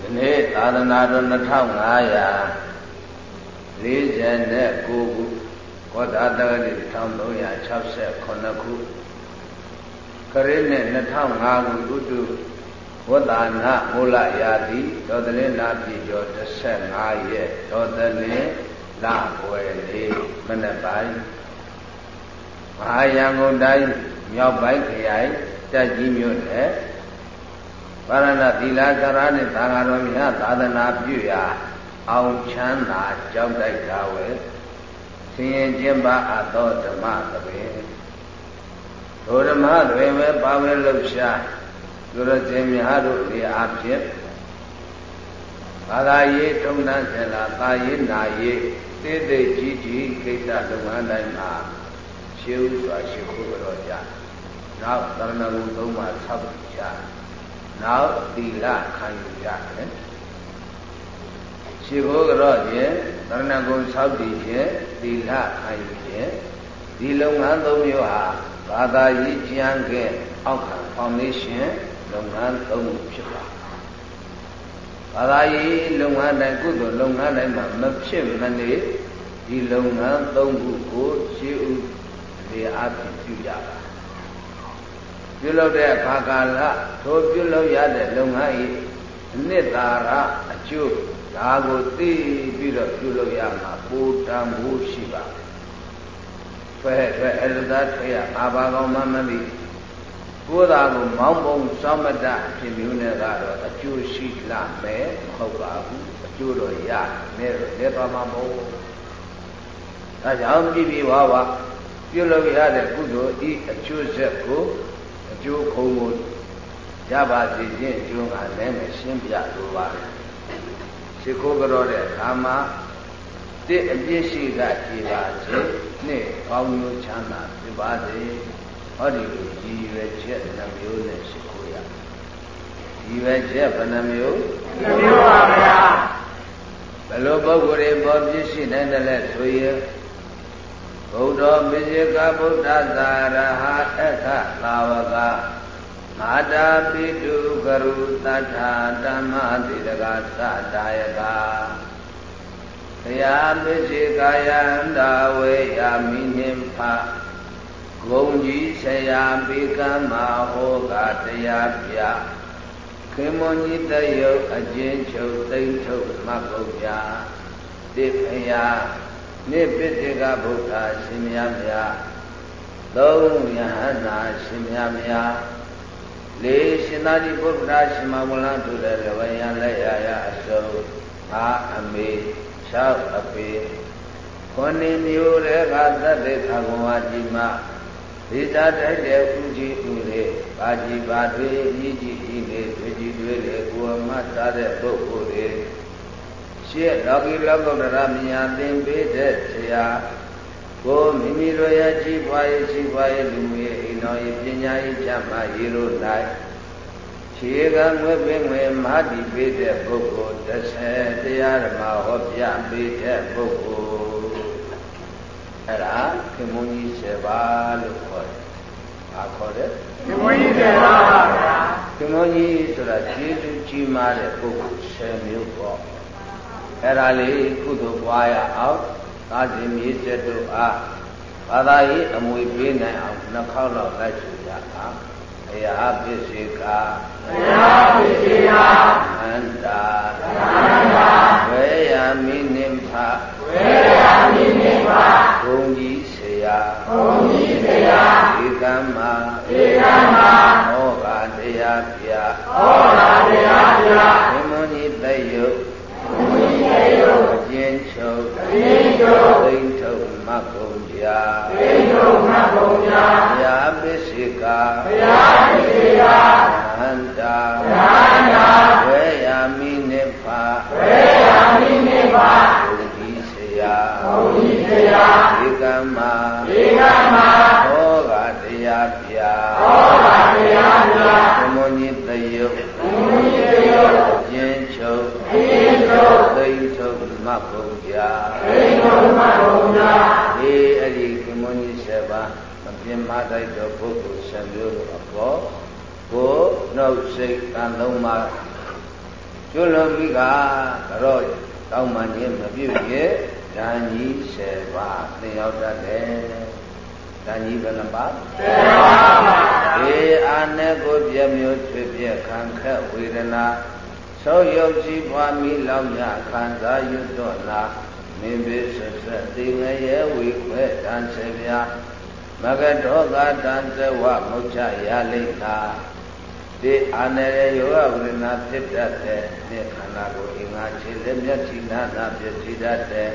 ဒီနေ့သာသနာတော်2549ခုကောသာတက္ကတိ1368ခုခရစ်နှစ်2005ခုဥတုဝတ္တနာမူလရာတိဒေါသလင်းလာပြည့်ကျော်15ရက်ဒေါသလင်းလာပွဲလေးမနက်ပိုင်းမဟာရန်ကုန်တိုင်းမြောက်ပိုင်းခရိုင်တက်ကြီးမြို့နယ် ဗရဏသီလကရာနှင့်သာဃာတော်များသာသနာပြုရာအောင်ချမ်းသာကြောက်တိုက်တာဝဲဆင်းရဲခြင်းပါအပ်သောဓမ္မသဘင်ဒုဓမ္မတွေပဲပါဝဲလှုပ်ရှားသူရစေများတို့ဒီအဖြစ်ဘာသာရေးထုံတန်းဆလာသာရေးနာရေးသိသိကြီးကြီးကိစ္စလုပ်ငန်းတိုင်းမှာရှင်းဥစွာရှိခိုးကြတော့ကြနောက်သရဏဂုံသုံးပါးဆောက်ကြ နောက်သီလခံယူကြတယ်ရှိခိုးကြတော့ခြင်းသရဏဂုံဆောက်တည်ခြင်းသီလခံယူခြင်းဒီလုပ်ငန်းသုံးမျိုးဟာဘာသာရေးကျမ်းကဲအောက်ခံဖောင်ဒေးရှင်းလုပ်ငန်းသုံးခုဖြစ်ပါဘာသာရေးလုပ်ငန်းတိုင်းကုသိုလ်လုပ်ငန်းတိုင်းမှာမဖြစ်မနေဒီလုပ်ငန်းသုံးခုကိုရှင်းဥဒီအဖြစ်ပြုကြပါ ပြုလုပ်တဲ့အခါကာလထိုပြုလုပ်ရတဲ့လုပ်ငန်းဤအနှစ်သာရအကျိုးဒါကိုသိပြီးတော့ပြုလုပ်ရမှာပူတံမှုရှိပါဖဲဖဲအလသာထွေရအာဘာကောင်မမသိကိုယ်သာကိုမောင်းပုံစောမတအဖြစ်မျိုးနဲ့ကတော့အကျိုးရှိလာမယ်မဟုတ်ပါဘူးအကျိုးတော့ရမယ်လက်သွားမှာမဟုတ်ဘူးဒါကြောင့်ပြပြဝါဝပြုလုပ်ရတဲ့ကုသိုလ်ဤအကျိုးဆက်ကိုအ ကျိုးခုံကိုရပါစေခြင်းအကျိုးကလည်းနဲ့ရှင်းပြလိုပါတယ်ရှိခိုးကြောတဲ့အခါမှာတစ်အပြစ်ရှိကကြည်ပါစေနှစ်ကောင်းမျိုးချမ်းသာဖြစ်ပါစေဟောဒီလိုရည်ရွယ်ချက်နှမျိုးနဲ့ရှိခိုးရရည်ရွယ်ချက်ဘယ်နှမျိုးနှမျိုးပါဗျာဘယ်လိုပုဂ္ဂိုလ်တွေပေါ်ပြစ်ရှိနိုင်တယ်လဲဆိုရင် ဘုဒ္ဓမေဇေကဗုဒ္ဓသာရဟအခသာဝကမာတာပိတုကရုတထာဓမ္မတိတကသတာယကဘုရားမေဇေကာယန္တာဝေယမိနိဖဂုံကြီးဆရာပိကမဟောကတရားပြခေမွန်ကြီးတယုတ်အကျဉ်းချုပ်သိမ့်ထုတ်မှတ်ကုန်ပြတိဖယာ နိပိတိကဗုဒ္ဓရှင်မြတ်မြတ်သုံးယဟနာရှင်မြတ်မြတ်လေးရှင်သာတိဗုဒ္ဓရှင်မဝလန်တို့လည်းဝယံလက်ရရအစုံအာအမေ၆အပေခொနည်းမျိုးတွေကသတ္တေခဘဝကြီးမှာဒေတာတိုက်တဲ့ဥကြီးဥလေပါကြီးပါတွေမြည်ကြီးဤလေတွေကြီးတွေလေကိုယ်မှသားတဲ့ပုဂ္ဂိုလ်တွေ ရှေ့လောကီလောကုတ္တရာမြညာသင်ပေးတဲ့ဆရာကိုမိမိတို့ရဲ့ကြည်ပွားရေးရှိပွားရေးလူမျိုးရေးအိမ်တော်ရေးပညာရေးချမှရေးလို့၌ခြေကငွေပင်ငွေမဟာတိပေးတဲ့ပုဂ္ဂိုလ်တစ်ဆယ်တရားဓမ္မဟောပြပေးတဲ့ပုဂ္ဂိုလ်အဲ့ဒါခင်မုန်းကြီး7ပါးလို့ခေါ်တယ်။ဘာခေါ်တယ်။ခင်မုန်းကြီး7ပါးပါဗျာ။ခင်မုန်းကြီးဆိုတာကျေးဇူးကြီးမားတဲ့ပုဂ္ဂိုလ်10မျိုးပေါ့။ အဲ့ဒါလေးကုသိုလ်ပွားရအောင်သာဇင်မြေကျက်တို့အားဘာသာရေးအမွေပေးနိုင်အောင်နှစ်ခေါက်လောက်လိုက်ဆိုကြအောင်။အရာပစ္စေကာအရာပစ္စေကာအန္တာအန္တာဝေယမိနိဖဝေယမိနိဖဘုံကြီးဆရာဘုံကြီးဆရာဧကမ္မာဧကမ္မာဟောကတရားပြဟောကတရားပြသင်္မုန်ကြီးတယုတ်သင်္မုန်ကြီးတယုတ်အကျဉ်းချုပ်အကျဉ်းချုပ်သိမ့်ထုတ်မတ်ကုန်ကြသိမ့်ထုတ်မတ်ကုန်ကြဘုရားပစ္စေကာဘုရားပစ္စေကာဟန္တာဟန္တာဝေယမိနိဖာဝေယမိနိဖာရာဘုန်းကြီးတရားဧကမဧကမဟောကတရားပြဟောကတရားပြသမုန်ကြီးတယုတ်သမုန်ကြီးတယုတ်အကျဉ်းချုပ်အကျဉ်းချုပ်သိမ့်ထုတ်မတ်ပုံပြသိမ့်ထုတ်မတ်ပုံပြအေးအဲ့ဒီသမုန်ကြီး7ပါးမပြင်းမတိုက်တော့ပုဂ္ဂိုလ်7မျိုးလို့အပေါ်ကိုနှုတ်စိတ်တန်လုံးမှာကျွ ကျွလွန်ပြီးကတော့တောင်းမှန်ခြင်းမပြုရဲ့ဓာန်ကြီး10ပါးသင်ရောက်တတ်တယ်ဓာန်ကြီးဘယ်နှပါး10ပါးပါဒီအာနဲ့ကိုပြမျိုးဖြစ်ပြခံခက်ဝေဒနာသောယုတ်ကြည်ပွားမိလောက်ညခံစားရွတ်တော့လာမင်းပိဆက်ဆက်သိငရဲ့ဝေခွဲတန်စေပြာမဂတောကတန်ဇဝမုတ် ချရလိမ့်သာဒီအာနယ်ယောဂဝိနာဖြစ်တတ်တဲ့ဒီခန္ဓာကိုယ်အင်္ဂါခြေလက်မျက်ခြိနာနာပြည့်စည်တတ်တဲ့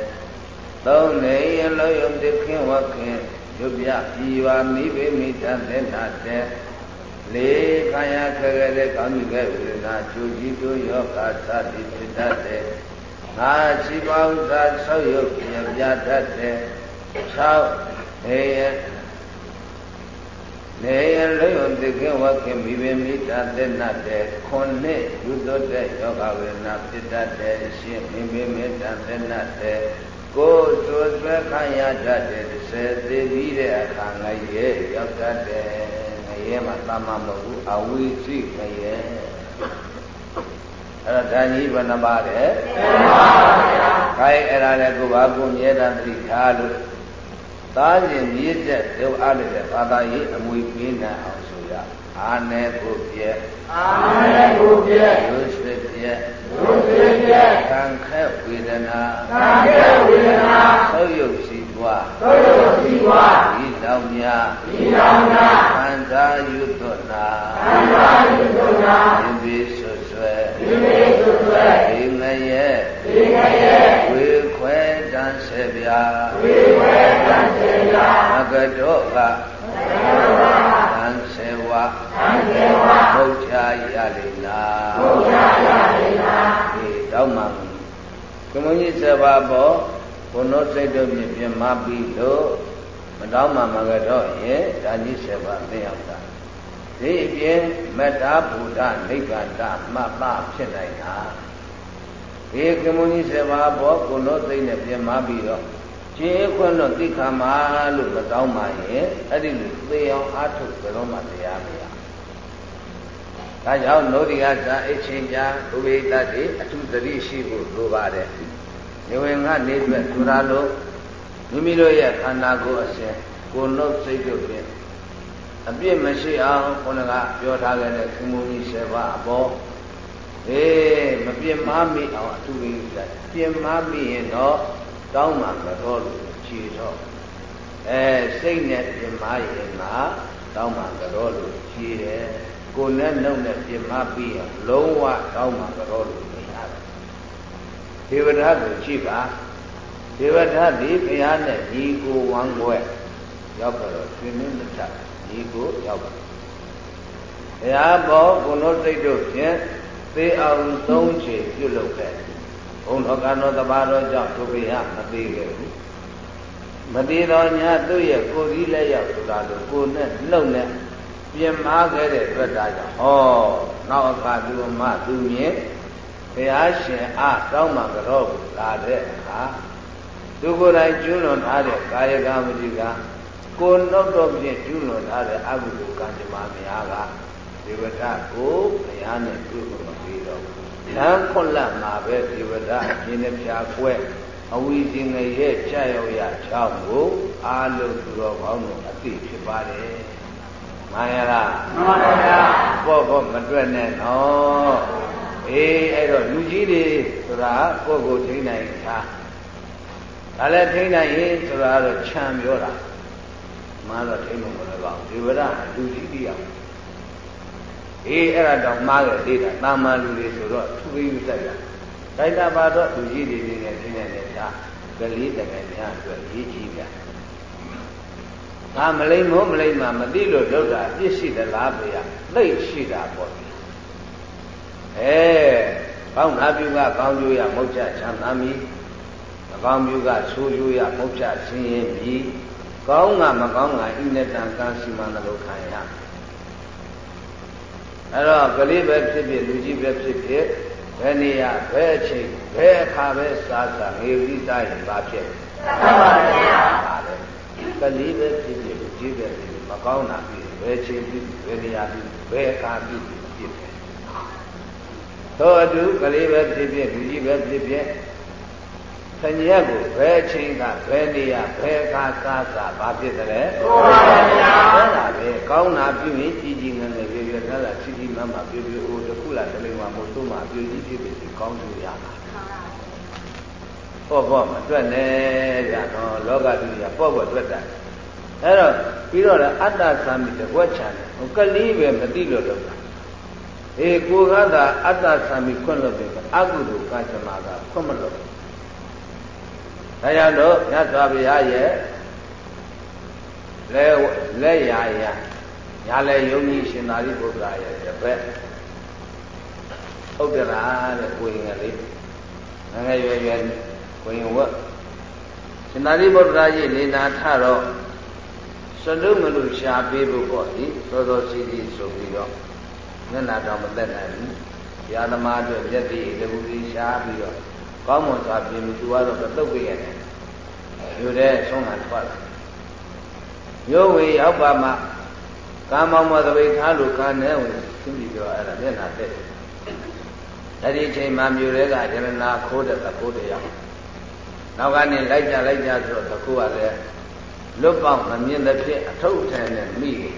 သုံးနေရလို့ယုံတခင်ဝခင်ရုပ်ပြပြည်ဝမိဘမိတတ်တဲ့နာတဲ့လေးခန္ဓာခက်ခဲတဲ့ကောင်းကြီးကဝိနာချူကြီးတို့ယောဂသတိဖြစ်တတ်တဲ့ငါရှိပါဥစ္စာဆောက်ရုပ်ပြပြတတ်တဲ့၆နေရ နေရလွယုံတခင်ဝခင်မိဘမိတာတဲ့နတ်တဲ့ခွန်နှစ်ယူသွတ်တဲ့ယောဂဝေဒနာဖြစ်တတ်တဲ့အရှင်မိဘမိတာတဲ့နတ်တဲ့ကိုယ်သွဆွဲခံရတတ်တဲ့ဆယ်သေးပြီးတဲ့အခါငရဲရောက်တတ်တဲ့ငရဲမှာတမမဟုတ်ဘူးအဝိသိငရဲအဲ့ဒါဓာကြီးဘယ်နှပါတဲ့မှန်ပါဗျာခိုင်းအဲ့ဒါလည်းကိုဘာကိုမြဲတာသိထားလို့ သားရင်မြည်တဲ့ဒုအားတဲ့ဘာသာရေးအမွေပေးနိုင်အောင်ဆိုရအာနယ်ကိုပြဲအာနယ်ကိုပြဲရုပ်စစ်ပြဲရုပ်စစ်ပြဲခံခက်ဝေဒနာခံခက်ဝေဒနာသုတ်ရုပ်စီပွားသုတ်ရုပ်စီပွားဒီတောင်များဒီတောင်များခံစားယူသွနာခံစားယူသွနာဒီပိဆွဆွဲဒီပိဆွဆွဲဒီငရဲ့ဒီငရဲ့ဝေခွဲ တန်ဆေဗျာဝေခွဲတန်ဆေဗျာမကတောကမကတောကတန်ဆေဝတန်ဆေဝဘုရားရလိမ့်လားဘုရားရလိမ့်လားဒီတောင်းမှကမုန်းကြီး7ပါးပေါ့ဘုံတို့စိတ်တို့မြင်ပြမပြီးလို့မတောင်းမှမကတော့ရင်ဒါကြီး7ပါးသိအောင်တာဒီအပြင်မတ္တာဘုဒ္ဓနိဗ္ဗာန်မပ္ပဖြစ်နိုင်တာ ဒီကမုန်ကြီး7ပါးဘောကိုလို့သိနေပြင်မပြီးတော့ခြေခွန်းတော့သိခါမှာလို့မတောင်းပါရင်အဲ့ဒီလိုသေအောင်အားထုတ်ဘယ်တော့မှတရားမရ။ဒါကြောင့်နိုဒီကသာအချင်းချာဥပိသတ်တွေအထုတတိရှိဖို့လိုပါတယ်။နေဝင်ကနေအတွက်ထူတာလို့မိမိတို့ရဲ့ခန္ဓာကိုယ်အစဉ်ကိုယ်နှုတ်စိတ်တို့ဖြင့်အပြစ်မရှိအောင်ခုနကပြောထားခဲ့တဲ့ကုမုန်ကြီး7ပါးအပေါ် အေးမပြင်းမမိအောင်အထူးကြီးပြင်းမမိရင်တော့တောင်းမှမတော်လို့ခြေတော့အဲစိတ်နဲ့ပြင်းမရင်မှာတောင်းမှမတော်လို့ခြေတယ်ကိုယ်နဲ့နှုတ်နဲ့ပြင်းမပြီးအောင်လုံးဝတောင်းမှမတော်လို့မရတယ်ဒေဝဒတ်ကိုကြည့်ပါဒေဝဒတ်ဒီဘုရားနဲ့ညီကိုဝမ်းွယ်ရောက်တော့သင်္မင်းမထညီကိုရောက်ပါဘုရားဘောကိုယ်တို့စိတ်တို့ဖြင့် သေအောင်သုံးချေပြုလုပ်တဲ့ဘုံတော်ကံတော်တပါတော်ကြောင့်ဒုက္ခရမသေးခဲ့ဘူးမသေးတော့ညာသူ့ရဲ့ကိုယ်ကြီးလက်ရောက်ဆိုတာလို့ကိုယ်နဲ့နှုတ်နဲ့ပြင်မာခဲ့တဲ့အတွက်ဒါကြောင့်ဟောနောက်အခါသူမသူမြင်ဘုရားရှင်အားတောင်းမှကြောလာတဲ့အခါသူကိုယ်တိုင်ကျွလွန်ထားတဲ့ကာယကံဝစီကကိုယ်နှုတ်တော်ဖြင့်ကျွလွန်ထားတဲ့အကုသိုလ်ကံကြမ္မာများက ဒေဝတာကိုဘုရားနဲ့တွေ့ဖို့မပြီးတော့လမ်းခွန်လတ်မှာပဲဒေဝတာအင်းနဲ့ဖြာကွဲအဝီစင်ငရဲ့ကြာရောက်ရချောင်းကိုအာလုံးသူတော်ကောင်းတို့အသိဖြစ်ပါတယ်မှန်ရလားမှန်ပါဗျာပေါ့ပေါ့မတွက်နဲ့နော်အေးအဲ့တော့လူကြီးတွေဆိုတာကိုယ့်ကိုထိနိုင်တာဒါလည်းထိနိုင်ရင်ဆိုတာတော့ခြံပြောတာမှန်တော့ထိလို့မလို့ပါဘူးဒေဝရလူကြီးတယောက် အေးအဲ့ဒါတော့မှားခဲ့သေးတာတာမန်လူတွေဆိုတော့သူပြီးယူတတ်တာတိုက်တာပါတော့လူကြီးတွေနေနေနေနေဒါကလေးတကယ်များအတွက်ရေးကြည့်ပြငါမလိမ့်မို့မလိမ့်မှာမသိလို့လောက်တာပြစ်ရှိသလားဗျာသိရှိတာပေါ့အဲကောင်းနာပြုကကောင်းကျိုးရမုတ်ချချမ်းသာမည်မကောင်းပြုကဆိုးကျိုးရမုတ်ချဆင်းရဲမည်ကောင်းကမကောင်းကဣနေတံကံစီမံလို့ခံရ အဲ့တော့ကလေးပဲဖြစ်ဖြစ်လူကြီးပဲဖြစ်ဖြစ်ဘယ်နေရာဘယ်အချိန်ဘယ်အခါပဲစားစားငေဝိသားရင်ဘာဖြစ်မှန်ပါဗျာကလေးပဲဖြစ်ဖြစ်လူကြီးပဲဖြစ်ဖြစ်မကောင်းတာဖြစ်ဘယ်ချိန်ဖြစ်ဘယ်နေရာဖြစ်ဘယ်အခါဖြစ်ဖြစ်ဖြစ်သောအတူကလေးပဲဖြစ်ဖြစ်လူကြီးပဲဖြစ်ဖြစ်ဆညက်ကိုဘယ်ချိန်ကဘယ်နေရာဘယ်အခါစားစားဘာဖြစ်တယ်လဲဟုတ်ပါဗျာအဲ့ဒါပဲကောင်းတာပြုရင်ကြီးကြီးငယ်ငယ်ပြပြထားတာချီချီ မမပြပြအိုးတစ်ခုလားတလိမ္မာမို့သူ့မှာပြကြီးဖြစ်ဖြစ်ကောင်းသူရမှာပေါ့ပေါ့မတွက်နဲ့ကြတော့လောကသူကြီးပေါ့ပေါ့တွက်တာအဲ့တော့ပြီးတော့လည်းအတ္တသံမိတကွက်ချတယ်ဟိုကလေးပဲမသိလို့တော့အေးကိုကသာအတ္တသံမိခွင့်လို့ပြီအကုသိုလ်ကကြမှာကခွင့်မလို့ဒါကြောင့်တော့မြတ်စွာဘုရားရဲ့လက်လက်ရာရာ ညာလေယုံကြည်ရှင်သာရိပုတ္တရာရဲ့တစ်ဖက်ဟုတ်တယ်လားတဲ့ကိုရင်ကလေးငငယ်ရွယ်ရွယ်ကိုရင်ဝတ်ရှင်သာရိပုတ္တရာကြီးနေနာထတော့စတုမလူရှားပေးဖို့ပေါ့ဒီသောသောစီစီဆိုပြီးတော့မျက်နှာတော်မသက်နိုင်ဘူး။ญาသမားတို့မျက်တိတကူကြီးရှားပြီးတော့ကောင်းမွန်စွာပြင်ပြီးသူကတော့တုတ်ပြရတယ်။ယူတဲ့ဆုံးဟန်ထွက်လာ။ရိုးဝေရောက်ပါမှ ကာမောင်မသပိထားလို့ကာနေဝင်သင်ပြီးပြောအဲ့ဒါမျက်နှာသက်တယ်။အဲ့ဒီအချိန်မှမြို့တွေကဒရနာခိုးတဲ့သခိုးတရား။နောက်ကနေလိုက်ကြလိုက်ကြဆိုတော့သခိုးကလည်းလွတ်ပေါက်မမြင်တဲ့ဖြစ်အထုပ်ထန်နဲ့မိတယ်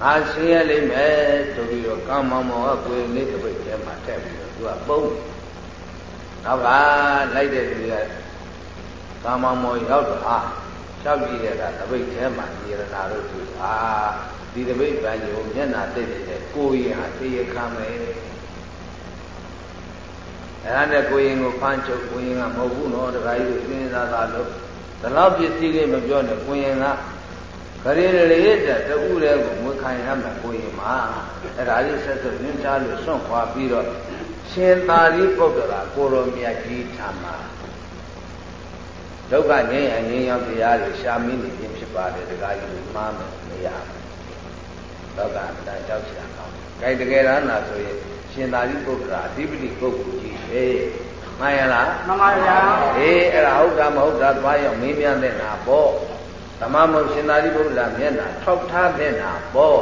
ငါဆင်းရဲလိမ့်မယ်ဆိုပြီးတော့ကံမောင်မောင်ကကိုယ်လေးတစ်ပိတ်ထဲမှာထည့်ပြီးတော့သူကပုံနောက်ကလိုက်တဲ့လူကကံမောင်မောင်ရောက်တော့ဟာ လျှောက်ကြည့်တဲ့ကတစ်ပိတ်ထဲမှာနေရတာတို့သူဟာဒီတစ်ပိတ်ပန်းကြီးကိုမျက်နှာသိတဲ့ကိုယ်ရင်ဟာသိရခံမယ်အဲ့ဒါနဲ့ကိုရင်ကိုဖမ်းချုပ်ကိုရင်ကမဟုတ်ဘူးနော်တခါကြီးကိုစဉ်းစားတာလို့ဒီလောက်ပစ္စည်းလေးမပြောနဲ့ကိုရင်ကခရီးလေးတဲ့တူတဲ့ကိုငွေခံရမယ်ကိုရင်မှာအဲ့ဒါလေးဆက်စုပ်ညွှန်ကြားလို့စွန့်ခွာပြီးတော့ရှင်သာရိပုတ္တရာကိုရောမြတ်ကြီးထာမှာ ဒုက္ခငြိမ်းအငြိမ်းရောက်တရားတွေရှာမင်းနေခြင်းဖြစ်ပါတယ်တခါကြီးမှားမယ်မရဘူးလောကအတန်ကြောက်ချင်အောင်။ဒါတကယ်တော့နာဆိုရင်ရှင်သာရိပုတ္တရာအဓိပတိပုဂ္ဂိုလ်ကြီးဟေးမှန်ရလားမှန်ပါဗျာအေးအဲ့ဒါဟုတ်တာမဟုတ်တာသွားရောက်မင်းမြန်တဲ့နာပေါ့သမမုတ်ရှင်သာရိပုတ္တရာမျက်နှာထောက်ထားတဲ့နာပေါ့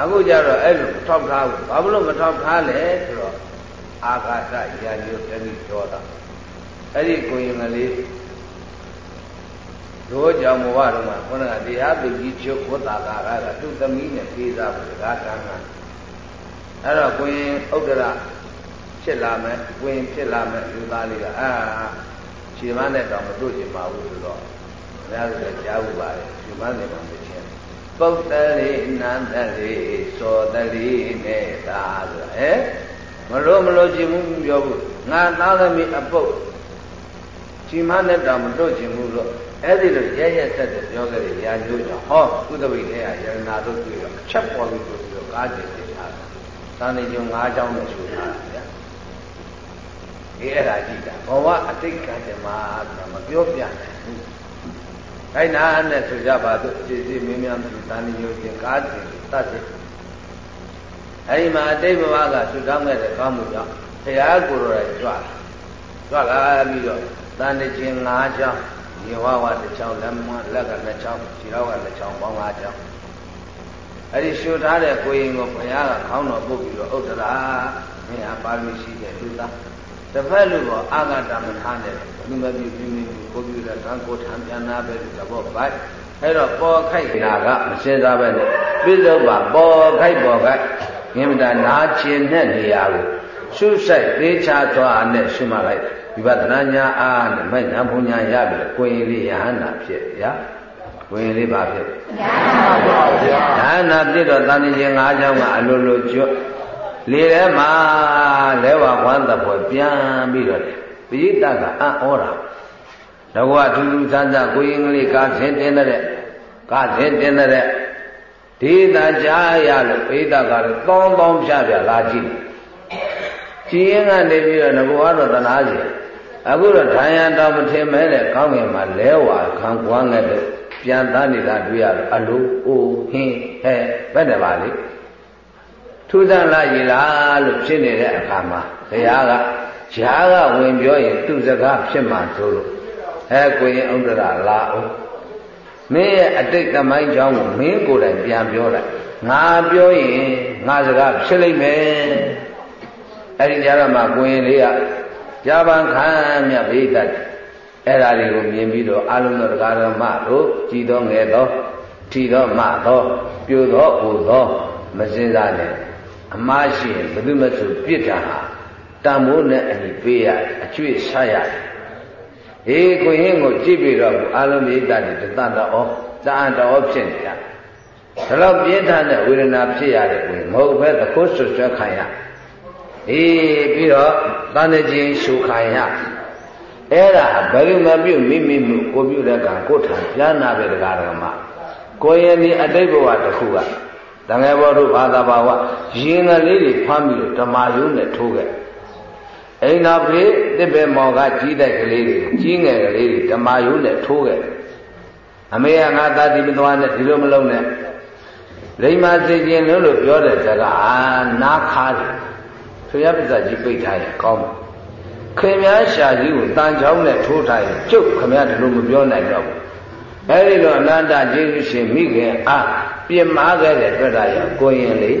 အခုကြတော့အဲ့လိုထောက်ထားဘူးဘာလို့မထောက်ထားလဲဆိုတော့အာဃာတရာညုတတိကြောတာ အဲ့ဒီကိုရင်ကလေးတို့ကြောင့်ဘဝတော့မှာခေါင်းကတရားသူကြီးချုပ်ဝတ္တာကာကသူ့သမီးနဲ့ပြေးစားဖို့ဒါကံကအဲ့တော့ကိုရင်ဥဒ္ဒရာဖြစ်လာမယ်ကိုရင်ဖြစ်လာမယ်လူသားလေးကအာခြေမနဲ့တော့မတို့ချင်ပါဘူးဆိုတော့ဘုရားကကြားဥပါတယ်ခြေမနဲ့မှမချင်းပုတ်တရေနန္တရေစောတရေနဲ့သာဆိုဟဲ့မလို့မလို့ချင်မှုပြောဘူးငါသားသမီးအပုတ် ခြေမနဲ့တော့မတို့ချင်ဘူးလို့အဲ့ဒီလိုရဲရဲဆက်ဆက်ပြောကြတယ်ရာညိုးကြောင့်ဟောကုသပိထဲကယရနာတို့တွေ့တော့ချက်ပေါ်ပြီးဆိုပြီးတော့ကားကျင်တင်ထားတာ။သာနေကျုံ၅ချောင်းနဲ့ဆိုထားတာဗျာ။ဒီအဲ့ဒါကြည့်တာဘဝအတိတ်ကတည်းမှာမပြောပြနိုင်ဘူး။ခိုင်းနာနဲ့ဆိုကြပါစို့စီစီမင်းများသူသာနေကျုံကျင်ကားကျင်တတ်တယ်။အဲဒီမှာအတိတ်ဘဝကသုတောင်းခဲ့တဲ့ကောင်းမှုကြောင့်ဘုရားကိုယ်တော်ရဲ့ကြွလာကြွလာပြီးတော့ သာနေကျင်၅ချောင်းရေဝါဝတစ်ချောင်းလက်မလက်ကနှစ်ချောင်းခြေတော်ကနှစ်ချောင်းပေါင်း၅ချောင်းအဲ့ဒီရှုထားတဲ့ကိုရင်ကိုဘုရားကခေါင်းတော်ပုတ်ပြီးတော့ဥဒ္ဒရာမင်းဟာပါရမီရှိတဲ့လူသားတစ်ဖက်လူကအာဂတမထားတဲ့လူမပြူပြူပြူကိုပြူတဲ့ကံကိုထံပြန်နာပဲသဘောပိုက်အဲ့တော့ပေါ်ခိုက်နာကမစင်စားပဲနဲ့ပြစ္ဆုတ်ပါပေါ်ခိုက်ပေါ်ခိုက်ငင်မတာနာကျင်တဲ့နေရာကိုရှုဆိုင်သေးချသွားနဲ့ရှုမှလိုက် ဝိပဿနာညာအားနဲ့မိုက်နာဘုံညာရပြီကိုရင်လေးယဟန္တာဖြစ်ဗျာကိုရင်လေးပါဖြစ်ယဟန္တာဖြစ်တော့တန်ကြီးငါးချောင်းကအလိုလိုကျွတ်လေထဲမှာလဲဝဝမ်းသဖွယ်ပြန်ပြီးတော့ပိဋကကအံ့ဩတာတကွာထူးထူးဆန်းဆန်းကိုရင်ကလေးကားဆင်းတင်းတဲ့ကားဆင်းတင်းတဲ့ဒီတာကြားရလို့ပိဋကကတော့တောင်းတောင်းဖြဖြလာကြည့်ကြည်ရင်ကနေပြီးတော့ငကောကတော့တနာစီ အခုတော့ဓာယံတော်မထင်မဲတဲ့ကောင်းငင်မှာလဲဝါခံကွာငဲ့လို့ပြန်သားနေတာတွေ့ရတော့အလိုအိုဟင်းဟဲ့ဘယ်နဲ့ပါလိထူးဆန်းလာရည်လားလို့ဖြစ်နေတဲ့အခါမှာဘုရားကဈာကဝင်ပြောရင်သူ့စကားဖြစ်မှဆိုလို့အဲကိုရင်ဥဒ္ဒရလာအောင်မင်းရဲ့အတိတ်သမိုင်းကြောင်းကိုမင်းကိုယ်တိုင်ပြန်ပြောလိုက်ငါပြောရင်ငါစကားဖြစ်လိမ့်မယ်အဲ့ဒီကြတော့မှကိုရင်လေးက ကြာပန်ခံမြတ်ပိဋကတ်အဲ့ဒါလေးကိုမြင်ပြီးတော့အလုံးစုံတရားတော်မှတို့ကြည်တော်ငယ်သောထီတော်မှသောပြိုသောဟူသောမစင်စားနဲ့အမရှိရင်ဘယ်သူမှဆိုပြစ်တာဟာတန်မိုးနဲ့အညီပေးရအကျွေးဆရတယ်အေးကိုရင်ကိုကြည့်ပြီးတော့အာလုံးမိတ္တတွေတတတော်တန်တော်ဖြစ်နေတာဒါတော့ပြင်းထန်တဲ့ဝေဒနာဖြစ်ရတဲ့ကိုမဟုတ်ပဲသခိုးဆွဆွဲခံရ အေးပြီးတော့တန်တဲ့ချင်းရှုခံရအဲ့ဒါဘယ်လိုမပြုတ်မိမိမှုကိုပြုတဲ့ကံကိုထံပြန်နာပဲတရားတော်မှာကိုရင်ဒီအတိတ်ဘဝတစ်ခုကတငယ်ဘောတို့ဘာသာဘာဝရင်ကလေးတွေဖမ်းပြီးတော့ဓမ္မယုံနဲ့ထိုးခဲ့အိမ်တော်ဖေးတစ်ပေမော်ကကြီးတဲ့ကလေးတွေကြီးငယ်ကလေးတွေဓမ္မယုံနဲ့ထိုးခဲ့အမေကငါသာတိမသွားနဲ့ဒီလိုမလုပ်နဲ့လိမ္မာစေခြင်းလို့လို့ပြောတဲ့စကားအာနာခါတယ် ဆိုရပစ္စကြီးပိတ်ထားရင်ကောင်းပါခင်များရှာကြီးကိုတန်ချောင်းနဲ့ထိုးထားရင်ကျုပ်ခင်ဗျားဒီလိုမပြောနိုင်တော့ဘူးအဲဒီလိုအနန္တကျေးဇူးရှင်မိခင်အားပြင်မာခဲ့တဲ့တွေ့တာရကိုရင်လေ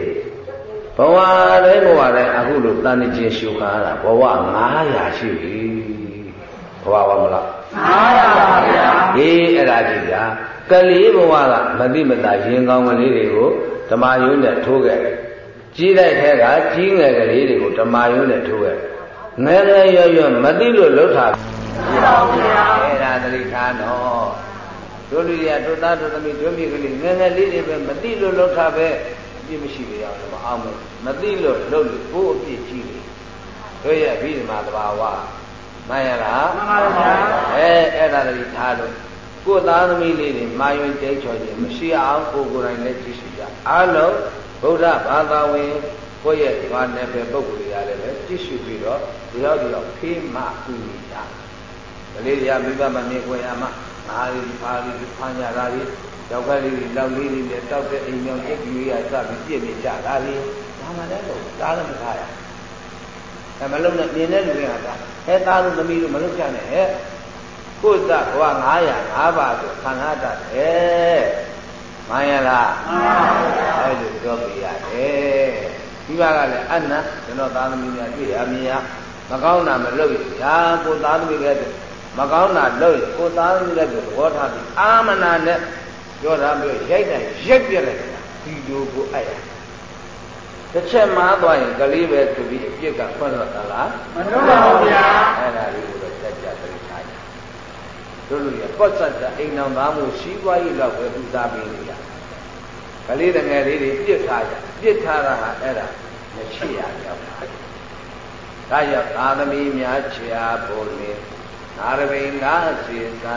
ဘဝတိုင်းဘဝတိုင်းအခုလိုတန်ခြင်းရှုခါရတာဘဝ900ရှိပြီဘဝဝမလား900ပါဗျာအေးအဲ့ဒါကြည့်ဗျာကလေးဘဝကမတိမတာရင်ကောင်းကလေးတွေကိုဓမ္မယုံနဲ့ထိုးခဲ့ ကြီးတဲ့ထဲကကြီးငယ်ကလေးတွေကိုဓမ္မယုံနဲ့ထိုးခဲ့ငယ်ငယ်ရွရွမသိလို့လှုပ်တာရှိပါဘူးဗျာအဲ့ဒါသတိထားတော့တို့လူတွေကတို့သားတို့သမီးတို့မြေကလေးငယ်ငယ်လေးတွေပဲမသိလို့လှုပ်တာပဲအပြစ်မရှိကြရအောင်မအောင်ဘူးမသိလို့လှုပ်လို့ကိုယ်အပြစ်ကြီးတယ်တို့ရဲ့အဘိဓမ္မာသဘာဝမှန်ရလားမှန်ပါဗျာအဲအဲ့ဒါတည်းထားလို့ကိုယ်သားသမီးလေးတွေမာယွင်တိတ်ချော်ခြင်းမရှိအောင်ကိုယ်ကိုယ်တိုင်လည်းကြည့်ရှိကြအားလုံး ဗုဒ္ဓဘာသာဝင်ကိုယ့်ရဲ့ဒီမှာနယ်ပယ်ပုဂ္ဂိုလ်တွေကလည်းပဲကြည့်ရှုပြီးတော့ဒီရောက်ဒီရောက်ဖေးမှကူညီတာကလေးတွေကမိဘမမြင်ခွင့်ရမှာငါးလေးပါးလေးဖမ်းကြတာလေးယောက်ကလေးတွေလောက်လေးတွေနဲ့တောက်တဲ့အိမ်မြောင်ကျက်ကြီးရစပြီးပြည့်နေကြတာလေးဒါမှလည်းတော့သားလည်းမထားရအဲမလုံးနဲ့မြင်တဲ့လူတွေကသာဟဲ့သားတို့သမီးတို့မလုပ်ကြနဲ့ဟဲ့ကိုယ်သက်ဘဝ900 5ပါးဆိုခံရတတ်တယ် မှန်ရလားမှန်ပါဗျာအဲလိုပြောပြရတယ်ဒီဘကလည်းအနတ်ကျွန်တော်သားသမီးများတွေ့ရမြင်ရမကောင်းတာမလုပ်ရဒါကိုသားသမီးကမကောင်းတာလုပ်ရင်ကိုသားသမီးလည်းသဘောထားပြီးအာမနာနဲ့ပြောတာမျိုးရိုက်တိုင်းရိုက်ပြလိုက်တာဒီလိုကိုအဲ့ရတစ်ချက်မှားသွားရင်ကလေးပဲသူပြီးအပြစ်ကဖွင့်တော့သလားမနှုတ်ပါဘူးဗျာအဲ့ဒါလေးကိုတော့စัจ जा သတိထားကြ တို့လူတွေပေါ့ဆက်တာအိမ်တော်သားမှုရှိပွားရေးလောက်ပဲပူဇော်ပေးနေရကလေးတငယ်လေးတွေပြစ်ထားကြပြစ်ထားတာဟာအဲ့ဒါမရှိရရောက်တာဒါကြောင့်သာသမီများချရာဖို့လေနာရဝိနာစေသံ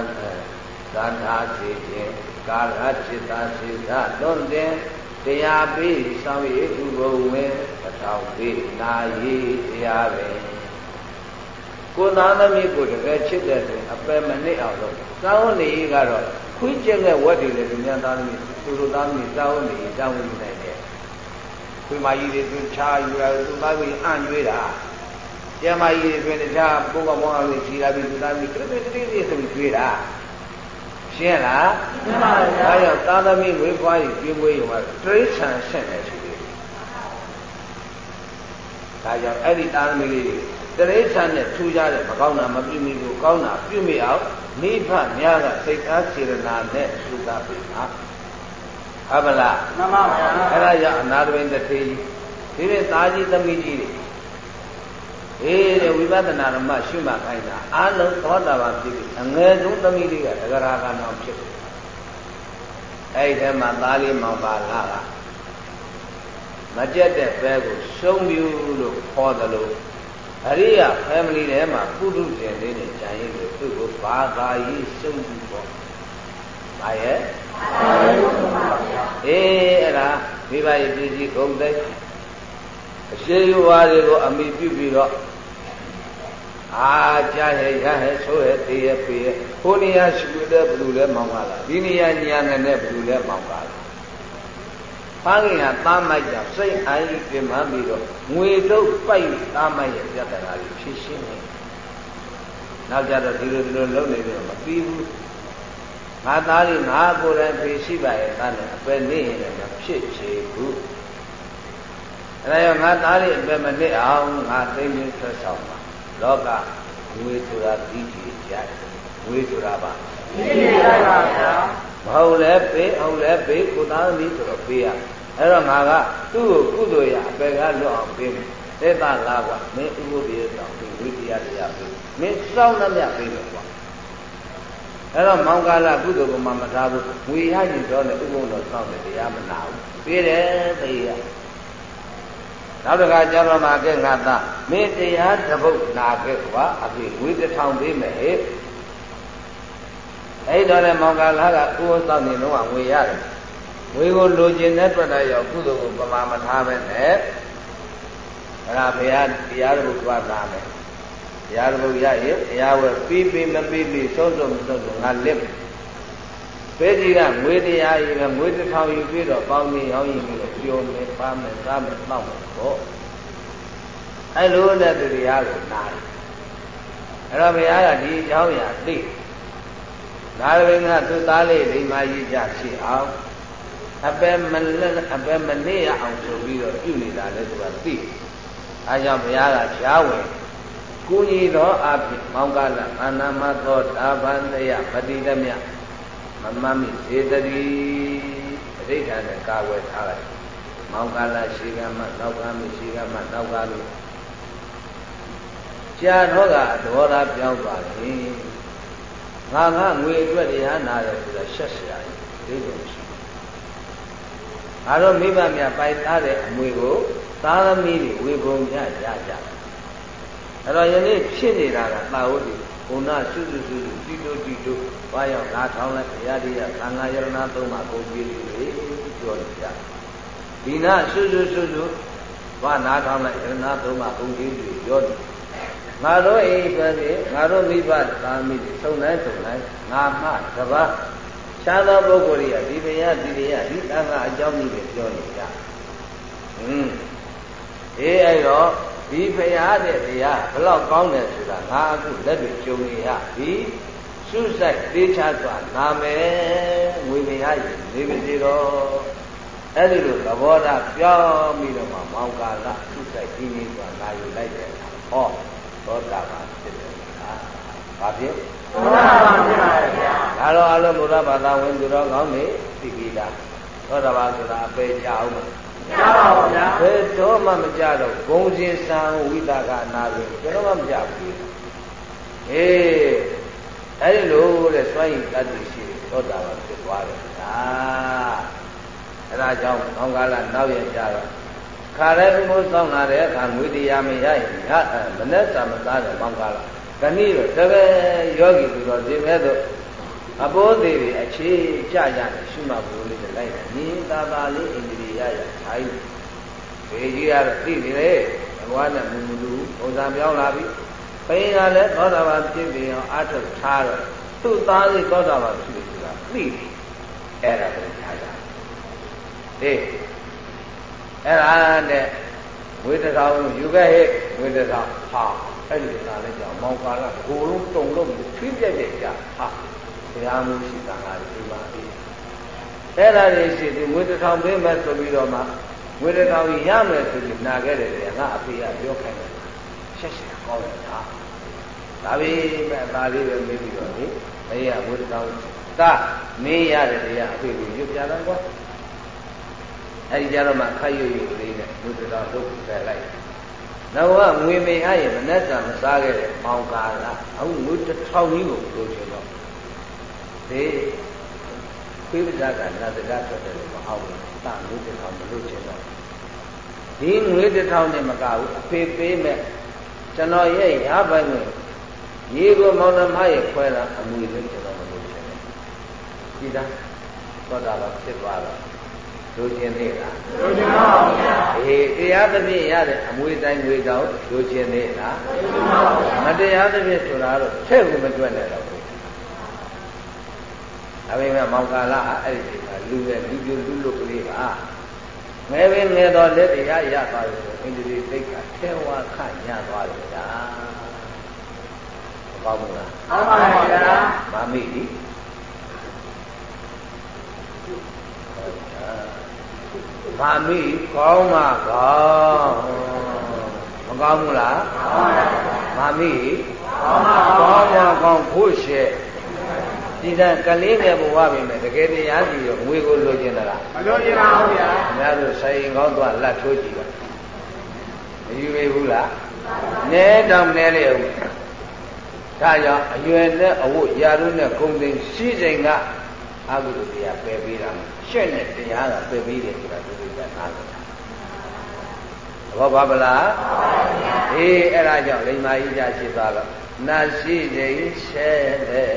သံသာစေခြင်းကာရจิตာစေသလွန်တဲ့တရားပေးဆောင်ရည်ဥပဝေအထောက်ပေးနာရည်တရားပဲ ကိုသားသမီးကိုတကယ်ချစ်တဲ့ဆိုအပယ်မနစ်အောင်လုပ်သာဝနေကတော့ခွေးကျက်တဲ့ဝက်တွေလည်းဒီများသားသမီးသူတို့သားသမီးသာဝနေတာဝန်ယူနိုင်တယ်ခွေးမကြီးတွေသူချာယူရသူသားသမီးအံ့ကျွေးတာကျမကြီးတွေတွင်တခြားပုဂ္ဂိုလ်မောင်းအောင်ခြီလာပြီးသူသားသမီးတတိတတိတတိဆိုပြီးကျွေးတာရှင်းလားရှင်းပါဗျာဒါကြောင့်သာသမီမွေးဖွားရေးပြင်းမွေးရုံကတိရစ္ဆာန်ဆင့်နေရှိတယ်ဒါကြောင့်အဲ့ဒီသာသမီလေးတွေ တိရစ္ဆာန်နဲ့ထူကြတဲ့မကောင်းတာမပြုမိဘူးကောင်းတာပြုမိအောင်နိဗ္ဗာန်များကစိတ်အားစေရနာနဲ့သုတာပိမှာဟုတ်ပါလားမှန်ပါဗျာအဲ့ဒါကြောင့်အနာတဝိတ္ထေကြီးဒီနေ့သားကြီးသမီးကြီးတွေအေးတဲ့ဝိပဿနာဓမ္မရှုမှတ်ခိုင်းတာအလုံးသောတာပန်ဖြစ်ပြီအငယ်ဆုံးသမီးလေးကဒဂရာကံတော်ဖြစ်တယ်အဲ့ဒီထဲမှာသားလေးမောင်ပါလာကမကြက်တဲ့ဘဲကိုရှုံးပြူလို့ခေါ်တယ်လို့ အရိယ family ထဲမှာပုထုဇဉ်လေးနဲ့ဂျန်ရင်လို့သူ့ကိုဘာသာရေးရှုံးပြပေါ့။ဘာရဲ့အေးအဲ့ဒါမိဘရဲ့ပြည်ကြီးဂုံသိအရှိယဝါတွေကိုအမိပြုပြီးတော့အာကြားရဲ့ရဟဲ့ဆိုရဲ့တေးရဲ့ပေရဲ့ဟိုနေရာရှိတဲ့ဘလူလဲမောင်းပါလားဒီနေရာညာငနဲ့ဘလူလဲမောင်းပါလား ဖားခင်ကသားမိုက်တာစိတ်အိုင်းပြင်မှပြီးတော့ငွေတုပ်ပိုက်သားမိုက်ရဲ့ပြဿနာကြီးဖြေရှင်းတယ်နောက်ကြတော့ဒီလိုဒီလိုလုပ်နေတယ်မပြီးဘူးငါသားလေးငါကိုယ်တိုင်ဖြေရှိပါရဲ့သားနဲ့အပယ်နေရင်လည်းမဖြစ်ချေဘူးအဲဒါကြောင့်ငါသားလေးအပဲမနစ်အောင်ငါသိမ့်ပြီးဆွဆောင်ပါလောကငွေဆိုတာပြီးကြည့်ကြတယ်ငွေဆိုတာပါဒီနေ့လိုက်ပါဗျာ မဟုတ်လဲပေးဟုတ်လဲပေးကိုသားသမီးဆိုတော့ပေးရအဲ့တော့ငါကသူ့ကိုကုသိုလ်ရအပေကလွတ်အောင်ပေးမယ်သေတလာကမင်းဥပုပ်ပြေဆောင်ပြီးဝိတရားတရားပေးမင်းစောင်းနှမြပေးမယ်ကွာအဲ့တော့မောင်ကာလကုသိုလ်ကမှမထားဘူးငွေရရင်တော့လေဥပုပ်တော်စောင်းတယ်တရားမနာဘူးပေးတယ်သိရနောက်တစ်ခါကျတော့မှကဲငါသားမင်းတရားတစ်ပုဒ်နာခဲ့ကွာအဖေဝိတထောင်ပေးမယ်ဟဲ့ အဲ့တော့လေမောင်ကာလကဥပုပ်စောင်းနေတော့ငွေရတယ်ငွေကိုလိုချင်တဲ့အတွက်လည်းရောကုသိုလ်ကိုပမာမထားပဲနဲ့အဲ့ဒါဘုရားတရားတော်ကိုသွားတာမယ်တရားတော်ရရင်တရားဝဲပြီးပြီးမပြီးပြီးဆုံးဆုံးမဆုံးဆုံးငါလက်ပဲကြီးကငွေတရားကြီးကငွေတစ်ထောင်ယူပြီးတော့ပေါင်းပြီးဟောင်းရင်ပြီးတော့ပြောမယ်ပါမယ်စားမယ်တောက်မယ်ပေါ့အဲ့လိုနဲ့သူတရားကိုနားတယ်အဲ့တော့ဘုရားကဒီအကြောင်းအရာသိ နာရဝိငါသူသားလေးဒိမာကြီးကြဖြစ်အောင်အပဲမလက်အပဲမနေရအောင်ဆိုပြီးတော့ပြုနေတာလေသူကသိအဲကြောင့်ဘုရားကရှားဝင်ကုညီသောအဖြစ်မောင်ကလအာနာမသောတာပန်တယပတိတမြမမမိစေတတိအဋ္ဌာနဲ့ကာဝယ်ထားလိုက်မောင်ကလရှိကမနောက်ကမရှိကမနောက်ကလို့ကြာတော့ကဒေါသပြောင်းသွားတယ် ငါငါငွေအတွက်တရားနာတယ်ဆိုတာရှက်စရာကြီးဒီလိုရှိငါတို့မိဘများပိုက်သားတဲ့အမွေကိုသားသမီးတွေဝေကုန်ကြရကြအဲ့တော့ယနေ့ဖြစ်နေတာကတာဝတိဘုနာစုစုစုစုတိတုတိတုဘာရောက်ငါထောင်းလိုက်တရားတရားသံဃာယရဏသုံးပါးကိုပြည့်စုံလေပြောလို့ရဒီနာစုစုစုစုဘာနာထောင်းလိုက်ယရဏသုံးပါးကိုပြည့်စုံပြောတယ် ငါတို့အိမ်ပဲငါတို့မိဘသာမိတွေသုံးတိုင်းသုံးတိုင်းငါမှတပါးရှားသောပုဂ္ဂိုလ်တွေကဒီတရားဒီတရားဒီသံဃာအကြောင်းကြီးတွေပြောနေကြဟင်းအေးအဲ့တော့ဒီဖရာတဲ့တရားဘလောက်ကောင်းတယ်ဆိုတာငါအခုလက်တွေကြုံနေရပြီစုဆိုင်သေးချစွာနာမယ်ငွေမရရင်နေပါစေတော့အဲ့ဒီလိုသဘောထားပြောင်းပြီးတော့မှမောင်ကာလစုဆိုင်ကြီးကြီးစွာနာယူလိုက်တယ်ဟော သောတာပန်ဖြစ်တယ်ဟာဘာဖြစ်သောတာပန်ဖြစ်ပါရဲ့ဗျာဒါတော့အလုံးဘုရားဘာသာဝင်သူတော်ကောင်းနေသိပြီလားသောတာပန်ဆိုတာအပေကြအောင်ပါရပါပါဗျာဘယ်တော့မှမကြတော့ဂုံစင်စံဝိတာကနာပြီကျွန်တော်မှမကြဘူးအေးအဲ့ဒီလိုတဲ့စွန့်ရင်တတ်သိရှိသောတာပန်ဖြစ်သွားတယ်ဒါအဲ့ဒါကြောင့်ဘောင်ကာလနောက်ရကြတော့ ခါရဲဘုမိုးစောင်းလာတဲ့အခါငွေတရားမရရင်ရမနဲ့စာမသားတဲ့ဘောင်ကာလခဏိတော့တပည့်ယောဂီသူတော်ဒီမဲ့တော့အဘိုးသေးတွေအခြေကြကြတယ်ရှုမှတ်ဖို့လေးနဲ့လိုက်တယ်ညီသာသာလေးအိန္ဒိယရထိုင်းဘေကြီးကတော့သိနေလေဘဝနဲ့မူမူလူပုံစံပြောင်းလာပြီဘိန်းကလည်းသောတာပန်ဖြစ်ပြီးအောင်အထုတ်ထားတော့သူ့သားလေးသောတာပန်ဖြစ်ဆိုတာသိပြီအဲ့ဒါကိုထားကြတယ် အဲ့ဒါနဲ့ဝေဒထောင်ယူခဲ့ဟဲ့ဝေဒထောင်ဟာအဲ့ဒီကလည်းကြောင့်မောင်ကာလကိုလုံးတုံလုံးဖြင်းပြက်ပြက်ကြဟာဘုရားမျိုးရှိတာကဒီမှာဒီအဲ့ဒါလေးရှိဒီဝေဒထောင်ပေးမယ်ဆိုပြီးတော့မှဝေဒထောင်ရမယ်ဆိုပြီးနာခဲ့တယ်လေငါအဖေကပြောခိုင်းတယ်ရှက်ရှက်ကောင်းတယ်ဟာဒါပေမဲ့ဒါလေးပဲမေးပြီးတော့လေမင်းကဝေဒထောင်သာမင်းရတယ်တရားအဖေကိုရွတ်ပြတယ်ကွာ အဲဒီကြတော့မှခတ်ရွရွလေးနဲ့ဝေဒထောင်လုပ်ပြလိုက်နောက်ကငွေမေအားရင်မနဲ့စာမစားခဲ့တဲ့မောင်ကာကအခုငွေတစ်ထောင်ကြီးကိုလိုချင်တော့ဒီပိဋကကနာတကထွက်တယ်လို့မအောင်ဘူး။တာငွေတစ်ထောင်မလို့ချင်တော့ဒီငွေတစ်ထောင်နဲ့မကဘူးအဖေပေးမဲ့ကျွန်တော်ရဲ့ရပိုင်ငွေရေကိုမောင်နှမရဲ့ခွဲတာအမွေလေးကျွန်တော်မလို့ချင်တယ်။ဒီသားသောတာပန်ဖြစ်သွားတော့ လိုချင်သေးလားလူကျင်ပါဗျာအေးတရားသဖြင့်ရတဲ့အမွေတိုင်းငွေတောင်လိုချင်သေးလားလူကျင်ပါဗျာမတရားသဖြင့်ဆိုတာတော့ထည့်ကိုမတွက်နဲ့တော့ဘူးဒါပေမဲ့မောင်ကာလဟာအဲ့ဒီကလူပဲလူပြလူလုကလေးပါငယ်ပင်ငယ်တော်လက်တရားရသွားတယ်ဆိုအင်္ဂလိပ်သိက္ခာထဲဝါခညသွားတယ်ဗျာမကောင်းဘူးလားဟုတ်ပါဗျာမမိဒီ မာမိကောင်းမှာကောင်းမကောင်းဘူးလားမာမိကောင်းမှာကောင်းဖို့ရှေ့ဒီကကလေးနဲ့ဘဝပြင်မယ်တကယ်တရားကြည့်ရောငွေကိုလိုချင်သလားမလိုချင်ပါဘူးဗျာခင်ဗျားတို့ဆိုင်ကောင်းသွားလက်ထိုးကြည့်ပါမယူရဘူးလားနဲတောင်နဲလေဦးဒါကြောင့်အရွယ်နဲ့အဝတ်ရာတို့နဲ့ဂုံသိမ်းရှိစိန်ကအကုသိုလ်တရားပယ်ပေးတာ ရှက်နဲ့တရားကပယ်ပေးတယ်ဆိုတာဒီလိုကနားလည်တာဘောပါဗလားအေးအဲ့ဒါကြောင့်လိမ္မာကြီးကြဖြစ်သွားတော့နာရှိစိန်ရှဲတဲ့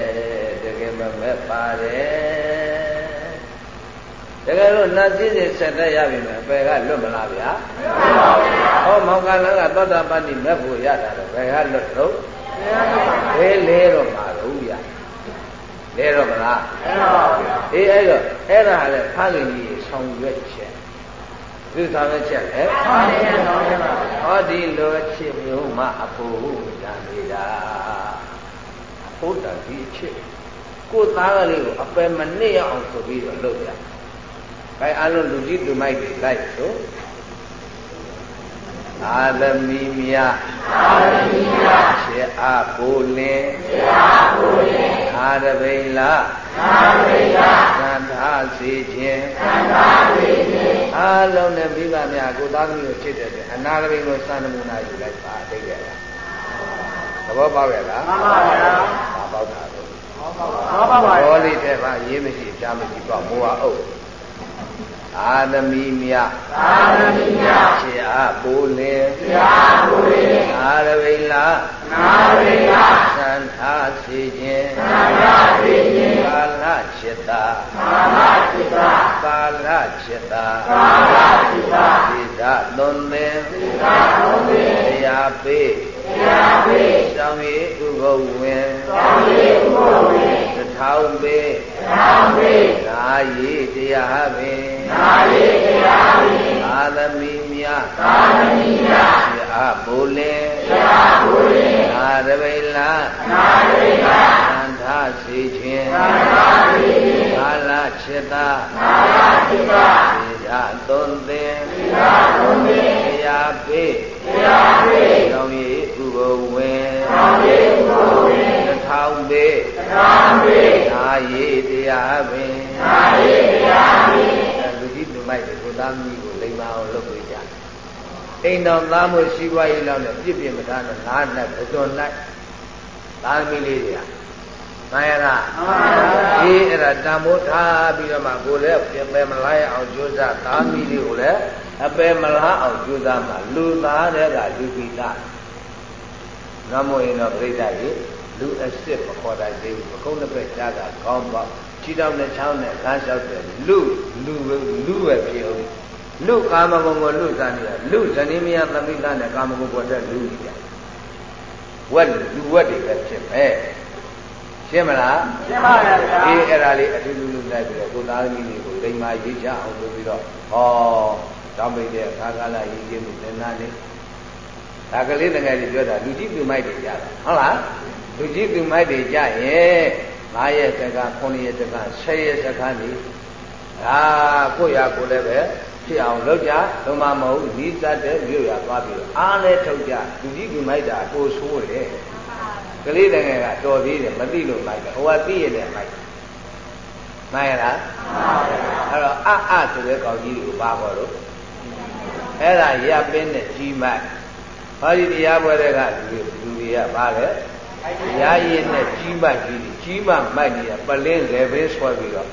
တကယ်မမဲ့ပါတယ်တကယ်လို့နတ်စည်းစိမ်ဆက်တတ်ရပြီမယ်အပေကလွတ်မလားဗျာလွတ်ပါပါဗျာဟောမောင်ကလန်းကသောတာပတ္တိမဲ့ဖို့ရတာတော့ဘယ်ကလွတ်တော့ဘယ်လဲတော့မှာတော့ဗျာ လဲတော့မလားလဲပါဗျာအေးအဲ့တော့အဲ့ဒါလည်းဖခင်ကြီးဆောင်ရွက်ချက်သူဆောင်ရွက်ချက်လေဖခင်ဆောင်ရွက်ပါဟောဒီလိုချစ်မျိုးမှအဖို့ရနေတာဘုဒ္ဓဒီအချက်ကိုသားကလေးကိုအပယ်မနစ်ရအောင်ဆိုပြီးတော့လုပ်ကြအဲအလုံးလူကြီးလူမိုက်တွေလိုက်ဆို အာသမီမြအာသမီမြရှေအားကိုလင်းရှေအားကိုလင်းအာရဗိလာအာရဗိလာသံသာစေခြင်းသံသာစေခြင်းအလုံးနဲ့မိဘများကိုသားသမီးကိုချစ်တဲ့အနာဂရိကိုစံနမူနာယူလိုက်ပါသိကြလားသဘောပေါက်ရဲ့လားမှန်ပါဗျာပေါက်တာတော့မှန်ပါပါဘောလေးတဲ့ပါရေးမရှိကြားမရှိပေါ့မိုးအုပ် အာသမီမြအာသမီမြခြေအားပူလင်ခြေအားပူလင်အာရဝိလာအာရဝိလာသံသာစေခြင်းသံသာစေခြင်းကာလจิตတာကာလจิตတာကာလจิตတာကာလจิตတာသီဒသွန်သင်သီဒသွန်သင်တရားပေးတရားပေးသောင်းရီဥပုပ်ဝင်သောင်းရီဥပုပ်ဝင်တထောင်ပေးတ သ ထောင်ပေးသာယီတရားပင်သာယီတရားပင်သာသမီမြသာသမီမြအာဘုလင်အာဘုလင်အာရဗိလာအာရဗိလာသံသာစေခြင်းသံသာစေခြင်းကာလจิตတာကာလจิตတာရာသွန်သင်ရာသွန်သင်တရားပေးတရားပေးကောင်းရီဥပဝေကောင်းရီဥပဝေတ ထောင်ပေးတထောင်ပေးသာယေတရားပင်သာယေတရားပင်လူကြီးလူမိုက်တွေကိုသားသမီးကိုလိမ္မာအောင်လုပ်ပေးကြအိမ်တော်သားမို့ရှိပွားရေးလောက်နဲ့ပြည့်ပြည့်မသားနဲ့ငါးနဲ့ကြော်လိုက်သားသမီးလေးတွေကမှန်ရလားမှန်ပါပါအေးအဲ့ဒါတံမိုးထားပြီးတော့မှကိုလည်းပြင်ပယ်မလားအောင်ကြိုးစားသားမီးလေးကိုလည်းအပယ်မလားအောင်ကြိုးစားမှလူသားတဲ့ကလူပိတာနမောရင်တော့ပြိဿကြီး လူအစ်စ်မခေါ်တတ်သေးဘူးဘုံတစ်ဖက်ကြားတာကောင်းပေါ့ခြေတော်နဲ့ချောင်းနဲ့ခန်းလျှောက်တယ်လူလူလူပဲဖြစ်အောင်လူကာမဂုဏ်ကိုလူစားနေတာလူဇနီးမယားသမိသားနဲ့ကာမဂုဏ်ပေါ်တဲ့လူကြီးပြဝက်လူဝက်တွေပဲဖြစ်ပဲရှင်းမလားရှင်းပါရဲ့ဗျာအေးအဲ့ဒါလေးအတူတူလုပ်လိုက်ပြီးတော့ကိုသားသမီးတွေကိုလိမ္မာရေးချအောင်လုပ်ပြီးတော့ဟောတောင်းပိတဲ့ခါကာလရေးခြင်းမှုသင်္နာလေးဒါကလေးတငယ်တွေပြောတာလူကြီးသူမိုက်တွေကြတာဟုတ်လား လူကြီးသူမိုက်တွေကြရဲ့9ရက်တက9ရက်တက10ရက်တကနေဒါကိုရကိုလည်းပဲဖြစ်အောင်လုပ်ကြလုံးမမဟုတ်နီးစပ်တဲ့မြို့ရသွားပြီးအားလဲထုတ်ကြလူကြီးသူမိုက်တာကိုဆိုးတယ်ကလေးတငယ်ကတော်သေးတယ်မသိလို့မိုက်တယ်ဟိုကသိရတယ်မိုက်တယ်မှန်ရလားအဲ့တော့အအဆိုတဲ့ကောင်းကြီးကိုပါပေါ်တော့အဲ့ဒါရပ်ပင်းနဲ့ကြီးမိုက်ဟောဒီတရားပွဲတွေကလူလူတွေကပါလေ ရားရင်နဲ့ကြီးမိုက်ကြီးကြီးမမိုက်နေတာပလင်းလေပဲဆွဲပြီးတော့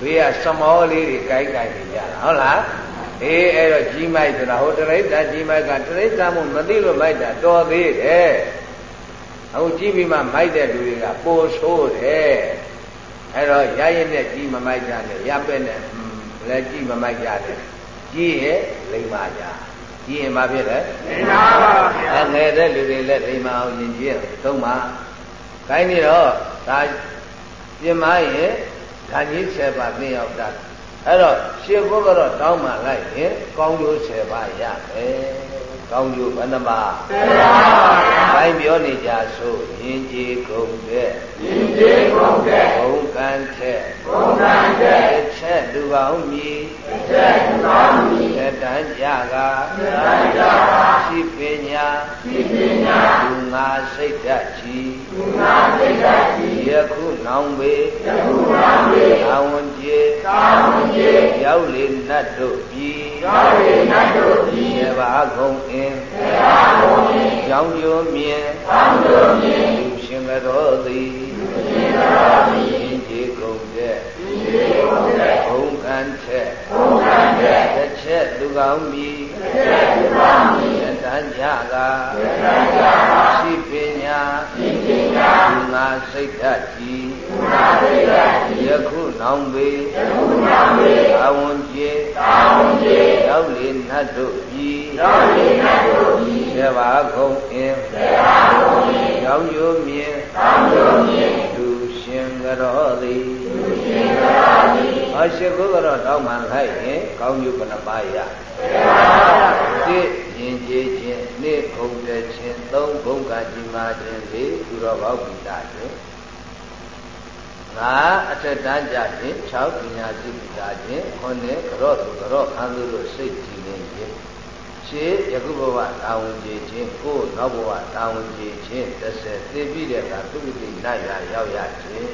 ဘေးကစမောလေးတွေကြိုက်ကြိုက်နေကြတာဟုတ်လားအေးအဲ့တော့ကြီးမိုက်ဆိုတာဟိုတရိစ္ဆာကြီးမိုက်ကတရိစ္ဆာမို့မသိလို့မိုက်တာတော်သေးတယ်အခုကြည့်ပြီးမှမိုက်တဲ့လူတွေကပိုဆိုးတယ်အဲ့တော့ရရင်နဲ့ကြည့်မမိုက်ကြနဲ့ရပဲ့နဲ့လည်းကြည့်မမိုက်ကြနဲ့ကြည့်ရဲ့လိမ္မာကြ ကြည့်ရင်ဘာဖြစ်လဲလိမ္မာပါဗျာအငယ်တဲ့လူတွေလည်းလိမ္မာအောင်ယဉ်ကျေးသုံးပါခိုင်းနေတော့ဒါပြင်မရင်ဓာကြီး7ပါးသိရောက်တာအဲ့တော့ရှင်းဖို့ကတော့တောင်းမှလိုက်ရင်ကောင်းကျိုး7ပါးရမယ်ကောင်းကျိုးဘယ်နှပါး7ပါးပါဗျာတိုင်းပြောနေကြဆိုယင်ကြည်ကုန်တဲ့ယင်ကျေကုန်တဲ့ဘုံကံထက်ဘုံကံတဲ့တစ်ချက်လူကောင်းမြည်တစ်ချက်ကောင်းပြီတတန်းကြကတိုင်းကြပါရှိပညာရှိပညာလူငါစိတ်ဓာတ်ချီသူနာသိက္ခာရှိယခုနောင်ပေယခုနာမေသာဝန်ကျေသာဝန်ကျေရောက်လေနတ်တို့ပြည်ရောင်းရည်နတ်တို့ဒီ ဆေဘာကုံအင်းသေဟာဘုံဤကြောင်းကျိုးမြင်သောင်းတို့မြင်လူရှင်ကတော်သည်ရှင်တော်သည်ယင်ကြည်ကုန်တဲ့ယင်ကျေကုန်တဲ့ဘုံကံထက်ဘုံကံတဲ့တစ်ချက်လူကောင်းမြည်တစ်ချက်ကောင်းပြီယတန်းကြကတိုင်းကြပါရှိပညာရှိပညာလူငါစိတ်ဓာတ်ကြည်သူနာသိက္ခာရှိ ယခုနောင်ပေယခုနာမေသာဝန်ကျေသာဝန်ကျေရောက်လေနတ်တို့ပြည်ရောင်းရည်နတ်တို့ဒီဆေဘာကုံအင်းသေဟာဘုံဤကြောင်းကျိုးမြင်သောင်းတို့မြင်လူရှင်ကတော်သည်ရှင်တော်သည်အရှိကုကတော့တောင်းမှန်လိုက်ရင်ကောင်းကျိုးဘယ်နှပါးရသေဟာဘုံဤတိရင်ကျေးခြင်းနေ့ဘုံတခြင်းသုံးဘုံကကြီးမာခြင်းလေးသူတော်ဘောက်ပိတာခြင်း ငါအထက်တန်းကြခြင်း6ပညာစိပိတာခြင်းခုနှစ်ကြော့သူကြော့ခံသူတို့စိတ်ကြည်နေခြင်းရှေးယခုဘဝတာဝန်ကျေခြင်းကိုယ်နောက်ဘဝတာဝန်ကျေခြင်းတစ်ဆက်သိပြီးတဲ့အခါသူတိနတ်ရရောက်ရခြင်း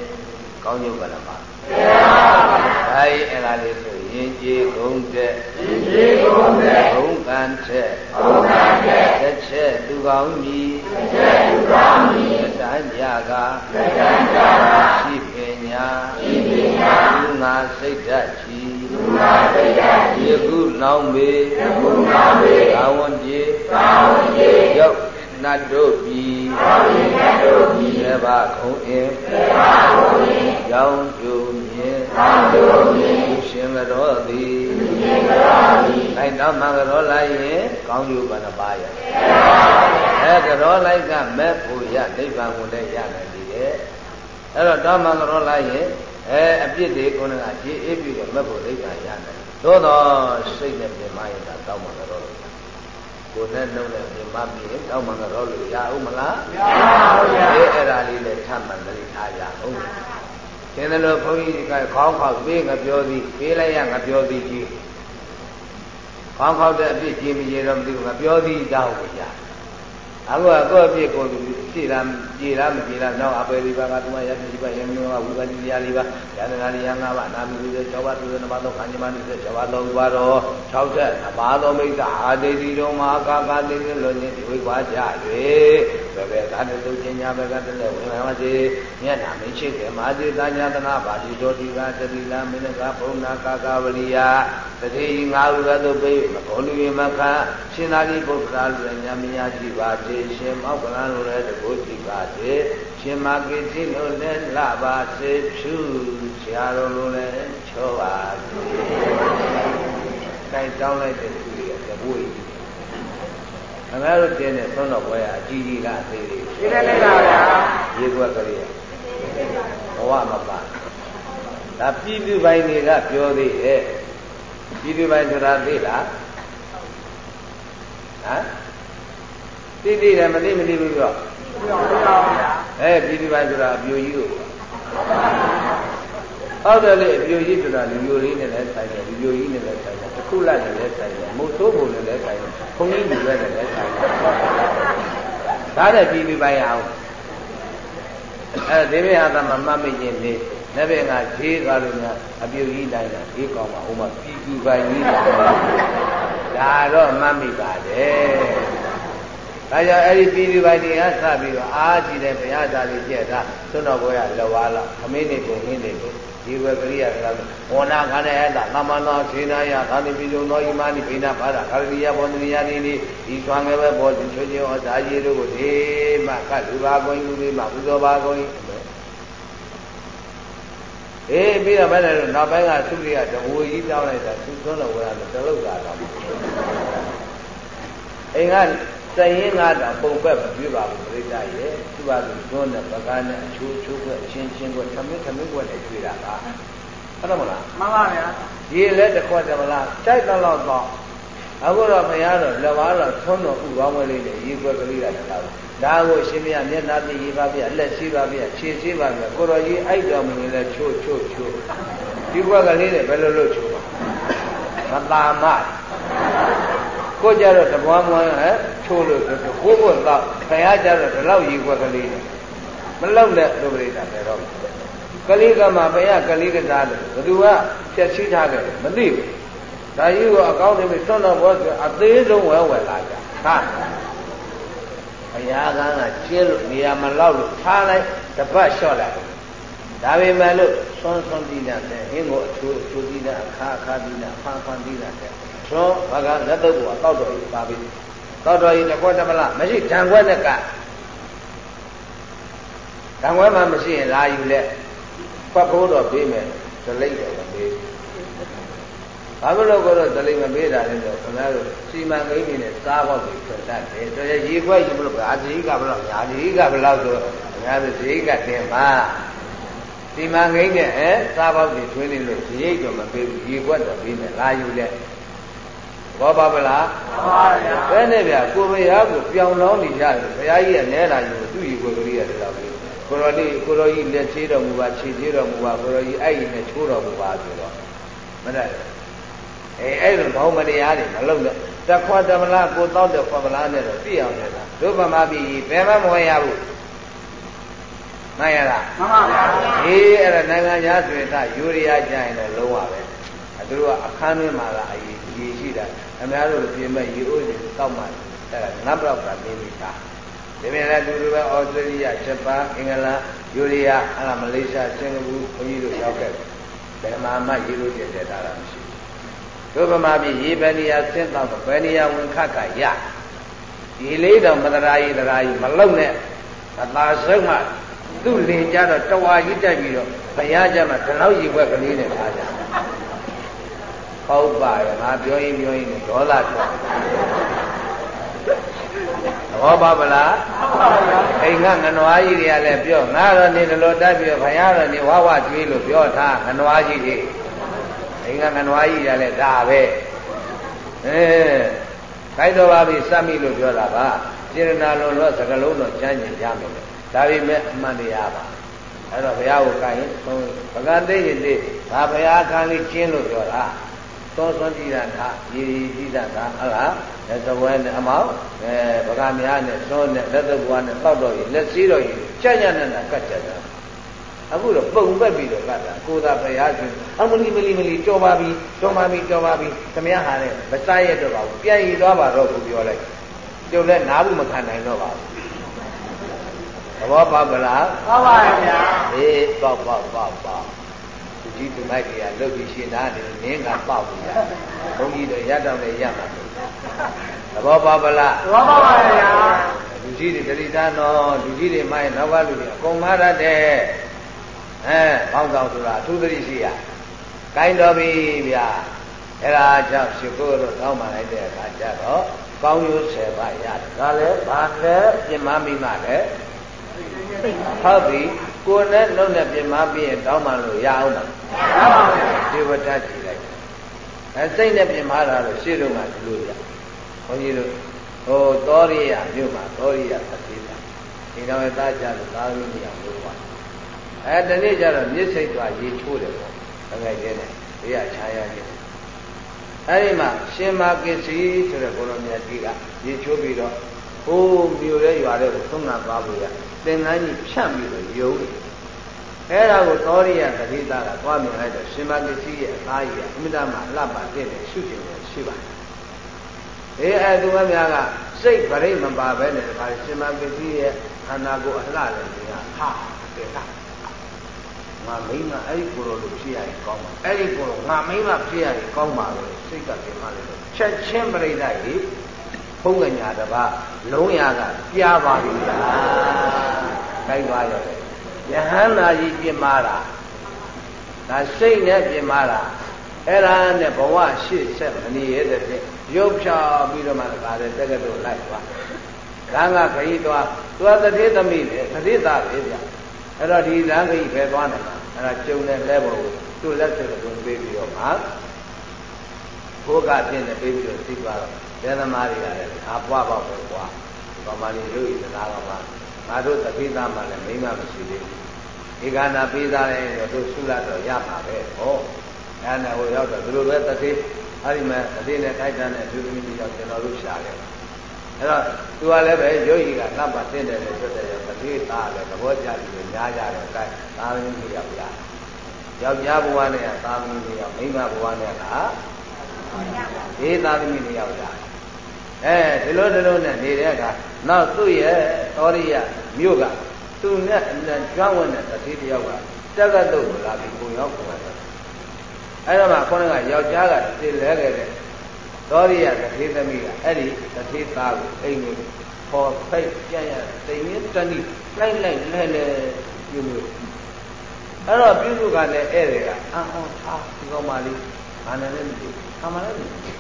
ကောင်းကျိုးကလည်းပါသေဟာဘုံဒါဤအဲ့ဒါလေးဆိုရင်ကြည်ကုန်တဲ့ဤယင်ကျေကုန်တဲ့ဘုံကံထက်ဘုံကံတဲ့တစ်ချက်သူကောင်းမြည်တစ်ချက်ကောင်းပြီတန်းကြကတစ်ချက်ကြပါရှိပညာရှိပညာလူငါစိတ်ဓာတ်ချီသူနာသိက္ခာရှိယခုနောင်ပေယခုနာမေသာဝန်ပြေသာဝန်ကျေရောက် နတ်တို့ပြီရောင်းရည်နတ်တို့ဒီသေဘာခုံအင်းသေဟာဘုံဤရောင်းကျိုးမြင်သောင်းတို့မြင်သူရှင်ကတော်သည်ရှင်တော်သည်လိုက်တော့မှကတော်လိုက်ရင်ကောင်းကျိုးဘယ်နှပါးရသေဟာဘုံဤအဲကတော်လိုက်ကမဲ့ဖို့ရနိဗ္ဗာန်ကိုလည်းရနိုင်ပြီတဲ့အဲ့တော့တောင်းမှကတော်လိုက်ရင်အဲအပြစ်တွေကိုယ်ကကြည်အေးပြီးတော့မဲ့ဖို့နိဗ္ဗာန်ရနိုင်သို့တော့စိတ်နဲ့ပြင်မရင်ကတောင်းမှကတော်လို့ကို ယ်နဲ့နှုတ်နဲ့ပြင်မပြီးရင်တောင်းမှကတော်လို့ရအောင်မလားရပါဘုရားအဲအဲ့ဒါလေးလည်းထပ်မှန်တည်းထားရအောင်ကျင်းတယ်လို့ဘုန်းကြီးကခေါင်းခေါက်ပေးငါပြောသည်ပေးလိုက်ရငါပြောသည်ကြီးခေါင်းခေါက်တဲ့အပြစ်ကြီးမရေတော့မသိဘူးငါပြောသည်တောင်းကိုရအခုကကိုယ့်အပြစ်ကိုကြည်လားကြည်လားမကြည်လားတော့အပယ်ဒီပါကသူမရတိပါယမနောကဝိပါတိတရားလေးပါဉာဏ်နာလေးရငါးပါးနာမည်လို့6ပါးသူနပါးတော့ခန္ဓာမနိစ္စ6ပါးလုံးပါတော့60အပါသောမိစ္ဆာအာတိတိတော်မှာကာကာတိတိလို့ညင်ဝိကွာကြ၍ဘယ်ဘက်ကတည်းကကျင်ညာဘက်ကတည်းကဝင်လာစေမျက်နာမင်းရှိတယ်မာတိတညာတနာပါတိတော်ဒီကတတိလာမင်းကဘုံနာကာကာဝလိယတတိငါဥရတုပိမဘောလူယမခရှင်သာရိပုတ္တရာလူညာမညာကြည့်ပါစေရှင်မောက္ကလန်လိုလည်းတကုကြည့်ပါစေရှင်မာကိတိလိုလည်းလှပါစေဖြူဆရာတော်လိုလည်းချောပါစေတိုင်းတောင်းလိုက်တဲ့သူတွေကတပွေးခင်ဗျားတို့တင်းတဲ့သွန်းတော်ဘွဲကအကြီးကြီးကအသေးလေးဒီနေ့လေးပါဗျာရေကွက်ကလေးဘဝမပါဒါပြည်သူပိုင်းတွေကပြောသေးရဲ့ပြည်သူပိုင်းဆိုတာသိလားဟမ်သိသိတယ်မသိမသိဘူးပြောပြောပါဗျာ အဲပြည်သူပိုင်းဆိုတာအပြိုကြီးကိုဟုတ်တယ်လေအပြိုကြီးဆိုတာလူမျိုးလေးနဲ့လည်းဆိုင်တယ်လူမျိုးကြီးနဲ့လည်းဆိုင်တယ်တစ်ခုလိုက်နဲ့လည်းဆိုင်တယ်မုတ်ဆိုးပုံနဲ့လည်းဆိုင်တယ်ဘုံကြီးလူပဲနဲ့လည်းဆိုင်တယ်ဒါတဲ့ပြည်သူပိုင်းအောင်အဲဒီမေဟာသမမမိတ်ချင်းနေလက်ဘက်ကဈေးကားလို့များအပြုတ်ကြီးတိုင်းတာဈေးကောင်းပါဦးမပြည်သူပိုင်းကြီးလာဒါတော့မမိပါတယ် ဒါကြောင့်အဲ့ဒီပြည်သူပိုင်းတွေကစပြီးတော့အားကြည့်တဲ့ဘုရားသာလေးကျက်တာသွန်တော်ဘုရားလောဝါလာခမင်းနေကိုဟင်းနေကိုဒီဝေကရိယာကဝဏခန္ဓာယတသမန္တောစေနာယသာတိပိစုံသောဣမာနိဘိနာဘာရခရိယဘောဓနိယနိနိဒီသွမ်းငယ်ပဲပေါ်ချွချင်းဩဇာကြီးတို့ကိုဒီမှကတ်လူပါကုန်ယူပြီးမှပူဇော်ပါကုန်အေးပြီးတော့ဘယ်နဲ့တော့နောက်ပိုင်းကသုရိယတဝူကြီးတောင်းလိုက်တာသူသွန်းတော်ဝရလို့တလုတ်တာတော့အိမ်က စရင်ငါတော့ပုံပက်မပြပါဘူးပြိတ္တရဲ့သူကသူသွန်းတဲ့ပကန်းနဲ့အချိုးချိုးခွက်အချင်းချင်းခွက်သမင်းသမင်းခွက်နဲ့ကျွေးတာကဟုတ်တယ်မလားမှန်ပါဗျာရေလည်းတစ်ခွက်တမလားကြိုက်တော့တော့တော့အခုတော့ဘုရားတော့လက်ဝါးတော့သွန်းတော်ဥကောင်းဝဲလေးနဲ့ရေခွက်ကလေးရတယ်လားဒါကိုရှင်မရမျက်နှာပြရေပါပြလက်ရှိပါပြခြေရှိပါပြကိုတော်ကြီးအိုက်တော်မူရင်လည်းချိုးချိုးချိုးဒီခွက်ကလေးနဲ့ဘယ်လိုလုပ်ချိုးပါ မတာမကိုကြတော့တပွားမွမ်းဟဲ့ချိုးလို့ဆိုကိုဘုတော့ဘုရားကြတော့ဒီလောက်ရေခွက်ကလေးနဲ့မလောက်တဲ့ဒုပရိသပဲတော့ကလေးကမှဘုရားကလေးကစားတယ်ဘသူကဖြည့်ရှိထားတယ်မသိဘူးဒါကြီးကိုအကောင်းနေပြီသွန်တော်ဘောဆိုအသေးဆုံးဝဲဝဲလာကြဟာဘုရားကကကျင်းလို့နေရာမလောက်လို့ထားလိုက်တပတ်လျှော့လိုက် ဒါပေမဲ့လို့ဆွန်းဆွန်းပြီးတဲ့ဟင်းကိုအချိုးအချိုးပြီးတဲ့အခါအခါပြီးတဲ့ဖန်ဖန်ပြီးတဲ့သွန်းဘာကလက်တော့ကတောက်တော်ကြီးပါပြီတောက်တော်ကြီးတကွက်တမလားမရှိဓာန်ခွက်နဲ့ကဓာန်ခွက်မှမရှိရင်လာယူလက်ဖတ်ဖို့တော့ပြီးမယ်ဒလိမ့်တယ်ပေးဘာလို့လို့ကတော့ဒလိမ့်မပေးတာလဲဆိုခင်ဗျားတို့စီမံကိန်းတွေနဲ့စားဖို့ပြီးထွက်တတ်တယ်ဆိုရင်ရေခွက်ယူမလို့ဗာဇီကဘလို့ညာဇီကဘလို့ဆိုတော့ခင်ဗျားတို့ဇီကတင်ပါ စီမံကိန်းနဲ့အဲစားဖို့ပြီးထွင်းနေလို့ဇီတော့မပေးဘူးရေခွက်တော့ပြီးမယ်လာယူလက်ဘောပါဗလားမှန်ပါဗျာဘယ်နဲ့ဗျာကိုဘုရားကိုပြောင်းလောင်းနေကြတယ်ဘုရားကြီးကနဲလာယူသူ့ရေခွက်ကလေးရတယ်တော့ကိုရော်ဒီကိုရော်ကြီးလက်ချေးတော်မူပါခြေချေးတော်မူပါကိုရော်ကြီးအဲ့ဒီနဲ့ချိုးတော်မူပါဆိုတော့မနဲ့အဲအဲ့လိုဘောင်းမတရားတွေမလုပ်နဲ့တခွတမလားကိုတောက်တဲ့ခွမလားနဲ့တော့ပြည့်အောင်နေတာတို့ဗမာပြည်ဘယ်မှမဝင်ရဘူး မှန်ရလားမှန်ပါဗျာအေးအဲ့ဒါနိုင်ငံခြားဆိုရင်ဒါယူရီးယားကြရင်လည်းလုံးဝပဲအတူကအခန်းတွင်းမှာလားအရေးကြီးရှိတာအများတို့ပြင်မဲ့ရေအိုးတွေတောက်မှအဲ့ဒါငတ်တော့တာနေနေတာဒီပြင်လည်းတူတူပဲဩစတြေးလျဂျပန်အင်္ဂလန်ယူရီးယားအဲ့ဒါမလေးရှားစင်ကာပူခွန်ကြီးတို့ရောက်ခဲ့ဘယ်မှာမှရေလို့ပြည့်တဲ့တာမရှိတို့ဗမာပြည်ရေဘယ်နေရာဆင်းတော့ဘယ်နေရာဝင်ခတ်ကရဒီလေးတော့မတရာကြီးတရာကြီးမလုံနဲ့အသာဆုံးမှ သူ့လင်ကြတော့တဝါကြီးတက်ပြီးတော့ဘုရားကြမှာဒီလောက်ရေွက်ကလေးနဲ့ထားကြဟုတ်ပါရဲ့ငါပြောရင်ပြောရင်ဒေါသထွက်သဘောပါဗလားအိမ်ကငနွားကြီးတွေကလည်းပြောငါတော့နေတယ်လို့တတ်ပြီးဘုရားတော့နေဝဝကျွေးလို့ပြောထားငနွားကြီးတွေအိမ်ကငနွားကြီးတွေကလည်းဒါပဲအဲခိုက်တော်ပါပြီစက်မိလို့ပြောတာပါစေရနာလုံးတော့စကလုံးတော့ကျမ်းကျင်ကြမယ် ဒါပေမဲ့အမှန်တရားပါအဲ့တော့ဘုရားကိုကိုင်းဆုံးပကတိတ်တိဒါဘုရားခံလေးကျင်းလို့ပြောတာသောသွန်ကြည်တာဒါရည်ရည်ကြည်တာဒါဟုတ်လားလက်သဝဲနဲ့အမောက်အဲဗကာမယာနဲ့သောနဲ့လက်သဘွားနဲ့တောက်တော့ရည်လက်စည်းတော့ရည်ကြက်ကြက်နဲ့ကတ်ကြတာအခုတော့ပုံပက်ပြီးတော့ကတ်တာကိုသာဘုရားရှင်အမလီမလီမလီကြောပါပြီကြောပါပြီကြောပါပြီသမယဟာနဲ့မစားရတော့ပါဘူးပြန်ရည်သွားပါတော့ကိုပြောလိုက်ကျုပ်လည်းနားဘူးမခံနိုင်တော့ပါဘူး သဘောပေါက်ကြလားဟုတ်ပါဗျာအေးပေါက်ပေါက်ပေါက်ပေါက်သူကြီးသူမိုက်တွေကလုတ်ပြီးရှင်းသားတယ်နင်းကပေါက်ဘူးရဘုန်းကြီးတို့ရတော့လည်းရမှာသဘောပေါက်ပါလားသဘောပေါက်ပါဗျာလူကြီးတွေတတိသားတော့လူကြီးတွေမိုက်နောက်ကလူတွေအကုန်မာရတဲ့အဲဘောင်းဆောင်ဆိုတာအထူးသတိရှိရကိုင်းတော်ပြီဗျာအဲ့ဒါကြောင့်ရှိခိုးလို့တောင်းမှလိုက်တဲ့အခါကျတော့ကောင်းကျိုး10ပါးရတယ်ဒါလည်းဘာလဲပြင်မမိမှလည်း ဟုတ်ပြီကိုယ်နဲ့နှုတ်နဲ့ပြင်မပြီးရင်တောင်းမှလို့ရအောင်မလားရပါဘူးဒီဝတ္တကြည့်လိုက်အဲစိတ်နဲ့ပြင်မတာလို့ရှေ့တော့မှဒီလိုရဘုန်းကြီးတို့ဟိုသောရိယမြို့မှာသောရိယသတိတာဒီတော့သားကြလို့သားလို့မရဘူးကွာအဲတနေ့ကျတော့မြစ်စိတ်သွားရေချိုးတယ်ပေါ့ငယ်ချင်းနဲ့ဘေးကခြားရခြင်းအဲဒီမှာရှင်မာကိစီဆိုတဲ့ဘုရားမြတ်ကြီးကရေချိုးပြီးတော့ ဟိုးမြို့ရဲရွာတဲ့ကိုသုံးနာသွားဖို့ရသင်္ကန်းကြီးဖြန့်ပြီးတော့ယုံတယ်အဲ့ဒါကိုသောရိယသတိသားကသွားမြင်လိုက်တော့ရှင်မပစ္စည်းရဲ့အသားကြီးကအမြဲတမ်းအလှပတဲ့ရှုကျင်တယ်ရှိပါတယ်။အေးအဲသူမများကစိတ်ဗရိတ်မပါပဲနဲ့ဒါရှင်မပစ္စည်းရဲ့ခန္ဓာကိုယ်အလှလည်းမြင်ရဟာတဲ့ကငါမိမအဲ့ဒီကိုယ်တော်လို့ဖြစ်ရရင်ကောင်းပါအဲ့ဒီကိုယ်တော်ငါမိမဖြစ်ရရင်ကောင်းပါပဲစိတ်ကပြင်ပါလေချက်ချင်းပြိဋ္ဌာကြီး ဘုံကညာတပါလုံးရကပြားပါပြီလား။ခိုင်းသွားရတယ်ယဟန္တာကြီးပြင်းမာတာဒါစိတ်နဲ့ပြင်းမာတာအဲ့ဒါနဲ့ဘဝရှေ့ဆက်မနေရတဲ့ဖြင့်ရုပ်ဖြောပြီးတော့မှတခါတည်းတက္ကသိုလ်လိုက်သွားလမ်းကခရီးသွားသွားတတိသမီးလေတတိသားပဲဗျအဲ့တော့ဒီလမ်းခရီးပဲသွားနိုင်တာအဲ့ဒါကျုံတဲ့လဲပေါ်ကိုသူ့လက်ဆက်ကိုပေးပြီးတော့မှဘခိုးကဖြစ်နေပြီးပြီးတော့သိသွားတော့ ဒေသမားတွေကလည်းအာပွားပေါ့ပဲကွာဗမာလူလူဤတရားကမှငါတို့တပိသားမှလည်းမိမမရှိသေးဘူးဒီကနာပေးသားတယ်တော့သူဆုလာတော့ရမှာပဲဟောအဲနဲ့ဟိုရောက်တော့သူတို့ပဲတတိအဲ့ဒီမှာတတိနဲ့ထိုက်တန်းတဲ့သူသမီးတွေရောက်ကျွန်တော်တို့ရှာတယ်အဲ့တော့သူကလည်းပဲရုပ်ရည်ကနတ်ပါတင်းတယ်လို့ပြောတယ်ရောတတိသားလည်းသဘောကျပြီးညားကြတယ်အဲဒါသမီးတွေရောက်လာယောက်ျားဘဝနဲ့သာသမီတွေရောက်မိန်းမဘဝနဲ့ကဒီသာသမီတွေရောက်လာ အဲဒီလိုဒီလိုနဲ့နေတဲ့အခါနောက်သူ့ရဲ့သောရိယမြို့ကသူနဲ့ကျွမ်းဝင်တဲ့တတိတယောက်ကတက်ကတုတ်ကိုလာပြီးကိုရောက်ပေါ်တယ်အဲ့တော့မှခေါင်းကယောက်ျားကသိလဲခဲ့တဲ့သောရိယတတိသမီးကအဲ့ဒီတတိသားကိုအိမ်ကိုခေါ်ဖိတ်ကြရတိမ်ရင်းတဏိလိုက်လိုက်လဲလဲပြုလို့အဲ့တော့ပြုစုကလည်းဧည့်တွေကအာအောဟာဒီကောင်မလေးဘာနဲ့လဲမသိဘူး။အမှန်လည်းငါ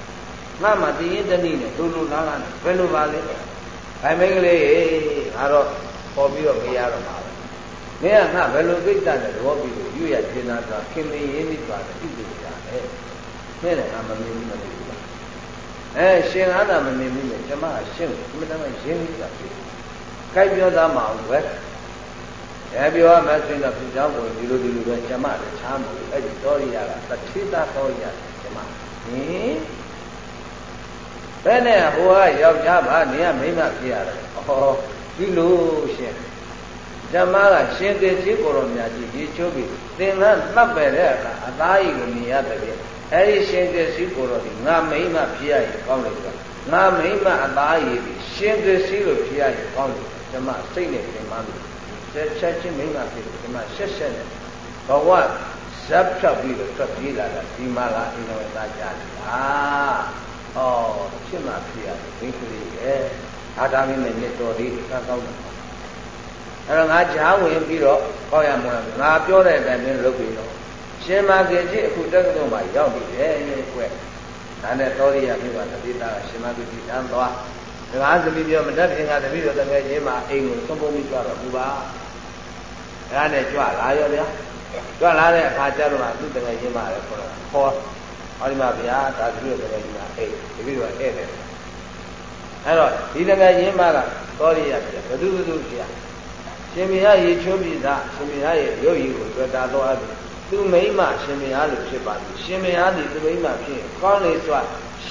မှတည်ရင်တနည်းနဲ့ဒုလူလားလားဘယ်လိုပါလဲ။ဘိုင်မိန်းကလေးငါတော့ပေါ်ပြီးတော့မရတော့မှာပဲ။မင်းကငါဘယ်လိုကိစ္စနဲ့သဘောပြီးလို့ယူရကျင်နာဆိုတာခင်မင်းရင်းပြီးသွားတယ်ပြုလို့ရတယ်။မင်းလည်းငါမမြင်ဘူးမသိဘူး။အဲရှင်အားသာမမြင်ဘူးလေကျွန်မကရှင်းတယ်အမှန်တမ်းရင်းပြီးတာဖြစ်တယ်။ကြိုက်ပြောသားမအောင်ပဲ။အဲပြောရမယ်ဆိုရင်တော့ဒီကြောင့်ကိုဒီလိုဒီလိုပဲကျမလည်းချမ်းမို့အဲ့ဒီတော်ရရကတတိတာတော်ရကျမဟင် ဘယ်နဲ့ဟိုကယောက်ျားပါနေကမိန်းမဖြစ်ရတယ်။ဟောဒီလိုရှင်ဓမ္မကရှင်သေစီကိုရောမြတ်ကြီးရေချိုးပြီးသင်္ကန်းမှတ်ပဲတဲ့အခါအသားကြီးကိုမြင်ရတဲ့ပြအဲ့ဒီရှင်သေစီကိုရောဒီငါမိန်းမဖြစ်ရရင်ကောင်းတယ်ကွာငါမိန်းမအသားကြီးပြီးရှင်သေစီလို့ဖြစ်ရရင်ကောင်းတယ်ဓမ္မစိတ်နဲ့သင်မှလို့ချက်ချက်ချင်းမိန်းမဖြစ်တယ်ဓမ္မရှက်ရှက်နဲ့ဘဝဇပ်ဖြောက်ပြီးတော့ထွက်ပြေးလာတာဒီမှာလားအိမ်တော်သားကြတယ်ဟာ ဩဖြစ်မှဖြစ်ရတယ်မိန်းကလေးရဲ့ဒါဒါမင်းနဲ့နှစ်တော်လေးကကောင်းတယ်အဲ့တော့ငါကြားဝင်ပြီးတော့ကောက်ရမှာငါပြောတဲ့အတိုင်းမင်းလုပ်ပြီးတော့ရှင်မာကေကြီးအခုတက္ကသိုလ်မှာရောက်ပြီလေကွဒါနဲ့တော်ရိယမြို့ကတတိတာကရှင်မာကေကြီးတန်းသွားဒကာသမီးပြောမတတ်ခင်ကတပည့်တော်တကယ်ချင်းမှာအိမ်ကိုသုံးပုံပြီးကြတော့ဘူးပါအဲ့ဒါနဲ့ကြွလာရောဗျာကြွလာတဲ့အခါကျတော့သူ့တကယ်ချင်းမှာလည်းခေါ်ခေါ် ဟောဒီမှာဗျာဒါတပည့်တော်တကယ်ချင်းမှာအိမ်တပည့်တော်ဧည့်တယ်အဲ့တော့ဒီတကယ်ချင်းမှာကတော်ရိယပြဘသူဘသူပြရှင်မရရေချိုးပြီးသားရှင်မရရဲ့ရုပ်ရည်ကိုတွေ့တာတော့အပ်သူမိမရှင်မရလို့ဖြစ်ပါပြီရှင်မရသည်သူမိမဖြစ်ကောင်းလေစွာ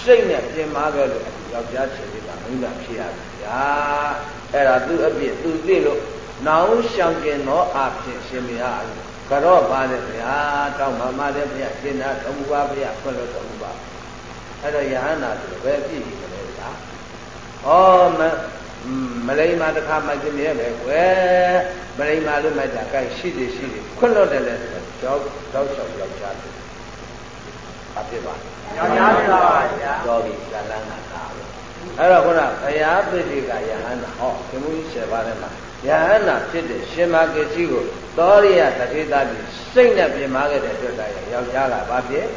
စိတ်နဲ့ပြင်မာခဲ့လို့ယောက်ျားချင်းတွေကမိမဖြစ်ရပြီဗျာအဲ့ဒါသူအပြစ်သူသိလို့နောင်ရှောင်ကျင်သောအဖြစ်ရှင်မရ ကတော့ပါတယ်ဗျာတောင်းပါမတဲ့ဗျာရှင်းတာသမှုပါဗျာခွင့်လို့သမှုပါအဲ့တော့ယဟန္တာဆိုဘယ်ပြည့်ပြီလဲဗျာဩမမလိမ္မာတစ်ခါမှကျင်မြဲပဲကွယ်မလိမ္မာလို့မှတ်တာကဲရှိတယ်ရှိတယ်ခွတ်လို့တယ်လေတော့တော့လျှောက်ယောက်ျားတယ်အဖြစ်ပါယောက်ျားဖြစ်ပါပါဗျာတော့ဒီကလန်းကတာအဲ့တော့ခုနဘုရားပိဋိကယဟန္တာဟောသင်္မှုကြီး7ပါးထဲမှာ ယဟန္တာဖြစ်တဲ့ရှင်မာကကြီးကိုသောရိယတထေတာကြီးစိတ်နဲ့ပြင်မာခဲ့တဲ့အတွက်ဒါယောက်ျားကဘာဖြစ်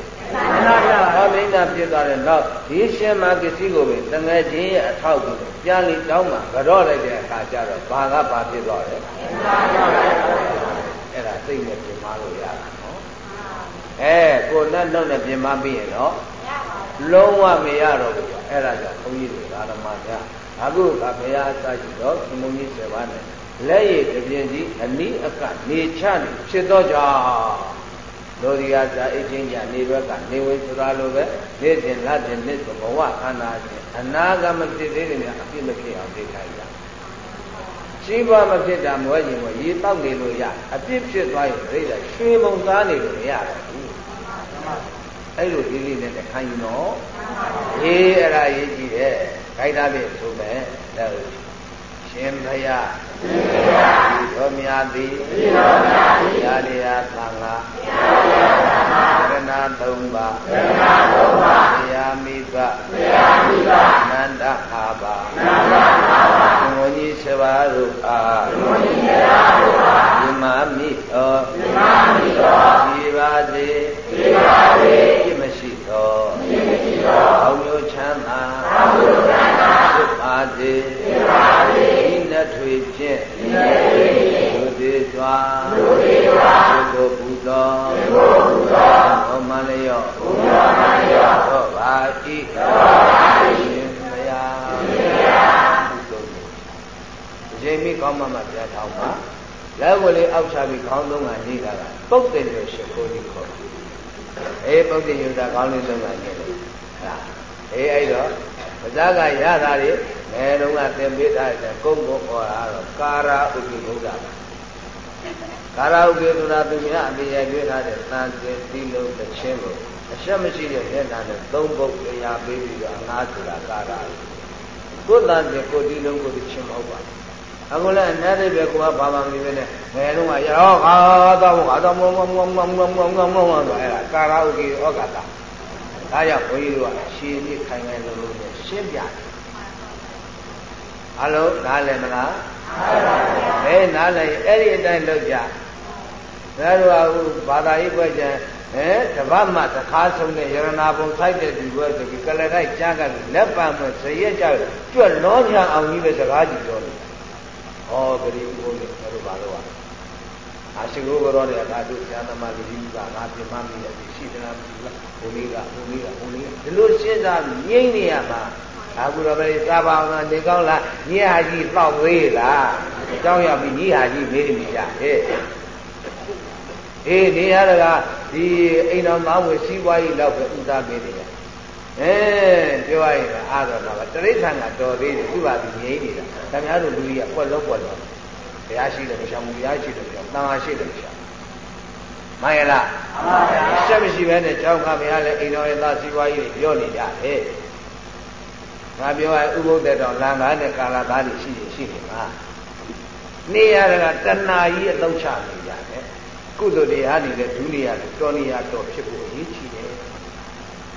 ဟောမိန်းနာဖြစ်သွားတဲ့နောက်ဒီရှင်မာကစီကိုပဲတငယ်ချင်းရဲ့အထောက်ကိုပြန်လီတောင်းမှကြော့လိုက်တဲ့အခါကျတော့ဘာကဘာဖြစ်သွားလဲအဲ့ဒါစိတ်နဲ့ပြင်မာလို့ရတာနော်အဲကိုနဲ့နှုတ်နဲ့ပြင်မာပြီးရင်တော့လုံးဝမရတော့ဘူးအဲ့ဒါကြောင့်ဘုန်းကြီးတွေဓမ္မများ အခုကဘုရားစာရှိတော့ဘုံကြီး7ပါးနဲ့လက်ရည်တပြင်းကြီးအနိအကနေချနေဖြစ်တော့ကြောင့်လောဒီယာစာအိချင်းကြနေဘက်ကနေဝေဆိုတာလိုပဲနေ့စဉ်လစဉ်နေ့ဆိုဘဝခန္ဓာချင်းအနာဂမဖြစ်သေးတယ်များအပြစ်မဖြစ်အောင်သိခိုင်းရရှိဘမဖြစ်တာမွဲခြင်းကိုရေတောက်နေလို့ရအပြစ်ဖြစ်သွားရင်ပြိတ္တာရွှေပုံသားနေလို့မရတော့ဘူး အဲ့လိုဒီလေးနဲ့ခိုင်းရင်တော့အေးအဲ့ဒါရေးကြည့်တယ်ခိုင်းတာပြီဆိုမဲ့ရှင်ဘုရားရှင်ဘုရားဒီတော်မြတ်သည်ဒီတော်မြတ်သည်ရာလျာသံဃာရာလျာသံဃာရဏသုံးပါးရဏသုံးပါးဘုရားမိဘဘုရားမိဘနန္ဒအာဘာနန္ဒအာဘာဘုံကြီး7ပါးတို့အားဘုံကြီး7ပါးတို့အားဒီမာမိတော်ဒီမာမိတော်ဒီပါစေဒီပါစေပြမရှိတော်ပြမရှိတော်အောင်မျိုးချမ်းသာအောင်မျိုးချမ်းသာဖြစ်ပါစေဖြစ်ပါစေဤလက်ထွေဖြင့်ဤလက်ထွေဖြင့် သေးစွာလူ သေးစွာကိုပူသောကိုပူသောဘောမလျော့ဘုရားမလျော့သောပါတိသောပါတိရှင်ဘုရားရှင်ဘုရားသုဆုံးဒီချိန်မိကောင်းမှမှပြန်ထောင်းပါလက်ကိုလေးအောက်ချပြီးခေါင်းသုံးကနေတာကပုတ်တယ်လို့ရှိခိုးပြီးခေါ်အေးပုတ်တယ်ယူတာခေါင်းလေးသုံးကနေတယ်ဟာအေးအဲ့တော့ပဇာကရတာတွေငယ်တုန်းကသင်ပေးထားတဲ့ကုန်းကိုဟောတာတော့ကာရာဥပ္ပိဘုရား ကာရာဥပ္ပိဘုရားသူများအပြည့်ရတွေ့ထားတဲ့သံသင်သီလုံးတစ်ချင်းကိုအရှက်မရှိတဲ့မျက်နှာနဲ့သုံးပုတ်တရားပေးပြီးတော့ငါးဆိုတာကာရာကိုယ်တန်တဲ့ကိုယ်ဒီလုံးကိုချင်းမဟုတ်ပါဘူးအခုလည်းအနည်းလေးပဲကိုကဘာမှမပြီးပဲနဲ့ငယ်တုန်းကရောခါတော့ခါတော့မောမောမောမောမောမောမောမောမောဆိုအဲ့ဒါကာရာဥပ္ပိဩဃတာဒါကြောင့်ဘုန်းကြီးတို့ကရှင်းပြီးခိုင်ခိုင်လုံးလုံးနဲ့ရှင်းပြတယ်အလုံးနားလည်မလား အဲနားလည်အဲ့ဒီအတိုင်းလုပ်ကြဒါတို့ကဟိုဘာသာရေးပွဲကြအဲတပတ်မှတစ်ခါဆုံးတဲ့ယရနာပုံဆိုင်တဲ့ဒီပွဲဆိုပြီးကလလိုက်ကြားကလက်ပံမစရက်ကြကျွတ်လောချအောင်ကြီးပဲစကားကြည့်ပြောတယ်။ဩဂရိဘုန်းကြီးတို့ဘာလို့อ่ะအာရှိကိုဘောတဲ့အခါတို့ဆရာသမားလူကြီးကငါပြင်မမိတဲ့ရှိသလားမရှိလားဘုန်းကြီးကဘုန်းကြီးကဘုန်းကြီးဒီလိုရှင်းစားငြိမ့်နေရမှာ အခုတော့ပဲသာပါအောင်နေကောင်းလားညီဟာကြီးတောက်သေးလားအကြောင်းရောက်ပြီးညီဟာကြီးမေးနေကြဟဲ့အေးနေရတကဒီအိမ်တော်မောင်းဝစီးပွားရေးတော့ပဲဥစားပေးနေတယ်အဲပြောရရင်အားတော့တော့တရိဋ္ဌာန်ကတော်သေးတယ်သူ့ပါပြီးငြိမ့်နေတာဒါများတို့လူကြီးကပွက်လို့ပွက်လို့ဘုရားရှိတယ်မရှောင်ဘူးဘုရားရှိတယ်မရှောင်တန်ခါရှိတယ်မရှောင်မှန်ရလားမှန်ပါဗျာဆက်မရှိပဲနဲ့ကျောင်းကဘုရားလည်းအိမ်တော်ရဲ့သားစီးပွားရေးတွေပြောနေကြဟဲ့ ငါပြောရဥပုသ္တတော်လံကားနဲ့ကာလသားတွေရှိရှိနေမှာနေရတာကတဏှာကြီးအသုံးချနေကြတယ်ကုသိုလ်တွေဟာနေတဲ့ဒုနေရတော်နေရတော်ဖြစ်ဖို့အရေးကြီးတယ်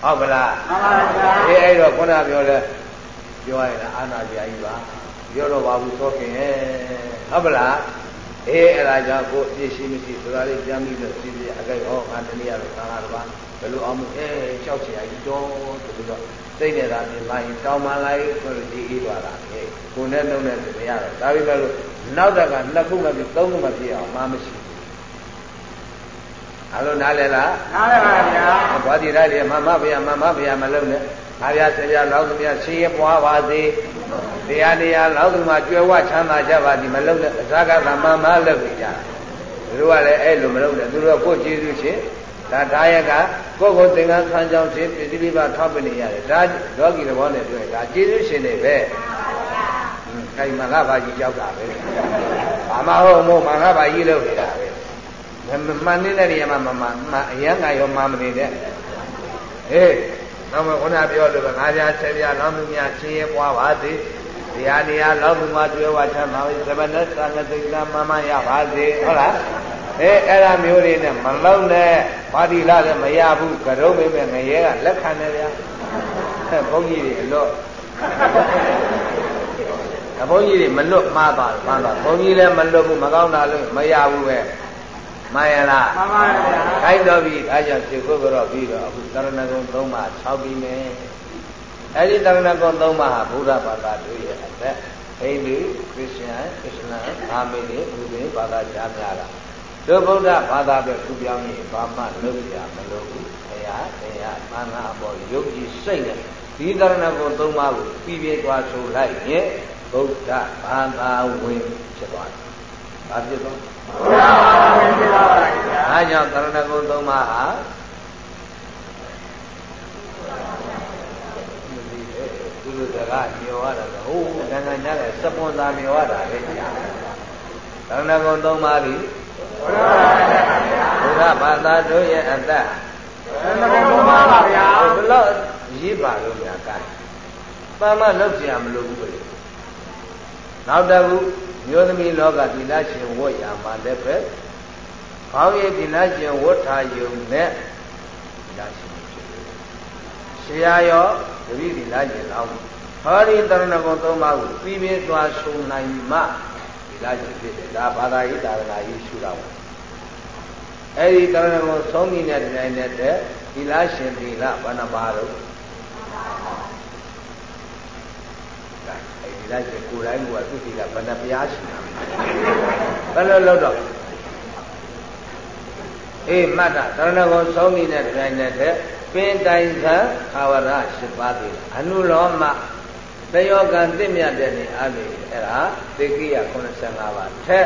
ဟုတ်ကလားမှန်ပါဗျာအေးအဲ့တော့ခုနပြောလဲပြောရရင်အာနာပြာကြီးပါပြောတော့ပါဘူးသောခင်ရဲ့ဟုတ်ကလားအေးအဲ့ဒါကြောင့်ကိုအပြည့်ရှိမရှိဆိုတာလေးကြမ်းပြီးတော့စီစီအကြိုက်ဟောငါတနည်းရတော့သာသာတပါ ဘယ်လိုအောင်မလဲကြောက်เสียကြီးတော့ဆိုတော့စိတ်နဲ့သာပြင်လိုက်တောင်းမှလိုက်ဆိုလို့ဒီအေးသွားတာလေကိုနဲ့လုံးနဲ့မရတော့ဒါပေမဲ့လို့နောက်တကနှစ်ခုမှပြီးသုံးခုမှပြည့်အောင်မမရှိဘူးအဲ့လိုနားလဲလားနားလဲပါဗျာဘာတိရတဲ့မမဗျာမမဗျာမလုံးနဲ့ငါဗျာဆရာလောက်သူများရှင်းရပွားပါစေတရားတရားလောက်သူမှကြွယ်ဝချမ်းသာကြပါသည်မလုံးနဲ့အစကားသမမလုပ်နေကြသူတို့ကလည်းအဲ့လိုမလုပ်နဲ့သူတို့ကကိုယ်ကျေးဇူးရှင် ဒါဒါရကကိုယ့်ကိုယ်သင်္ကန်းခံကြောင်းဖြင့်ပစ္စည်းလေးပါထောက်ပနေရတယ်ဒါလောကီသဘောနဲ့ပြောရင်ဒါကျေးဇူးရှင်တွေပဲခိုင်မငါဘာကြီးကြောက်တာပဲဘာမဟုတ်မို့မငါဘာကြီးလုပ်နေတာပဲမှန်နေတဲ့နေရာမှာမမှန်အရန်ကရောမှမနေတဲ့ဟေးတော့မခုနပြောလို့ပဲငါးပြားဆယ်ပြားလောင်းသူများချင်းရဲပွားပါစေတရားတရားလောင်းသူများတွေ့ဝချမ်းပါစေသမဏသံဃာသိက္ခာမမရပါစေဟုတ်လား အဲအဲ့ဒါမျိုးတွေနဲ့မလုံးနဲ့ပါတိလာလည်းမရဘူးကရုံးမိမဲ့ငရဲကလက်ခံတယ်ဗျာဘုန်းကြီးတွေလွတ်ဘုန်းကြီးတွေမလွတ်မှားသွားမှားသွားဘုန်းကြီးလည်းမလွတ်ဘူးမကောင်းတာလို့မရဘူးပဲမှန်ရလားမှန်ပါဗျာခိုင်းတော့ပြီဒါကြောင့်စေခုကတော့ပြီးတော့အခုသရဏဂုံ၃ပါး၆ပြီးမယ်အဲ့ဒီသရဏဂုံ၃ပါးဟာဘုရားဘာသာတို့ရဲ့အသက်ဟိန္ဒူခရစ်ယာန်အစ္စလာမ်အာမေတွေဘုရင်ဘာသာကြားများတာ တို့ဗုဒ္ဓဘာသာပဲသူပြောင်းရင်ဘာမှလုပ်ရမလို့ဘူးဘုရားတရားသံဃာအပေါ်ယုတ်ကြည်စိတ်နဲ့ဒီသရဏဂုံ၃ပါးကိုပြီးပြည့်သွားဆိုလိုက်ရင်ဗုဒ္ဓဘာသာဝင်ဖြစ်သွားတယ်။ဘာဖြစ်သွားဘုရားဘာသာဝင်ဖြစ်သွားပါဗျာ။အဲကြောင့်သရဏဂုံ၃ပါးဟာသူတို့ကမျောရတာဟိုးတန်ခါညကစပွန်သာမျောရတာလေကြာ။သရဏဂုံ၃ပါးဒီ ဘုရားဘာသာတို့ရဲ့အသက်သရဏဂုံ၃ပါးပါဗျာ။ဘယ်တော့ရေးပါလို့များကဲ။ပါမလောက်ကြမလို့ဘူးပဲ။နောက်တစ်ခုမျိုးသမီးလောကသီလရှင်ဝတ်ရမှာလည်းပဲခေါင်းရည်သီလရှင်ဝတ်ထားယုံနဲ့သီလရှင်ဖြစ်တယ်။ဆရာရောတပည့်သီလရှင်တော်ဟောဒီတရဏဂုံသုံးပါးကိုပြီးပြည့်သွားဆုံးနိုင်မှသီလရှင်ဖြစ်တယ်ဒါဘာသာရေးသာသနာရေးရှုတာပါ အဲ့ဒီတရဏဂုံဆုံးမိတဲ့တိုင်းနဲ့တဲ့သီလရှင်သီလဘာနှပါတော့ဒီလိုက်ကိုယ်တိုင်းကသူ့ဒီကဘဏ္ဍပြားရှိတာဘယ်လိုလုပ်တော့အေးမှတ်တာသရဏဂုံသုံးနည်းနဲ့တိုင်တဲ့ပင်တိုင်သံခါဝရ၈ပါးသေးအနုလောမတယောကံတင့်မြတ်တဲ့နေအားဖြင့်အဲ့ဒါသေကိယ85ပါးထက်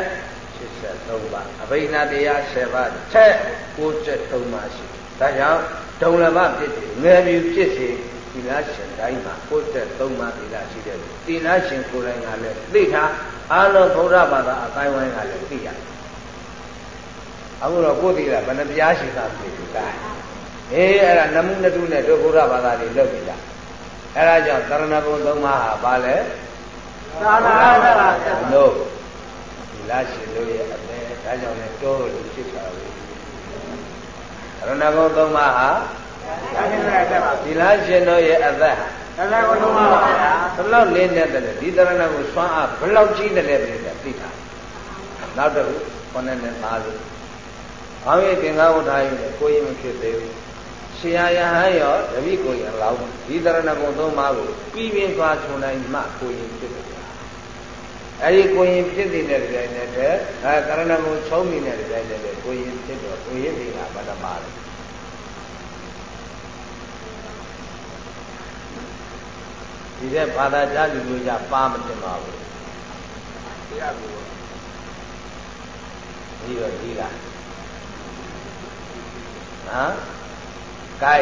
83ပါးအဘိနာတရား10ပါးထက်93ပါးရှိဒါကြောင့်ဒုံလဘဖြစ်စေငယ်မြူဖြစ်စေဒီလားရှင်တိုင်းမှာ93ပါးဒီလားရှိတယ်ဒီလားရှင်ကိုယ်တိုင်ကလည်းသိတာအာလုံးဗုဒ္ဓဘာသာအတိုင်းဝိုင်းကလည်းသိရတယ်အခုတော့ကိုယ်သိတာဘယ်နှပြားရှိတာသိပြီကဲအေးအဲ့ဒါနမှုနတုနဲ့တို့ဗုဒ္ဓဘာသာတွေလုပ်ပြီလားအဲ့ဒါကြောင့်သရဏဂုံသုံးပါးဟာဘာလဲသာသနာ့ပါဗျာလို့ဒီ လားရှင်တို့ရဲ့အသေးဒါကြောင့်လည်းတိုးလို့ဖြစ်တာပဲရဏဂုံသုံးပါးဟာဒီလားရှင်တို့ရဲ့အသက်ဟာသရဏဂုံသုံးပါးပါဗျာဘလောက်လေးနဲ့တယ်ဒီသရဏကိုစွမ်းအားဘလောက်ကြီးတယ်လဲပြည်တယ်သိတာနောက်တစ်ခုခေါင်းနဲ့သားလို့ဘောင်းရဲ့သင်္ကားဝဋ္ဌာယကိုရင်မဖြစ်သေးဘူးဆရာယဟန်ရောတပိကိုရင်လောက်ဒီတရဏဂုံသုံးပါးကိုပြီးပြင်းသွားချုံနိုင်မှကိုရင်ဖြစ်တယ် အဲဒီကိုရင်ဖြစ်တဲ့ကြိုင်နဲ့တဲ့အဲကရဏဂုံသုံးမိတဲ့ကြိုင်နဲ့ကိုရင်ဖြစ်တော့ကိုရင်ဒီကဘာတပါလဲဒီတဲ့ဘာသာကြားလူမျိုးကြပါမတင်ပါဘူးတရားကိုဒီတော့ဒီလားဟမ်ကဲ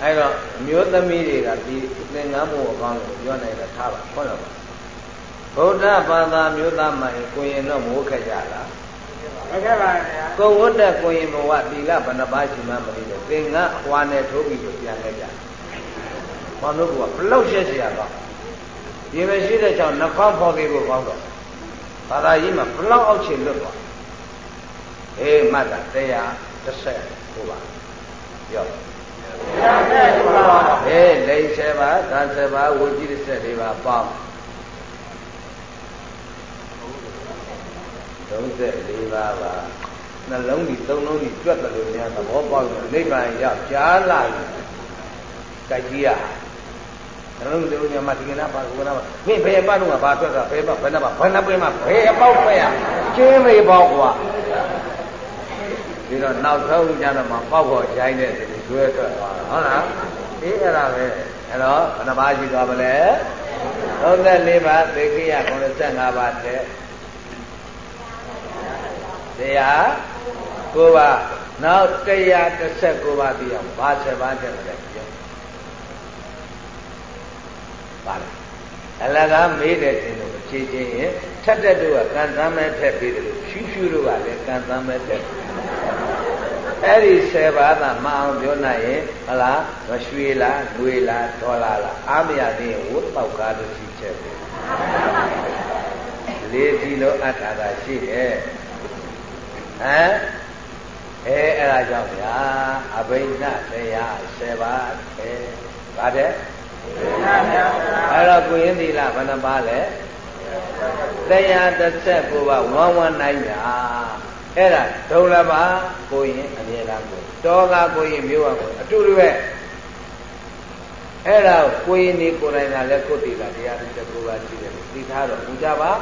အဲ့တော့အမျိုးသမီးတွေကဒီသင်္ကန်းမှုအကောင်းကိုပြောနိုင်တာထားပါဟုတ်လား ဗုဒ္ဓဘာသာမျိုးသားမှရင်ကိုရင်တော့မိုးခက်ကြလားမခက်ပါဘူးဗျာကိုဝတ်တဲ့ကိုရင်ဘဝဒီကဘဏ္ဍပါရှိမှမသိတော့သင်္ကန်းအွာနဲ့ထိုးပြီးပြန်ခဲ့ကြဘာလို့ကဘလောက်ရှက်เสียကောဒီမရှိတဲ့ကြောင့်နှဖောင်းဖော်ပြီးဖို့ကောင်းတော့ဘာသာရေးမှာဘလောက်အောက်ချင်လွတ်သွားအေးမှတ်တာတရားတစ်ဆက်ဟိုပါပြောအေးလိန်7ပါးဒါ7ပါးဝိจิတ7ပါးပေါင်း 34ပါးပါနှလုံးဒီသုံးလုံးဒီကြွက်တယ်လို့များသဘောပေါက်တယ်နိဗ္ဗာန်ရောက်ကြားလာပြီကြိုက်ကြီးရနှလုံးဒီလိုညမှာဒီကနာပါကုနာပါမင်းဘယ်ပတ်တော့ဘာထွက်တာဘယ်ပတ်ဘယ်နှပါဘယ်နှပင်မှာဘယ်အပေါက်ပဲရကျင်းမေပေါက်ကွာပြီးတော့နောက်ဆုံးကြတော့မှပေါက်ဖို့ရိုင်းတဲ့ဒီကျွဲထွက်သွားတာဟုတ်လားအေးအဲ့ဒါပဲအဲ့တော့ဘယ်နှပါးရှိသွားမလဲ34ပါးသေကိယ95ပါးတဲ့ တရား9ပါးနောက်119ပါးပြီးအောင်ဘာ7ပါးတဲ့လဲပြောပါလားအလကားမေးတဲ့တင်လို့ဖြေချင်းရင်ထက်တဲ့တို့ကကံသမ်းမဲ့ထက်ပြီးတယ်လို့ဖြူဖြူတို့ကလည်းကံသမ်းမဲ့ထက်အဲ့ဒီ10ပါးသာမအောင်ပြောနိုင်ရင်ဟလားမရွှေလားငွေလားဒေါ်လာလားအားမရသေးရင်ဝတ်ပေါက်ကားတစ်စီးချက်ပဲလေးစီလို့အထာတာရှိတယ် ဟမ်အဲအဲ့ဒါကြောင့်ဗျာအဘိဓတရား10ပါးအဲဗါတဲ့အဲ့တော့ကိုရင်သီလဘယ်နှပါလဲတရားတစ်ဆက်ကိုပါဝမ်းဝမ်းနိုင်တာအဲ့ဒါဒုလဘကိုရင်အမြဲတမ်းကိုတောကကိုရင်မျိုးအောင်အတူတူပဲအဲ့ဒါကိုရင်ဒီကိုယ်တိုင်ကလည်းကိုယ်တည်တာတရားတစ်ချက်ကိုပါရှိတယ်သိထားတော့ဘုရားပါ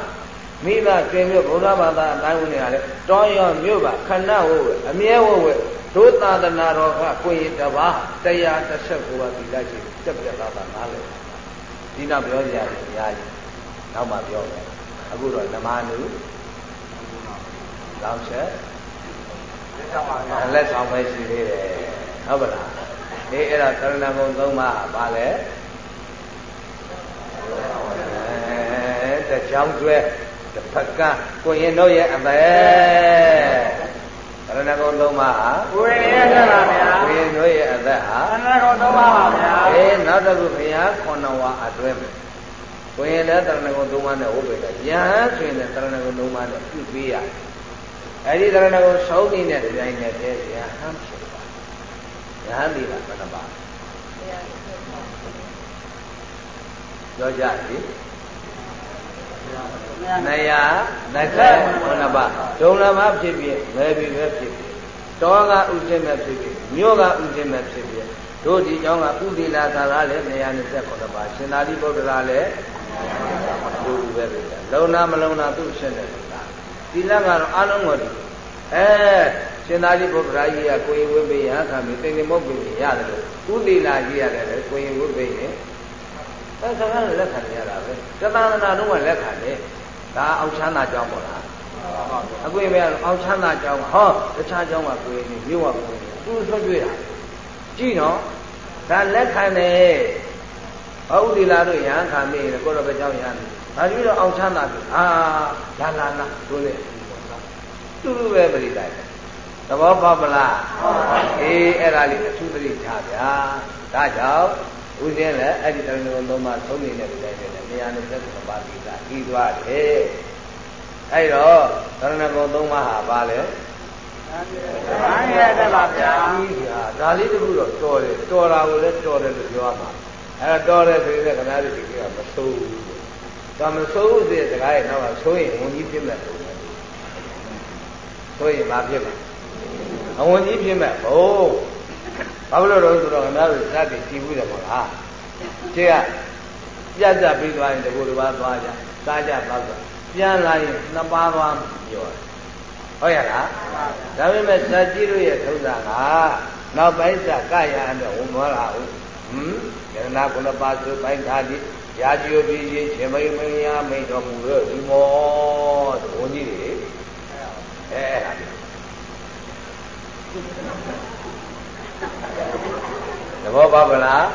မိဘကျွင်မျိုးဘုရားဘာသာအတိုင်းဝင်နေတာလေတောရောမြို့ပါခဏဝဝအမြဲဝဝဒုသာသနာတော်ကကိုရင်တပါးတရားတစ်ဆက်ကိုပါဒီလိုက်ရှိစက်ပြတ်သားသားနားလေဒီနောက်ပြောကြရတယ်အများကြီးနောက်မှပြောမယ်အခုတော့ဓမ္မနုလောင်ချက်လက်ဆောင်ပဲရှိသေးတယ်ဟုတ်ပါလားဒီအဲ့ဒါသရဏဂုံသုံးပါးပါလဲအဲတချောင်းကျွဲ တစ်ဖက်ကကိုရင်တို့ရဲ့အပဲရဏဂုံသုံးပါးဟာကိုရင်ရဲ့အသက်ပါဗျာကိုရင်တို့ရဲ့အသက်ဟာရဏဂုံသုံးပါးပါဗျာအေးနောက်တစ်ခုဘုရားခုနဝါအတွဲမယ်ကိုရင်လည်းတရဏဂုံသုံးပါးနဲ့ဝိပ္ပေကယဟန်ဆိုရင်လည်းတရဏဂုံသုံးပါးနဲ့ပြုပေးရတယ်အဲဒီတရဏဂုံဆောင်းနေတဲ့ဒီဇိုင်းနဲ့တည်းယဟန်ဖြစ်ပါယဟန်ဒီလားဘယ်နှပါပြောကြပြီ 229ပါးဒုံလမဖြစ်ဖြစ်ငယ်ပြီပဲဖြစ်ဖြစ်တောကဥစဉ်မဲ့ဖြစ်ဖြစ်မြို့ကဥစဉ်မဲ့ဖြစ်ဖြစ်တို့ဒီကျောင်းကဥဒိလာသာကလည်း229ပါးရှင်သာရိပုတ္တရာလည်းဒုပဲပဲလုံနာမလုံနာသူ့ရှင်းတယ်သီလကတော့အလုံးကိုတူအဲရှင်သာရိပုတ္တရာကြီးကကိုရင်ဝိပိယခံပြီးတိမ်တိမ်မုတ်ပြီရတယ်လို့ဥတိလာကြီးရတယ်လေကိုရင်ဝိပိယ အဲဆံကလက်ခံရတာပဲသတ္တနာတော့ကလက်ခံတယ်ဒါအောင်ချမ်းသာကြောင်းပေါ့လားအကွေပဲအောင်ချမ်းသာကြောင်းဟောတခြားကြောင်းကကိုရင်မြို့ကကိုရင်သူဆွတ်တွေ့တာကြည့်နော်ဒါလက်ခံတယ်ဟောဥဒီလာတို့ရဟန်းခံမိရင်ကိုတော့ပဲကြောင်းရဟန်းဒါပြီးတော့အောင်ချမ်းသာပြီအာလာလာလာတို့လေတူတူပဲပြိတိုင်သဘောပေါက်မလားအေးအဲ့ဒါလေးအထူးသတိထားဗျာဒါကြောင့် ဦးဇင်းလည်းအဲ့ဒီတရဏဂုံသုံးပါးသုံးနေတဲ့ပြိတိုင်နဲ့129ပါးပြီးသားပြီးသွားတယ်အဲ့တော့တရဏဂုံသုံးပါးဟာဘာလဲဘာရဲ့တဲ့ပါဗျာကြီးဗျာဒါလေးတခုတော့တော်တယ်တော်တာကိုလည်းတော်တယ်လို့ပြောရမှာအဲ့တော့တော်တယ်ဆိုရင်ခဏလေးဒီကမဆိုးဘူးဒါမဆိုးဘူးဆိုတဲ့စကားရဲ့နောက်ကဆိုရင်ဝန်ကြီးဖြစ်မဲ့ပုံပဲဆိုရင်မဖြစ်ပါအဝန်ကြီးဖြစ်မဲ့ဘုံ ဘာလို့လဲဆိုတော့ခင်ဗျားတို့စတဲ့ကြည်ဘူးတယ်မဟုတ်လားကျေကပြတ်ကြပြီးသွားရင်တကူတစ်ပါးသွားကြစားကြတော့ပြန်လာရင်နှစ်ပါးသွားပြောတယ်ဟုတ်ရလားဒါပေမဲ့ဇာတိတို့ရဲ့ထုံးတာကနောက်ပိုင်းစကရအတွက်ဝန်မောလာဟုတ်ဟမ်ယရနာကုလပါစုပိုင်းခါတိရာဇီယပြည်ချင်းရှင်မိန်မင်းရမိန်တော်မူလို့ဒီမောဝန်ကြီးတွေအဲအဲ့ဒါ သဘောပေါက်လား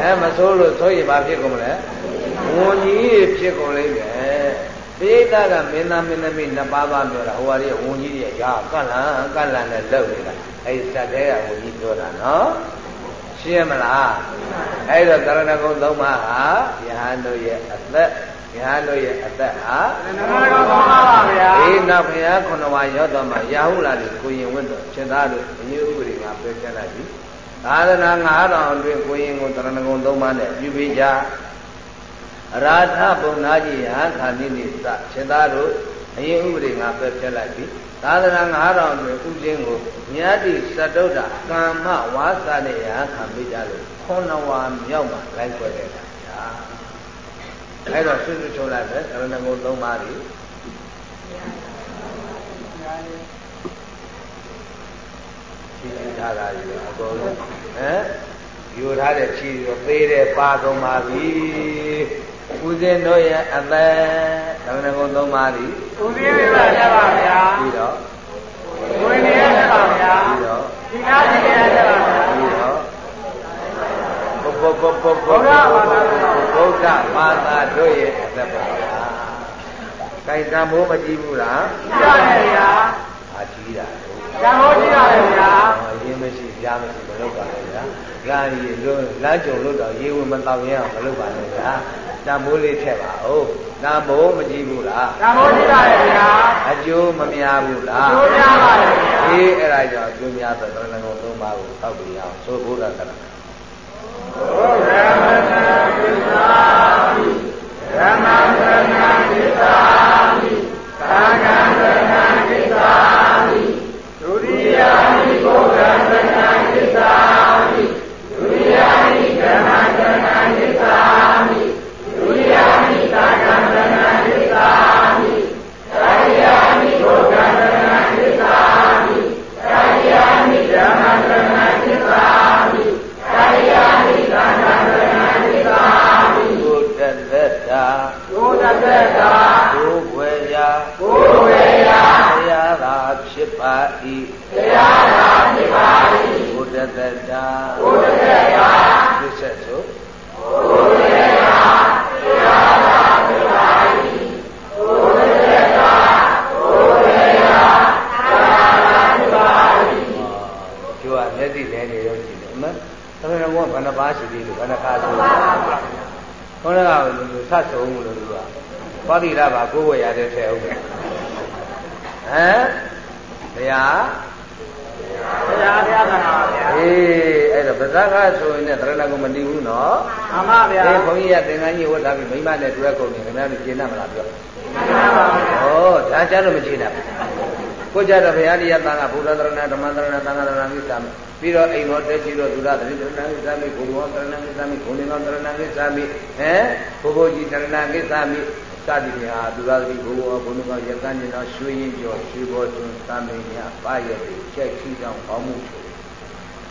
အဲမဆိုးလို့ဆိုရင်ဘာဖြစ်ကုန်မလဲဝန်ကြီးဖြစ်ကုန်လိမ့်မယ်ပိဋကကမင်းသားမင်းသမီးနှစ်ပါးပါပြောတာဟိုဟာကြီးဝန်ကြီးတွေရာကန့်လန်ကန့်လန်နဲ့လောက်နေတာအဲဒီစက်တဲ့ကဝန်ကြီးပြောတာနော်ရှင်းမလားအဲ့တော့တရဏဂုံသုံးပါးဟာယဟန်တို့ရဲ့အသက် ယဟန်တို့ရဲ့အသက်ဟာတရဏဂုံသုံးပါးပါဗျာဒီနောက်ဘုရားခုနဝါရောတော်မှာရာဟုလာတို့ကိုရင်ဝတ်တော်ရှင်သားတို့အမျိုးဥပဒေကပြောပြလိုက်ပြီသာသနာ9000အတွင်းကိုရင်ကိုတရဏဂုံသုံးပါးနဲ့ပြုပြီးကြရာထပုံနာကြီးဟာခန္ဒီနိသရှင်သားတို့အရင်ဥပဒေကပြောပြလိုက်ပြီသာသနာ9000တွင်ဥချင်းကိုမြတ်တိသတ္တုဒ္ဒကာမဝါစာနဲ့ရာခံမိကြလို့ခုနဝါမြောက်မှလိုက်ွက်တဲ့တာဗျာ အဲ့တော့ဆွဆွချုံလိုက်ပဲသရဏဂုံ၃ပါးဒီခြေထားတာကြီးအကုန်လုံးဟမ်ယူထားတဲ့ခြေရောသေးတဲ့ပါကုန်ပါပြီဦးဇင်းတို့ရဲ့အသက်သရဏဂုံ၃ပါးဒီဦးဇင်းပါရပါဗျာပြီးတော့ဝိနည်းရပါဗျာပြီးတော့ဒီနာတိရပါဗျာပြီးတော့ ဘုဘဘဘဘုရားဘာသာဘုရားဘာသာတို့ရဲ့အသက်ပါဗျာ။ကိုင်တံမိုးမကြည့်ဘူးလား။ကြည့်ရတယ်ဗျာ။အာကြည့်တာ။တံမိုးကြည့်ရတယ်ဗျာ။အရင်မရှိကြားမရှိမလုပ်ပါနဲ့ဗျာ။လမ်းကြီးလုံးလမ်းကြုံလို့တော့ရေဝင်မတောင်းရအောင်မလုပ်ပါနဲ့ဗျာ။တံမိုးလေးထည့်ပါဦး။တံမိုးမကြည့်ဘူးလား။တံမိုးကြည့်ရတယ်ဗျာ။အကျိုးမများဘူးလား။အကျိုးများပါတယ်ဗျာ။အေးအဲ့ဒါကြောင့်အကျိုးများဆိုတော့ငုံသုံးပါးကိုထောက်ပြရအောင်ဆိုဘုရားကရဏဘုရားမနာကိစ္စာမိ ဓမ္မသနာကိစ္စာမိသာဂံသနာကိစ္စာမိဒုတိယမိဘုရားသနာကိစ္စာမိဒုတိယမိဓမ္မသနာကိစ္စာမိဒုတိယမိသာဂံသနာကိစ္စာမိတတိယမိဘုရားသနာကိစ္စာမိတတိယမိဓမ္မသနာကိစ္စာမိတတိယမိသာဂံသနာကိစ္စာမိဘုဒ္ဓသက်တာဘုဒ္ဓသက်တာဘုဝေယကိုယ်ဝေယတရားသာဖြစ်ပါ၏တရားသာဖြစ်ပါ၏ဘုဒ္ဓသက်တာဘုဒ္ဓသက်တာသိဆက်ဆိုဘုဝေယတရားသာဖြစ်ပါ၏ဘုဒ္ဓသက်တာဘုဝေယတရားသာဖြစ်ပါ၏ကျိုးကမျက်စိလဲနေရောရှိတယ်အမှန်သမဏ ဘုရားဘဏ္ဍပါရှိသေးလို့ဘဏ္ဍခါဆိုခေါင်းကလူစတ်ဆုံးလို့သူကပါတိရပါကိုယ်ဝယ်ရတဲ့ထဲဟုတ်တယ်ဟမ်တရားတရားတရားကနာပါဗျာအေးအဲ့တော့ဗဇက်ကဆိုရင်လည်းတရဏဂုံမတည်ဘူးနော်မှန်ပါဗျာအေးဘုန်းကြီးကသင်္ကန်းကြီးဝတ်ထားပြီးမိမနဲ့တွဲကုန်နေခင်ဗျားတို့ရှင်းတတ်မလားပြောမှန်ပါဗျာဩဒါကြတော့မရှင်းတတ်ဘူး ကိုကြတော့ဘုရားတရားသံဃာဘုရားတရဏဓမ္မတရဏသံဃာတရဏကိစ္စပြီးတော့အိမ်တော်တက်ကြည့်တော့သူရသတိတရဏကိစ္စမိဘုရားတရဏကိစ္စမိဘုန်းတော်တရဏကိစ္စမိဟဲဘုဘကြီးတရဏကိစ္စမိစသည်ဖြင့်ဟာသူသာတိဘုရားဘုန်းတော်ရကန်းကျင်တော်ရွှေရင်ကျော်ရွှေဘောတွင်သာမင်းများပါရည်ချက်ချီတောင်းကောင်းမှုချို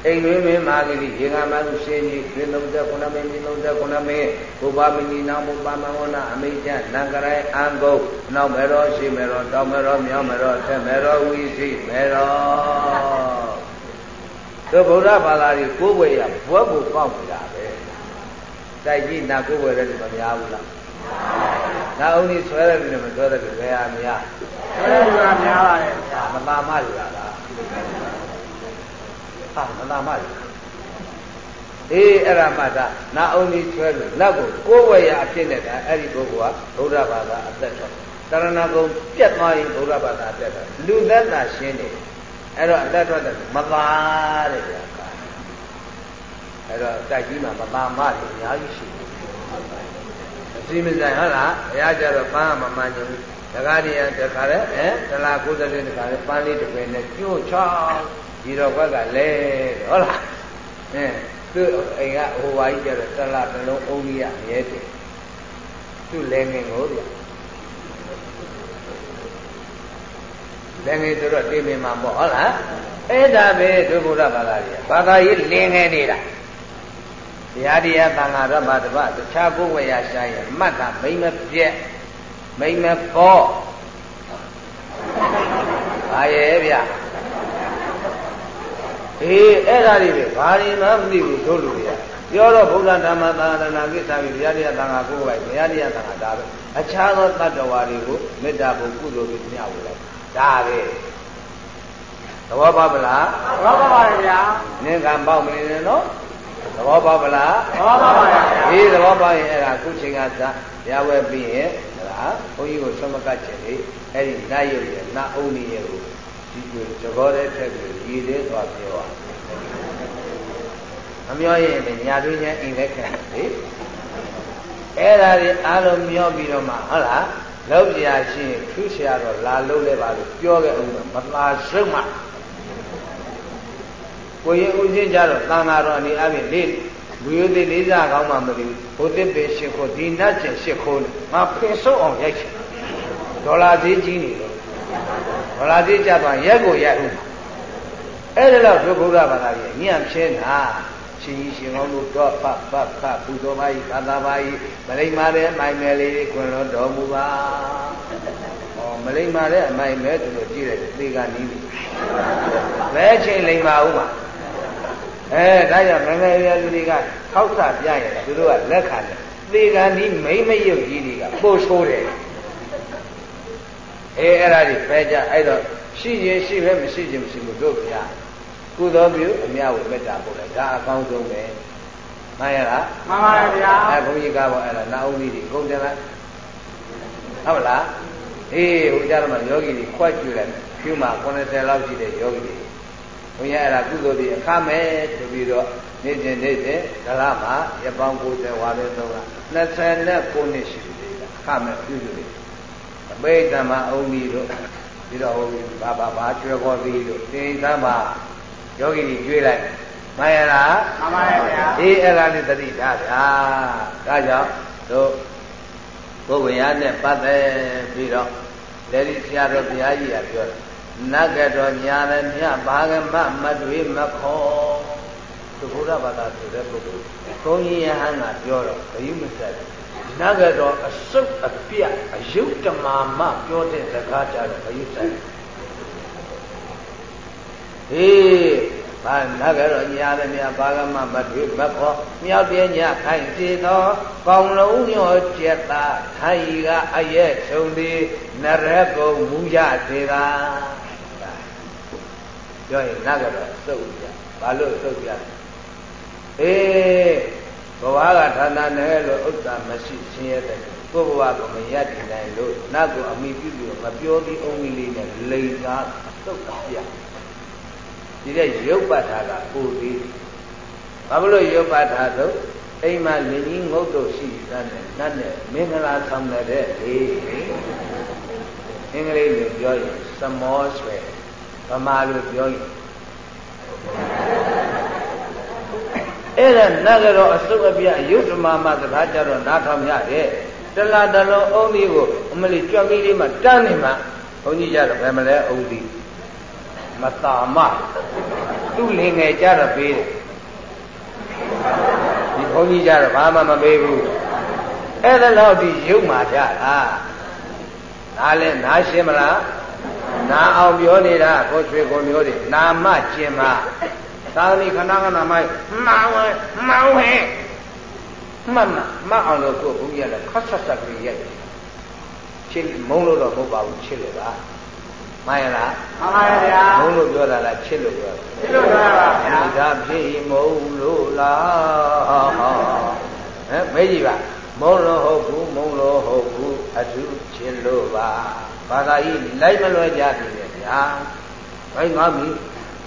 အိမ်တွင်မင်းမာဂတိရေငါမသူရှင်ကြီးတွင်39မင်း39မင်းဘုရားမင်းကြီးနောင်ဘုရားမဝနာအမိတ်ကျနံကရိုင်အံကုတ်နောက်မေရောရှိမေရောတောင်မေရောမြောက်မေရောဆက်မေရောဝီစီမေရောတို့ဗုဒ္ဓဘာသာကြီးကိုးွယ်ရဘွဲ့ဖို့ပေါက်နေတာပဲတိုက်ကြီးနာကိုးွယ်တဲ့လူမများဘူးလားနာအုံကြီးဆွဲတဲ့လူနဲ့မဆွဲတဲ့လူဘယ်ဟာများဆွဲတဲ့လူကများပါတယ်မသာမလူလား ဟာမသာမလူအေးအဲ့ဒါမှသာနာအုံကြီးဆွဲလို့လက်ကိုကိုးဝယ်ရအဖြစ်နဲ့ဒါအဲ့ဒီပုဂ္ဂိုလ်ကဗုဒ္ဓဘာသာအသက်တော်တရဏဂုံပြတ်သွားရင်ဗုဒ္ဓဘာသာအသက်တော်လူသက်သာရှင်းတယ်အဲ့တော့အသက်တော်တယ်မသာတဲ့ဗျာအဲ့တော့တိုက်ကြီးမှာမသာမတွေအများကြီးရှိတယ်အစီမဆိုင်ဟုတ်လားဘုရားကြတော့ပန်းမမှန်ဘူးတကားတည်းတခါလဲအဲတလား90တခါလဲပန်းလေးတစ်ပင်နဲ့ကျို့ချောင်း ဒီတော့ဘက်ကလဲဟုတ်လားအဲသူ့အိမ်ကဟိုဝါကြီးကြတော့တလားတစ်လုံးအုံးကြီးရရဲတယ်သူ့လဲငင်ကိုဗျလဲငင်ဆိုတော့တိမင်မှာပေါ့ဟုတ်လားအဲ့ဒါပဲဒုဗုဒ္ဓဘာသာကြီးဘာသာရေးလင်းငယ်နေတာတရားတရားသံဃာရမတပတခြားကိုယ်ဝေရရှာရင်မှတ်တာမိမပြက်မိမပေါ်ဘာရဲ့ဗျ အေးအဲ့ဒါတွေပဲဘာတွေမှမသိဘူးတို့လူတွေကပြောတော့ဗုဒ္ဓဓမ္မသာသနာကိစ္စပြီးဘုရားတရားသံဃာကိုယ်ပိုင်ဘုရားတရားသံဃာဒါပဲအခြားသောတတ္တဝါတွေကိုမေတ္တာဘုကုသိုလ်ကိုမျှဝေလိုက်ဒါပဲသဘောပေါက်ပလားသဘောပေါက်ပါရဲ့ဗျာနင်ကပေါက်မနေနဲ့နော်သဘောပေါက်ပလားသဘောပေါက်ပါရဲ့ဒီသဘောပေါက်ရင်အဲ့ဒါခုချိန်ကသာရဝဲပြီးရင်ဟလားဘုန်းကြီးကိုသမကတ်ချက်လေအဲ့ဒီနတ်ရုပ်ရဲ့နတ်အုံးကြီးရဲ့ကိုဒီ ကိုသဘောတဲ့ထက်ကိုရည်သေးသွားပြောတာမမျောရင်လည်းညာတွင်းချင်းအိမ်လက်ခံလေအဲ့ဒါတွေအားလုံးမျောပြီးတော့မှဟုတ်လားလောက်ကြရှိရင်ခူးရှာတော့လာလုံးလဲပါလို့ပြောခဲ့အောင်မသာစုံမှကိုရင်ဦးချင်းကြတော့သံဃာတော်အနေအချင်းလေးလူရိုသေလေးစားကောင်းမှမလို့ဘုသစ်ပေရှစ်ခိုးဒီနတ်ကျင်ရှစ်ခိုးငါဖင်ဆုပ်အောင်ရိုက်ချင်ဒေါ်လာသေးကြီးနေတော့ ဒေါ်လာသေးကြသွားရက်ကိုရိုက်ဦးအဲ့ဒါတော့ဒုက္ခဘာသာကြီးညံ့ဖြင်းတာရှင်ကြီးရှင်ကောင်းတို့တော့ဖဖဖပူတော်ပါဤသာသာပါဤမလိမ္မာတဲ့အမိုင်မဲလေးခွင်တော်တော်မူပါဟောမလိမ္မာတဲ့အမိုင်မဲတို့လို့ကြည့်တယ်သေကနီးပြီဘယ်ချိန်လိမ္မာဦးမှာအဲဒါကြောင့်ငငယ်ရလူတွေကထောက်ဆပြရင်သူတို့ကလက်ခံတယ်သေကနီးမိမ့်မရုပ်ကြီးတွေကပို့ဆိုးတယ် အေးအဲ့ဒါကြီးပဲကြအဲ့တော့ရှိရင်ရှိပဲမရှိရင်မရှိဘူးတို့ဗျာကုသိုလ်ပြုအမြဝေမေတ္တာပို့လိုက်ဒါအကောင်းဆုံးပဲမှန်ရလားမှန်ပါဗျာအဲဘုန်းကြီးကပေါ့အဲ့ဒါနာဦးကြီးတွေကုန်တယ်လားဟုတ်လားအေးဟိုကြတော့မှယောဂီတွေခွက်ကျွေးလိုက်ဖြူမှာ90လောက်ရှိတဲ့ယောဂီတွေဘုရားအဲ့ဒါကုသိုလ်တွေအခမဲ့ဆိုပြီးတော့နေ့စဉ်နေ့စဉ်ဒလမှာရပောင်း90ဝါလဲသုံးက29နှစ်ရှိပြီအခမဲ့ပြုစုတယ် အဘိဓမ္မာအုံကြီးတို့ပြီးတော့ဟိုဘာဘာဘာကျွဲခေါ်ပြီးတို့သင်္ကမ္မာယောဂီကြီးကျွေးလိုက်မှန်ရလားမှန်ပါရဲ့ဗျာအေးအဲ့ဒါလေးသတိထားဗျာဒါကြောင့်တို့ပုဂ္ဂိုလ်ရနဲ့ပတ်သက်ပြီးတော့လက်ဒီဆရာတော်ဘုရားကြီးကပြောတယ်နတ်ကတော်ညာရမြဘာဂမမတွေမခေါ်သူဘုရားဘာသာဆိုတဲ့ပုဂ္ဂိုလ်ဘုန်းကြီးယဟန်ကပြောတော့ဘယုမဆက် နတ်ကတော်အစုပ်အပြတ်အယုတ်တမာမပြောတဲ့စကားကြတော့ဘယုဆက်ဟေးဘာနဂရောညာရမြဘာဂမမတွေမခောမြောက်ပြညခိုင်စီသောကောင်းလုံးညောကျက်သာထိုင်ကအရဲ့ဆုံးသည်နရကုံမူရစေတာပြောရင်နဂရောသုတ်ကြဘာလို့သုတ်ကြအေး ဘဝကဌာနနဲ့လို့ဥစ္စာမရှိဆင်းရဲတဲ့ကိုယ်ဘဝကိုမရတည်နိုင်လို့နတ်ကိုအမိပြုပြီးမပြောပြီးအုံးကြီးလေးနဲ့လိန်သာသုတ်ပြဒီတဲ့ရုပ်ပတ်ထားကပိုသေးဘာလို့ရုပ်ပတ်ထားတော့အိမ်မှာလင်းကြီးငုတ်တို့ရှိသတဲ့နတ်နဲ့မင်္ဂလာဆောင်တဲ့လေအင်္ဂလိပ်လိုပြောရင်စမောဆွဲဗမာလိုပြောရင် အဲ့ဒါနတ်ကတော့အစုပ်အပြရုပ်ဓမ္မမှာစကားကြတော့နားထောင်ရတယ်တလားတလုံးအုံးဒီကိုအမလီကြွက်ကလေးမှတန်းနေမှဘုန်းကြီးကြတော့ဘယ်မလဲအုံးဒီမတာမသူ့လင်ငယ်ကြတော့ပေးတယ်ဒီဘုန်းကြီးကြတော့ဘာမှမပေးဘူးအဲ့ဒါတော့ဒီရုပ်မာကြတာနားလဲနားရှင်းမလားနာအောင်ပြောနေတာကိုချွေကိုမျိုးတွေနာမကျင်မှာ သာသနိခဏခဏမိုက်မောင်ဝဲမောင်ဝဲမှတ်မှမှတ်အောင်လို့ကိုဘုန်းကြီးကလည်းခတ်ဆက်ဆက်ကလေးရိုက်ချစ်မုံလို့တော့မဟုတ်ပါဘူးချစ်လို့ပါမှန်ရလားမှန်ပါရဲ့ဗျာမုံလို့ပြောတာလားချစ်လို့ပြောတာချစ်လို့ပြောတာပါဗျာဒါဖြစ်မုံလို့လားဟမ်မေးကြည့်ပါမုံလို့ဟုတ်ဘူးမုံလို့ဟုတ်ဘူးအထူးချစ်လို့ပါဘာသာကြီးလိုက်မလွယ်ကြပြီလေဗျာဘိုင်းငါမီ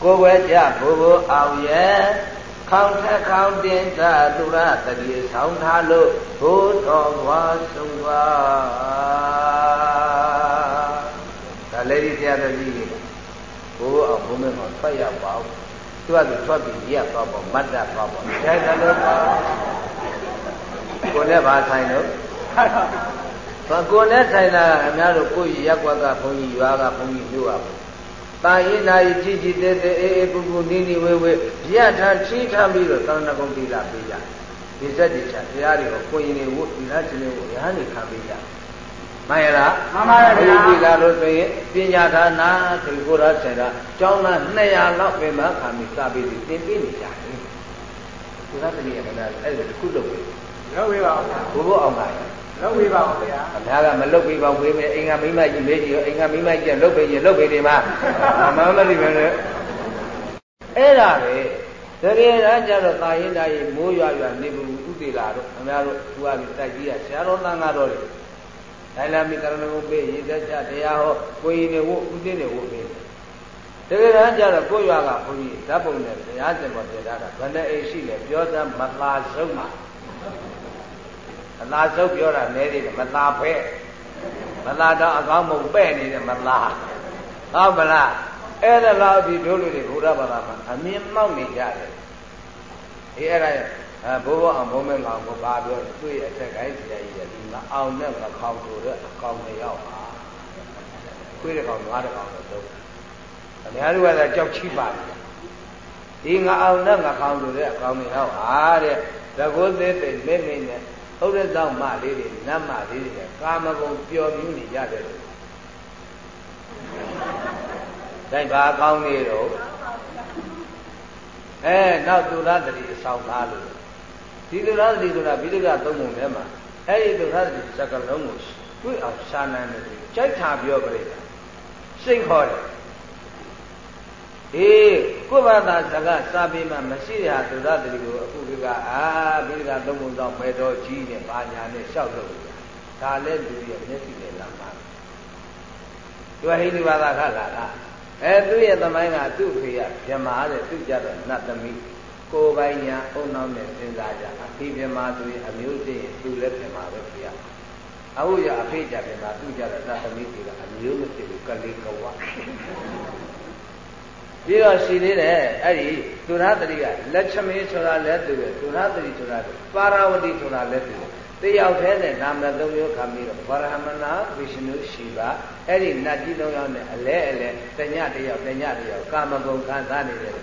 ကိုယ်ပဲကြဘိုးဘိုးအောင်ရဲ့ခေါင်းထက်ခေါင်းတင်သာသူရတတိဆောင်ထားလို့ဘိုးတော်ဘွားဆုံးပါဒါလည်းဒီဆရာတော်ကြီးကြီးဘိုးအောင်ဘုံမဲမှာဖတ်ရပါဦးသူကသူထွက်ပြီးရက်သွားပေါ့မတ်တသွားပေါ့ဒါလည်းတော့ကိုယ်နဲ့ဘာဆိုင်လို့ဘာကိုယ်နဲ့ဆိုင်တာအများတို့ကိုယ့်ရက်ွက်ကဘုန်းကြီးရွာကဘုန်းကြီးပြောရပါ တာရင်နာရီကြည်ကြည်တဲတဲအေးအေးပူပူနီးနီးဝေးဝေးရထားချီးထားပြီးတော့သံဃာကုံတိလာပေးကြဒီစက်ဒီချတရားတွေကိုကိုရင်တွေဝတ်ဒီလားခြင်းတွေကိုရဟန်းတွေခံပေးကြမှန်ရလားမှန်ပါရဲ့ဗျာဒီလာလို့ဆိုရင်ပညာဌာနခေကိုရာဆရာကျောင်းသား200လောက်ပဲမှခံပြီးစပေးပြီးသင်ပေးနေကြတယ်ဒီကတည်းကလည်းအဲ့ဒါတစ်ခုလုပ်ပြီလုပ်ပြီပါဘိုးဘိုးအောင်ပါ လုပ်ပြီပါဗျာအများကမလုပ်ပြီပါဝေးမယ်အိမ်ကမိမကြီးမေးကြည့်ရောအိမ်ကမိမကြီးလုပ်ပြီရင်လုပ်ပြီဒီမှာမမသိပဲလေအဲ့ဒါပဲတကယ်တမ်းကျတော့တာရင်တာရင်မိုးရွာရွာနေဘူးဥတေလာတော့အများတို့သူကပြီးတိုက်ကြီးကဆရာတော်တန်ကတော့လေဒိုင်လာမီကရဏဂုံပေးရေသက်ချတရားဟောကိုရင်နေဝဥသိနေဝပေးတကယ်တမ်းကျတော့ကိုရွာကဘုန်းကြီးဓာတ်ပုံနဲ့ဘုရားရှင်ပေါ်ပြထားတာဘယ်နဲ့အိရှိလဲပြောစမ်းမသာဆုံး မှာအသာစုပ်ပြောတာနဲသေးတယ်မသာဖဲမသာတော့အကောင်းမုံပဲ့နေတယ်မသာဟုတ်မလားအဲ့ဒါလောက်ဒီတို့လူတွေဘုရားဘာသာမှာအမြင်မောက်နေကြတယ်အေးအဲ့ဒါအဲဘိုးဘအောင်ဘုံမဲကောင်ကိုပါပြောသူ့ရဲ့အထက်ကိုင်းဆရာကြီးကဒီမအောင်နဲ့မခေါင်ဆိုတော့အကောင်မရောက်ပါခွေးတဲ့ကောင်ငါးတဲ့ကောင်တော့သုံးအများစုကလည်းကြောက်ချိပါတယ်ဒီငါအောင်နဲ့ငါခေါင်ဆိုတဲ့အကောင်မရောက်ပါတဲ့သကောသေးသေးမိမိနဲ့ ဥရသောမလေးတွေနတ်မလေးတွေကာမဂုဏ်ပျော်မြူးနေရတယ်လို့ဒါဘာကောင်းနေတော့အဲနောက်သူရတတိအဆောင်သားလို့ဒီသူရတတိဆိုတာဘိဓိကသုံးပုံထဲမှာအဲ့ဒီသူရတတိစကလုံးကိုတွေ့အောင်ရှာနန်းတယ်ကြိုက်တာပြောကြတယ်စိတ်ခေါ်တယ် အေးကိုယ့်ဘာသာစကားစာပေမှာမရှိတဲ့ဟာသုဒ္ဓတတိကိုအခုကအာဘိဓိကသုံးပုံတော့မေတော်ကြီးနဲ့ဘာညာနဲ့လျှောက်လို့ဒါလည်းလူရဲ့မျက်စိနဲ့လာမှာသူဟိန္ဒူဘာသာခလာတာအဲသူ့ရဲ့သမိုင်းကသူ့ဖေကဗြဟ္မာတဲ့သူ့ကြတော့နတ်သမီးကိုယ်ပိုင်ညာအုံနောက်နဲ့စဉ်းစားကြအဖေဗြဟ္မာဆိုရင်အမျိုးသိရင်သူလည်းဗြဟ္မာပဲဖေရအခုရအဖေကြဗြဟ္မာသူ့ကြတော့နတ်သမီးတွေကအမျိုးမဖြစ်ဘူးကလေးကဝ ပြီးတော့ရှိသေးတယ်အဲ့ဒီသုရသတိကလက်ချမေးဆိုတာလည်းသူပဲသုရသတိဆိုတာပါရဝတိဆိုတာလည်းသူတယောက်တည်းနဲ့နာမည်သုံးမျိုးခံပြီးတော့ဗရဟမနာဝိရှနုရှိပါအဲ့ဒီနတ်ကြီးသုံးယောက်နဲ့အလဲအလဲတညတယောက်တညတယောက်ကာမဂုဏ်ခံစားနေတယ်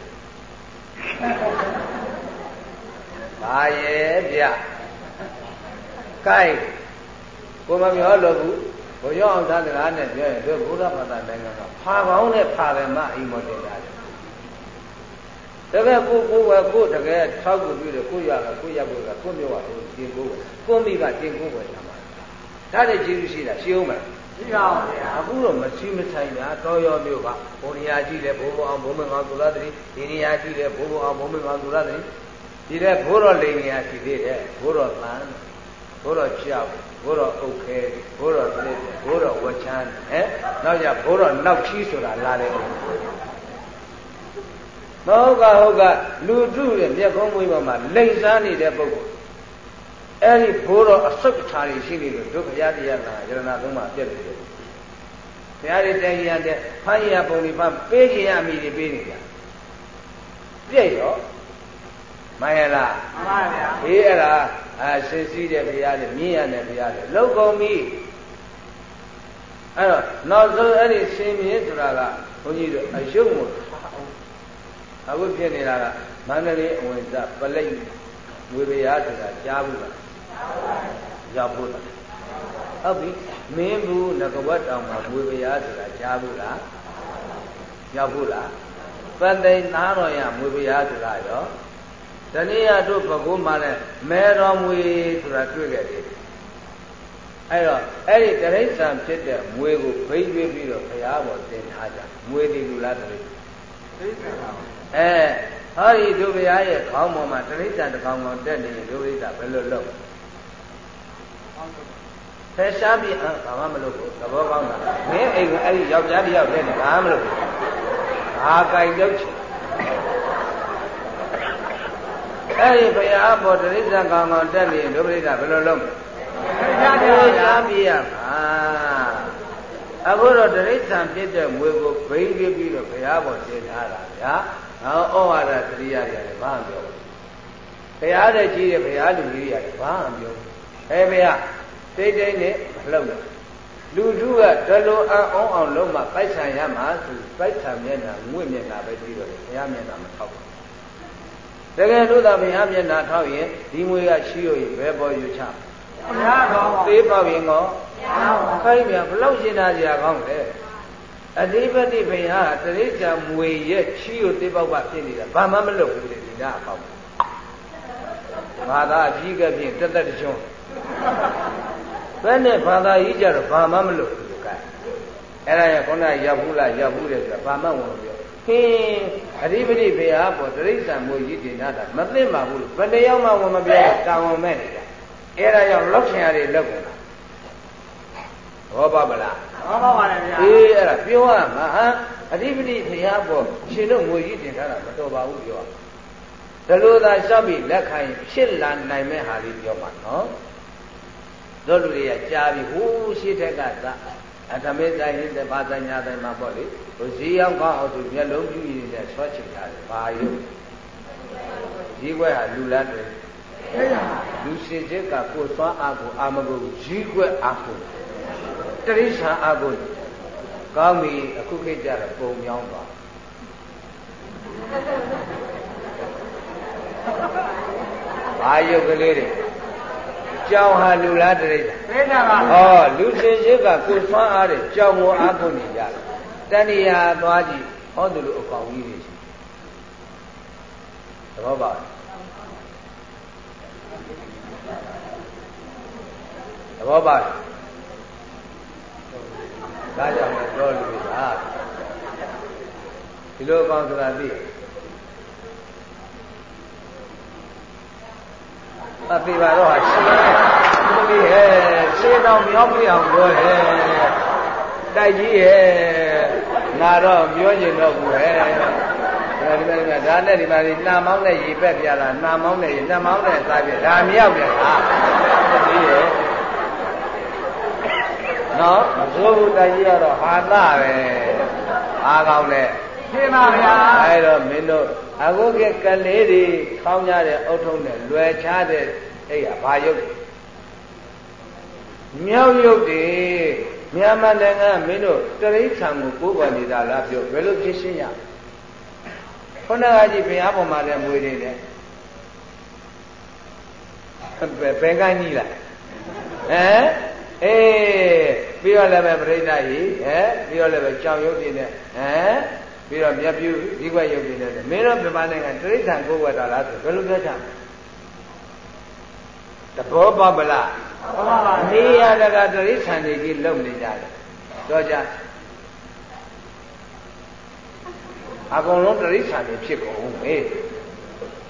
ဘာရဲ့ဗျကဲကိုမပြောလို့ဘူးဘုရားအောင်သာစကားနဲ့ပြောရင်တို့ဘုရားဘာသာနိုင်ငံကဖာကောင်းနဲ့ဖာတယ်မှအိမ်မတင်တာ တကယ်ကိုကိုပဲကိုတကယ်ထောက်ကူပြီးတော့ကိုရကကိုရကိုကကိုမျိုးကကိုတင်ကိုပဲကိုမိကတင်ကိုပဲဆံပါဒါတဲ့ကျေးဇူးရှိတာရှိအောင်မလားရှိပါဘူးဗျာအခုတော့မရှိမဆိုင်ညာတော်ရောမျိုးကဘုံနေရာရှိတယ်ဘိုးဘအောင်ဘုံမငေါသုရသတိဒီနေရာရှိတယ်ဘိုးဘအောင်ဘုံမငေါသုရသတိဒီတဲ့ဘိုးတော်လိန်နေရာရှိသေးတယ်ဘိုးတော်တန်ဘိုးတော်ကြောက်ဘိုးတော်အုတ်ခဲဘိုးတော်သစ်ဘိုးတော်ဝချမ်းဟဲ့နောက်ကြဘိုးတော်နောက်ချီးဆိုတာလာတယ်မ ဟုတ်ကဟုတ်ကလူထုရဲ့မျက်ခုံးမွေးပေါ်မှာလိန်စားနေတဲ့ပုဂ္ဂိုလ်အဲ့ဒီဘိုးတော်အဆုတ်ချာတွေရှိနေလို့ဒုက္ခရတရားကယရဏသုံးပါပြည့်တယ်ဘုရားတွေတန်ကြီးရတဲ့ဖမ်းရပုံတွေဖမ်းပေးခြင်းရမိတွေပေးနေကြပြည့်ရောမှန်ရလားမှန်ပါဗျာအေးအဲ့ဒါအာဆင်းစည်းတဲ့ဘုရားတွေမြင့်ရတဲ့ဘုရားတွေလောက်ကုန်ပြီအဲ့တော့နောက်ဆုံးအဲ့ဒီရှင်မြင့်ဆိုတာကဘုန်းကြီးတို့အယုံကို အခုဖြစ်နေတာကမန္တလေးအဝင်စားပလိတ်ဝေဘရားဆိုတာကြားဘူးလားရောက်ဖို့လားဟုတ်ပြီမင်းဘူးငကဝတ်တောင်မှာဝေဘရားဆိုတာကြားဘူးလားရောက်ဖို့လားပသိသားတော်ရမွေဘရားဆိုတာရောတနည်းအားတို့ဘကုမှလည်းမဲတော်မွေဆိုတာတွေ့ခဲ့တယ်အဲ့တော့အဲ့ဒီတရိစ္ဆာန်ဖြစ်တဲ့မွေကိုဘိတ်ရွေးပြီးတော့ဘုရားပေါ်တင်ထားကြမွေဒီလူလားတရိစ္ဆာန်တရိစ္ဆာန်ပါ အဲဟောဒီဒုဘုရားရဲ့ခေါင်းပေါ်မှာတရိစ္ဆာန်တစ်ကောင်ကောင်တက်နေရင်ဒုဘိစ္ဆာဘယ်လိုလုပ်ဖယ်ရှားပြီးအာဘာမှမလုပ်ဘူးသဘောကောင်းတာမင်းအိမ်ကအဲ့ဒီယောက်ျားတယောက်တည်းနဲ့ဘာမှမလုပ်ဘူးဘာကင်လုပ်ချင်အဲ့ဒီဘုရားပေါ်တရိစ္ဆာန်ကောင်ကောင်တက်နေရင်ဒုဘိစ္ဆာဘယ်လိုလုပ်မလဲဖယ်ရှားပြရမှာအခုတော့တရိစ္ဆာန်ဖြစ်တဲ့ငွေကိုဘိန်းပြပြီးတော့ဘုရားပေါ်တင်ထားတာဗျာ ဟောဩဝါဒသတိရတယ်ဘာမှပြောဘူးဘုရားတဲ့ကြီးတဲ့ဘုရားလူကြီးရတယ်ဘာမှပြောဘူးအဲဘုရားတိတ်တိတ်နဲ့မလှုပ်နဲ့လူထုကတလူအောင်အောင်လုံးမှပိုက်ဆံရမှာသူပိုက်ဆံမျက်နှာငွေ့မျက်နှာပဲပြီးတော့ဘုရားမျက်နှာမထောက်ဘူးတကယ်လို့သာဘုရားမျက်နှာထောက်ရင်ဒီငွေကရှိရရင်ဘယ်ပေါ်ယူချဘုရားတော်သေးပေါရင်ကောခိုင်းပြန်ဘလောက်ရှင်းတာကြာကောင်းလဲ အဓိပတိဘုရားတရိစ္ဆာမွေရဲ့ချီကိုသေးပေါပါဖြစ်နေတာဘာမှမလုပ်ဘူးလေဒီနာအပေါက်ဘာသာအကြီးကပြင်းတက်တက်တချွန်းဘယ်နဲ့ဘာသာကြီးကြတော့ဘာမှမလုပ်ဘူးကဲအဲ့ဒါရခုနရောက်ဘူးလားရောက်ဘူးတယ်ဆိုတာဘာမှဝင်ပြောဟင်းအဓိပတိဘုရားပေါ်တရိစ္ဆာမွေကြီးတင်တာမသိမှဘူးဘယ်တယောက်မှဝင်မပြောတာဝန်မဲ့နေတာအဲ့ဒါကြောင့်လောက်ချင်ရတယ်လက်ကုန်တာ ဘောပါမလားဘောပါပါလေဗျာအေးအဲ့ဒါပြောရမှာဟာအဓိပတိဘုရားပေါ်ရှင်တို့ငွေကြီးတင်ထားတာမတော်ပါဘူးပြောရဒါလို့သာရှောက်ပြီးလက်ခံရင်ဖြစ်လာနိုင်မဲ့ဟာလေးပြောမှာနော်တို့လူတွေကကြားပြီးဟိုးရှိတဲ့ကသာအထမေတိုင်းဟိတဲ့ဘာသာညာတိုင်းမှာပေါ့လေဟိုဈေးရောက်ကောင်းအောင်သူမျက်လုံးပြည့်နေတဲ့ဆွတ်ချင်တာဘာယုဈေးခွဲဟာလူလားတယ်လူရှင်ချက်ကကိုသွားအားကိုအာမကိုဈေးခွဲအားကို တရိษံအားကိုကောင်းပြီအခုခေတ်ကျတော့ပုံမြောင်းသွားဘာယုတ်ကလေးတွေကြောင်ဟာလူလားတရိစ္ဆာန်သိတာပါဟောလူစင်ရှိကကိုဆွမ်းအားတဲ့ကြောင်ကိုအားကုန်နေကြတယ်တဏှာသွားကြည့်ဟောသူလိုအကောင်ကြီးတွေရှိသဘောပါသဘောပါ ဒါကြောင့်လည်းပြောလို့ရတာဒီလိုအကောင်ဆိုတာသိအပြပါတော့ဟာရှင်းသမီးဟဲ့ရှင်းတော့မြောက်ပြအောင်ပြောဟဲ့တိုက်ကြီးဟဲ့ငါတော့ပြောကျင်တော့ဘူးဟဲ့ဒါဒီမှာဒီဒါနဲ့ဒီမှာဒီနှာမောင်းနဲ့ရေပက်ပြလာနှာမောင်းနဲ့ရေနှာမောင်းနဲ့စားပြဒါမြောက်တယ်ဟာသမီးဟဲ့ နော်မဆိုးဘူးတိုက်ကြီးကတော့ဟာသပဲအားကောင်းလဲရှင်းပါဗျာအဲတော့မင်းတို့အခုကကလေးတွေခေါင်းကြတဲ့အုတ်ထုံးနဲ့လွယ်ချတဲ့အဲ့ရဘာယုတ်မြောက်ယုတ်တွေမြန်မာနိုင်ငံမင်းတို့တရိษံကိုကိုးကွယ်နေတာလားပြောဘယ်လိုဖြစ်ရှင်းရခုနကကြီးဘုရားပေါ်မှာလည်းမွေနေတယ်ဘယ်ကန်းကြီးလားဟမ် အေးပြီးတော့လည်းပဲပြိဋ္ဌာကြီးဟဲ့ပြီးတော့လည်းပဲကြောင်ရုပ်တွေနဲ့ဟမ်ပြီးတော့မြတ်ပြူဒီခွက်ရုပ်တွေနဲ့မင်းတို့မြန်မာနိုင်ငံတိရစ္ဆာန်ကိုယ်ဝတ်တာလားဆိုဘယ်လိုပြောချင်တဘောပါမလားမှန်ပါပါနေရတကတိရစ္ဆာန်တွေကြီးလုံနေကြတယ်တော့ကြအကုန်လုံးတိရစ္ဆာန်တွေဖြစ်ကုန်မေး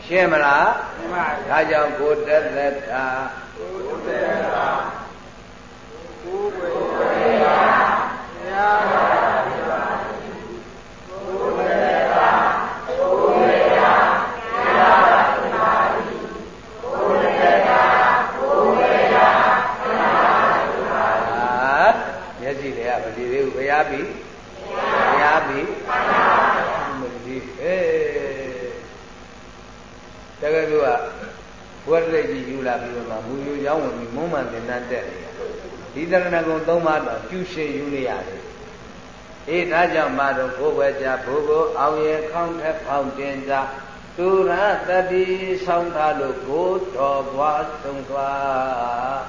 ရှင်းမလားရှင်းပါပြီဒါကြောင့်ကိုယ်တက်လက်တာကိုယ်တက်တာ ကိုယ်ဝေရာဘုရားရားပြီဘုရားပြီမကြည့်အေးတကယ်လို့ကဘွယ်ရိတ်ကြီးယူလာပြီးတော့မှမူယူရောက်ဝင်ပြီးမုံမှန်တင်တတ်တဲ့နေ ဒီတရဏဂုံသုံးပါးတော့ကျူရှင်ယူနေရတယ်အေးဒါကြောင့်မတော်ဘိုးဘွယ်ကြဘိုးဘိုးအောင်ရခေါင်းထက်ဖောင်းတင်ကြသူရတတိဆောင်ထားလို့ကိုတော်ဘွားဆုံးသွား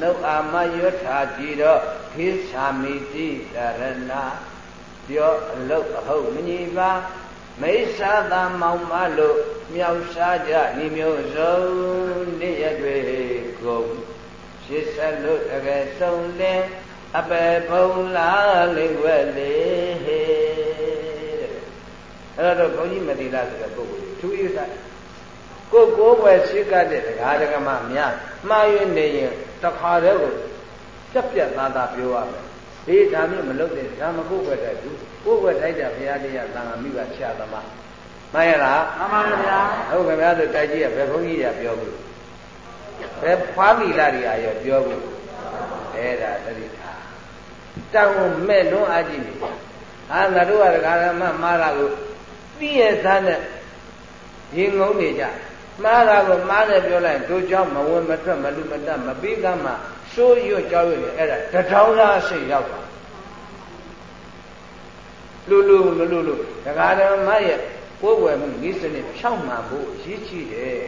နှုတ်အာမရွတ်ထားကြည့်တော့ခေသာမိတိတရဏပြောအလုတ်အဟုတ်မညီပါမိစ္ဆာသာမောင်မလို့မြောက်စားကြဤမျိုးစုံနေ့ရက်တွေကုန် ရှစ်ဆက်လို့တကယ်ဆုံးလင်းအပေဖုံလာလိမ့်ွယ်လေဟဲ့အဲ့တော့ဘုန်းကြီးမတိလားဆိုတဲ့ပုဂ္ဂိုလ်သူဣသကိုကိုယ်ွယ်ရှိကတဲ့ဒကာဒကမများမှားရင်းနေရင်တခါတည်းကိုပြက်ပြက်သားသားပြောရမယ်ဒီဒါမျိုးမလုပ်တဲ့ဒါမကိုယ်ွယ်တဲ့သူကိုယ်ွယ်ထိုက်တာဘုရားတရားသံဃာမိဘဆရာသမားမှန်ရလားမှန်ပါဗျာဟုတ်ကဲ့ဗျာဆိုတိုက်ကြီးကဘယ်ဘုန်းကြီးကပြောဘူး ဘယ်ဖွားမိလာတွေအရောပြောဘူးအဲ့ဒါတတိထားတောင်းမဲ့လွန်းအားကြည့်နေဟာငါတို့ကဒကာရမမှားတာကိုသိရသားနဲ့ရင်ငုံနေကြမှားတာကိုမှားတယ်ပြောလိုက်တို့ကြောင့်မဝင်မထွက်မလူမတတ်မပြီးကမှစိုးရွတ်ကြောက်ရွံ့နေအဲ့ဒါတထောင်သားစိတ်ရောက်တာလူလူမလူလူဒကာရမရဲ့ကိုယ်ွယ်မှုဤစနစ်ဖြောင့်မှန်ဖို့ရည်ချီတယ်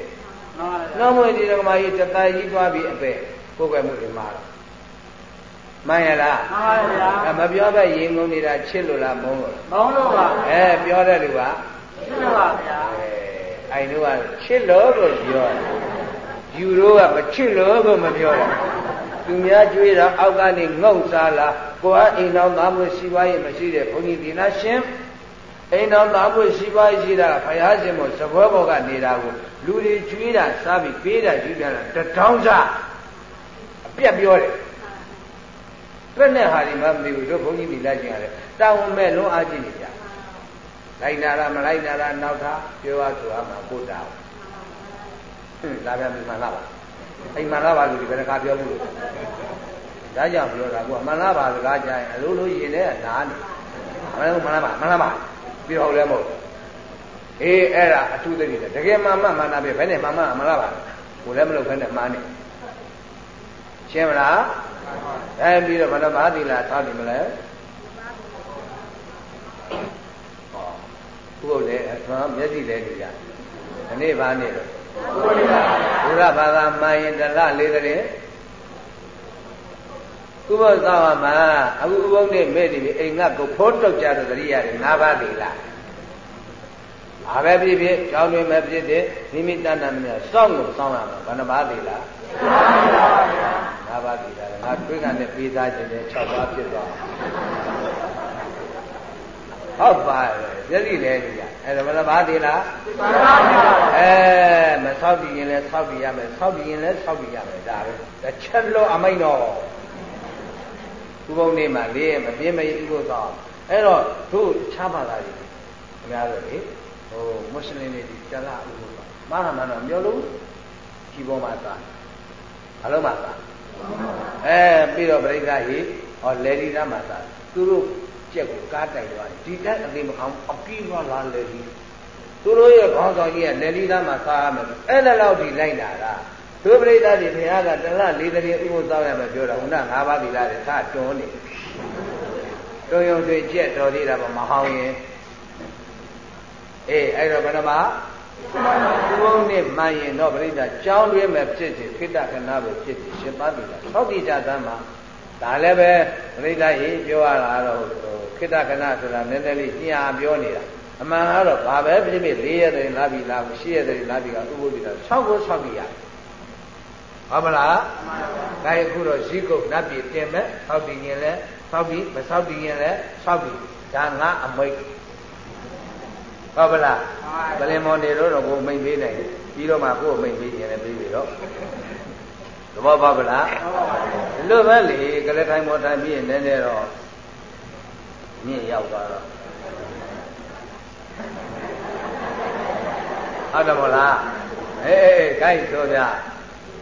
နောက်မှဒီဒကမာကြီးတတကြီးသွားပြီးအပဲကိုယ်ွယ်မှုတွေမှာတော့မှန်ရလားမှန်ပါဗျာမပြောပဲရင်ငုံနေတာချစ်လို့လားမုန်းလို့မုန်းလို့ပါအဲပြောတဲ့လူကချစ်လို့ပါဗျာအဲအိုင်တို့ကချစ်လို့လို့ပြောတယ်ယူတို့ကမချစ်လို့ကိုမပြောတာသူများကြွေးတာအောက်ကနေငုံစားလားကိုယ်ကအိမ်တော်သားမှုရှိပါရဲ့မရှိတဲ့ဘုန်းကြီးဒီလားရှင် အိမ်တော်သားဖို့ရှိပါရှိတာဖယားရှင်မို့သဘောဘောကနေတာကိုလူတွေကျွေးတာစားပြီးပေးတာယူပြန်တာတထောင်စားအပြက်ပြောတယ်ပြက်နဲ့ဟာဒီမှမသိဘူးတို့ဘုန်းကြီးဒီလိုက်ကြရတယ်တာဝန်မဲ့လွန်အားကြည့်နေကြလိုက်နာလားမလိုက်နာလားနောက်သားပြောရဆိုအမှကိုတာဟွန်းလာပြန်ပြီမှန်လားပါအိမ်မှန်လားပါလူဒီဘယ်နှခါပြောဘူးလို့ဒါကြောင့်ပြောတာကွာမှန်လားပါစကားကြားရင်အလိုလိုရင်လည်းနားနေမှန်လားမှန်လားပါမှန်လားပါ ပြီးဟုတ်လည်းမဟုတ်အေးအဲ့ဒါအထူးသတိတယ်တကယ်မှမှမှန်တာပဲဘယ်နဲ့မှမှမလားပါကိုလည်းမလုပ်ဘဲနဲ့မှားနေရှင်းမလားအဲပြီးတော့ဘယ်တော့မာသီလာထားပြီမလဲဟောဘုရားလည်းအသွမ်းမျက်စိလည်းနေကြဒီနေ့ဘာနေတော့ဘုရားဘာသာမှန်ရင်တလလေးတဲ့ ကုဘောသာဝမှာအခုဥပုံနဲ့မဲ့နေပြီအိမ်ကကိုဖိုးတုတ်ကြတဲ့သတိရတယ်၅ပါးသေးလားဘာပဲဖြစ်ဖြစ်ကြောင်းတွင်ပဲဖြစ်ဖြစ်မိမိတဏ္ဍာမများစောင့်လို့စောင့်ရမှာဘယ်နှပါးသေးလား၅ပါးသေးလားငါတွေးကနဲ့ပေးသားခြင်းနဲ့၆ပါးဖြစ်သွားဟုတ်ပါရဲ့မျက်စိလဲကြည့်ရအဲ့ဒါဘယ်နှပါးသေးလားအဲမဆောက်တည်ရင်လည်းဆောက်တည်ရမယ်ဆောက်တည်ရင်လည်းဆောက်တည်ရမယ်ဒါပဲတစ်ချက်လို့အမိန်တော့ ဥပုံနေမှာလေးရမပြင်းမရင်ဥပုသောအဲ့တော့တို့ချားပါတာကြီးအများဆိုလေဟိုမွတ်စလင်တွေဒီတလားဥပုသောမာနမန်တော့မျောလို့ဒီပေါ်မှာသာဘာလို့မှသာအဲပြီးတော့ပြိဿဟိဟောလေဒီသားမှာသာသူတို့ကြက်ကိုကားတိုက်သွားတယ်ဒီတက်အသေးမကောင်းအပြီးသွားလာလေဒီသူတို့ရဲ့ခေါင်းဆောင်ကြီးကလေဒီသားမှာသာရမယ်အဲ့ဒါလောက်ဒီလိုက်လာတာ သူပရိသတ်တွေဘုရားကတလလေးတည်းဥပုသ်သောက်ရမယ်ပြောတာခုန၅ပါးသီလတွေသာတွန်းနေတွန်းရုံတွေကြက်တော်သေးတာပေါ့မဟောင်းရင်အေးအဲ့တော့ဘယ်နှမဘုံနဲ့မှန်ရင်တော့ပရိသတ်ကြောင်းတွဲမဲ့ဖြစ်စီခိတ္တခဏပဲဖြစ်စီရှင်ပါးသီလသောက်တိကြသမ်းမှာဒါလည်းပဲပရိသတ်ကြီးပြောရတာတော့ခိတ္တခဏဆိုတာနည်းနည်းလေးညှာပြောနေတာအမှန်ကတော့ဘာပဲဖြစ်ဖြစ်၄ရက်တည်းလာပြီလား၈ရက်တည်းလာပြီကဥပုသ်သီလ၆ကို၆ပြီရတယ် ဟုတ်မလားဒါရခုတော့ဇီကုတ်နတ်ပြည်တင်မဲ့ဆောက်တည်ရင်လဲဆောက်ပြီးမဆောက်တည်ရင်လဲဆောက်ပြီးဒါငါအမိတ်ဟုတ်ပါလားဗလင်မော်နေတော့တော့ကိုမိတ်ပေးနိုင်ပြီးတော့မှကိုယ်မိတ်ပေးရင်လည်းပြီးပြီတော့သဘောပေါက်ပါလားဒီလိုပဲလေကလေးတိုင်းမော်တိုင်းပြီးရင်လည်းလည်းတော့မြင့်ရောက်သွားတော့ဟုတ်တယ်မလားအေးအေးကိုင်းဆိုကြ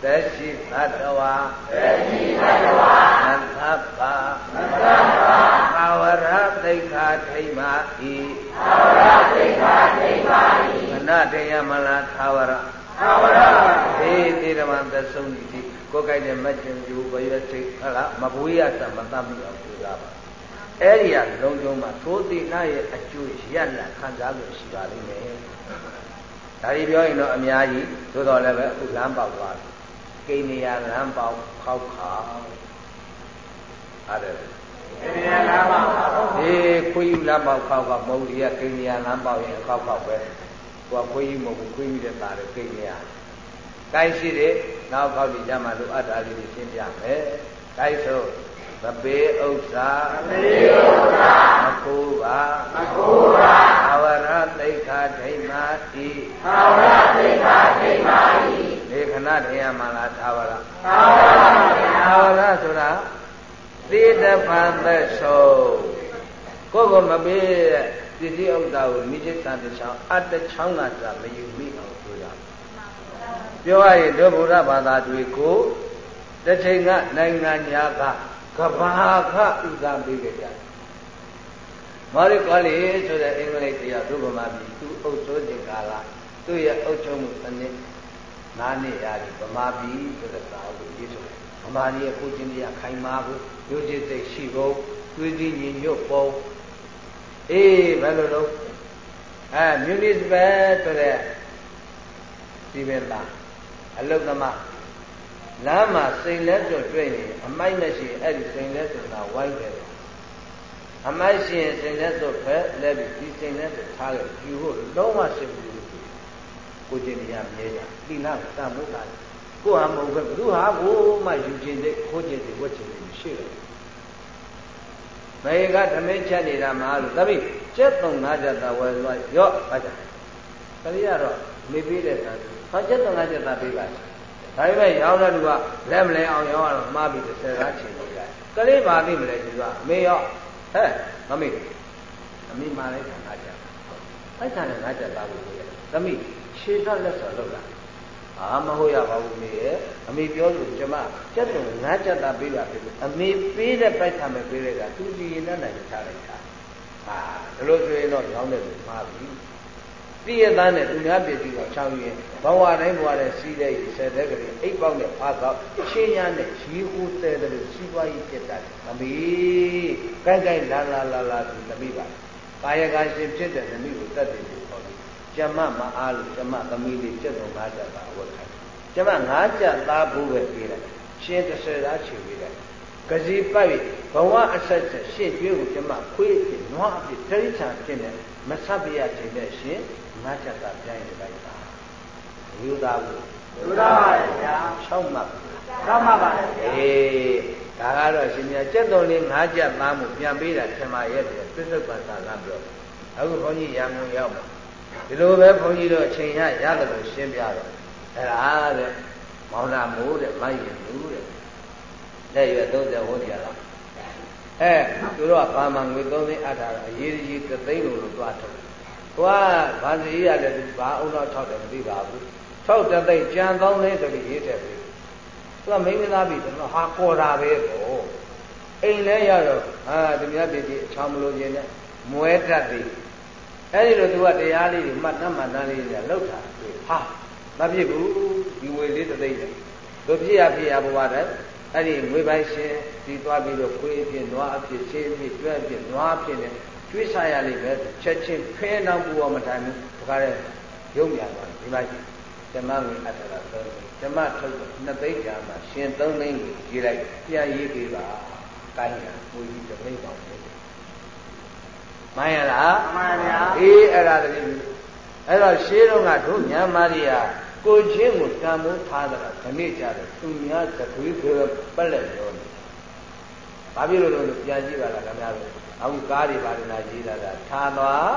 သက်ရှိသတ္တဝါသက်ရှိသတ္တဝါသတ္တပါသတ္တပါသာဝရသိက္ခာထိမ္မာဤသာဝရသိက္ခာထိမ္မာဤခဏတယမလားသာဝရခမှန်ပါဗျာေးတေရမန်သက်ဆုံးဒီကိုယ်ကြိုက်တဲ့မတ်ကျင်ကျူဘရွက်စိတ်ဟုတ်လားမပွေးရတမတတ်မိအောင်ကြိုးစားပါအဲ့ဒီကလုံးလုံးမှာသိုးတိနာရဲ့အကျိုးရက်လက်ခံစားလို့ရှိပါလိမ့်မယ်ဒါဒီပြောရင်တော့အများကြီးသို့တော်လည်းပဲအခုလမ်းပေါက်သွားပြီ ကိနေရလမ်းပေါက်ခောက်ခါအဲ့ဒါဒီရလာပါဟုတ်ဒီခွေးယူလမ်းပေါက်ခောက်ကမုံဒီကကိနေရလမ်းပေါက်ရင်ခောက်ခောက်ပဲကိုကခွေးယူမဟုတ်ဘူးခွေးယူတဲ့သားတွေကိနေရတိုင်းရှိတယ်နောက်ခောက်ဒီကြမှာလို့အတ္တလေးတွေရှင်းပြမယ်တိုင်းဆိုမပေးဥစ္စာမပေးဥစ္စာမကိုးပါမကိုးပါအဝရသိခာဒိမ္မာတိသာဝရသိက္ခာဒိဋ္ဌာဤ ဒေခဏတရမလားသာဝရသာဝရပါဗျာသာဝရဆိုတာသေတဖန်သက်ဆုံးကိုယ်ကမပေးတဲ့ပစ္စည်းဥစ္စာကိုမိจิตတန်တချောင်းအတ္တချောင်းကသာမယူမိအောင်ဆိုရပြောရရင်ဒုဗုဒ္ဓဘာသာတွေကိုတစ်ချိန်ကနိုင်ငံညာကကဘာခဥစ္စာပေးခဲ့ကြတယ်မော်ရီကောလီဆိုတဲ့အင်္ဂလိပ်တရားဒုဗမာပြည်သူအုပ်စိုးခြင်းကာလသူ့ရဲ့အုပ်ချုပ်မှုစနစ် နားနေရတယ်ဗမာပြည်ဆိုတဲ့စာအုပ်ကိုရေးဆိုတယ်ဗမာပြည်ရဲ့ကိုချင်းတရားခိုင်မာဖို့ရိုးจิตစိတ်ရှိဖို့သွေးစည်းညီညွတ်ဖို့အေးဘယ်လိုလုပ်အဲ municipal ဆိုတဲ့စီမံသားအလုတ်သမားလမ်းမှာစိန်လက်စွပ်တွေ့နေအမိုက်မရှိအဲ့ဒီစိန်လက်စွပ်ကဝိုင်းတယ်အမိုက်ရှင်စိန်လက်စွပ်ဖက်လက်ပြီးဒီစိန်လက်စွပ်ထားလို့ယူဖို့လုံးဝစိတ်ဘူး ကိုချင်းတရားမြဲကြတိနာတန်ဖို့တာကိုဟာမဟုတ်ဘူးသူဟာကိုမှယူခြင်းတဲ့ခိုးခြင်းတဲ့ဝတ်ခြင်းတဲ့ရှိတယ်မေကသမင်းချက်နေတာမအားလို့တပိကျက်သုံငါးချက်သာဝယ်သွားရော့ပါကြတပိရတော့မေပေးတဲ့သာဟောကျက်သုံငါးချက်သာပေးပါဒါပေမဲ့ရောင်းတဲ့လူကလက်မလဲအောင်ရောင်းရတော့မှားပြီးတစ်ဆယ်သားချိန်လို့ရတယ်ကလေးပါသိမလဲသူကအမေရောဟဲ့မမေအမေမာလိုက်တာငါချက်ဖိုက်တာနဲ့ငါချက်သားလို့ပြောတယ်သမီး ခြေတော့လက်စော်လောက်လာအာမဟုတ်ရပါဘူးမေရဲ့အမေပြောလို့ကျမကျက်တော့ငါချက်သားပေးပါပြီအမေပေးတဲ့ပိုက်ဆံမဲ့ပေးတဲ့ကသူစီရင်တဲ့နိုင်ထားလိုက်တာဟာဒါလို့ဆိုရင်တော့ရောင်းတဲ့လူမှားပြီပြည့်ရသားနဲ့သူများပြည်ပြီးတော့ချောင်းရင်ဘဝတိုင်းဘဝတဲ့စီးတဲ့ဆယ်တဲ့ကလေးအိပ်ပေါက်နဲ့ဖားတော့ချင်းရနဲ့ရီဦးတဲ့တဲ့လို့စီးပွားရေးပြတ်တာသမီးကိုက်ကိုက်လာလာလာလာသူသမီးပါကာယကရှင်ဖြစ်တဲ့သမီးကိုတတ်တယ်လို့ခေါ်တယ် ကျမမအားလို့ကျမသမီးလေးကျက်တော်ငါးချက်ပါဝတ်ခိုင်းကျမငါးချက်သားဖို့ပဲပြေးလိုက်ရှင်တစ်ဆယ်သားချေပေးလိုက်ကစီပိုက်ဘဝအဆက်ဆက်ရှင်းကျွေးကိုကျမခွေးဖြစ်နွားအဖြစ်တိရစ္ဆာန်ဖြစ်နေမဆက်ပြရခြင်းနဲ့ရှင်ငါးချက်သားပြန်ရလိုက်တာဝိသားကိုလူသားပါဗျာ6မှတ်ကောင်းပါပါဗျာအေးဒါကတော့ရှင်မြတ်ကျက်တော်လေးငါးချက်သားမှုပြန်ပေးတာထင်ပါရဲ့ပြစ္ဆုတ်ပန်သာကပြောအခုဘုန်းကြီးရံကုန်ရောက်မှာ ဒီလိုပဲဘုန်းကြီးတို့အချိန်ရရတယ်လို့ရှင်းပြတော့အဲ့ဒါတဲ့မောင်နာမိုးတဲ့မိုက်ရင်လူတဲ့လက်ရွယ်30ဝန်းကျင်လောက်အဲသူတို့ကဘာမှငွေ3သိန်းအပ်တာတော့အရေးကြီးသသိန်းလို့လို့သွားထုတ်ကိုကဘာစီရတယ်သူဘာအုံတော့ထောက်တယ်မသိပါဘူးထောက်တဲ့သိန်းကြံ3သိန်းဆိုပြီးရေးတယ်ပြီသူကမိန်းမသားပြီကျွန်တော်ဟာပေါ်တာပဲကိုအိမ်လဲရတော့ဟာဒီမြတ်ပြည်ကြီးအချောင်းမလို့ခြင်းနဲ့မွဲတတ်သည် အဲ့ဒီလိုသူကတရားလေးတွေမှတ်တမ်းမှတ်တမ်းလေးတွေလောက်တာတွေ့ဟာမဖြစ်ဘူးဒီငွေလေးတစ်သိန်းနဲ့သူဖြစ်ရဖြစ်ရဘဝတည်းအဲ့ဒီငွေပိုင်ရှင်ဒီသွားပြီးတော့ခွေးအဖြစ်နွားအဖြစ်ချင်းအဖြစ်ကျွဲ့အဖြစ်နွားအဖြစ်နဲ့ကျွေးစားရလိမ့်မယ်ချက်ချင်းဖဲနောက်ပူအောင်မထိုင်ဘူးဒါကြတဲ့ရုံညာသွားဒီမှာရှိဓမ္မငွေအတ္တရာသုံးဓမ္မထုတ်နှစ်သိန်းကြာမှရှင်သုံးသိန်းကိုကြီးလိုက်ပြန်ရေးပေးပါကိုင်းရငွေကြီးတစ်သိန်းပေါင်းတယ် မှန်ရလားမှန်ပါဗျာအေးအဲ့ဒါတည်းအဲ့တော့ရှင်းတော့ကတို့ညမာရီယာကိုချင်းကိုတန်ဖိုးထားတာခဏကြတယ်သူများသခွေးတွေပက်လက်ပြောနေဘာဖြစ်လို့လဲပြန်ကြည့်ပါလားခင်ဗျားတို့အခုကားတွေပါဒနာရေးတာကထားသွား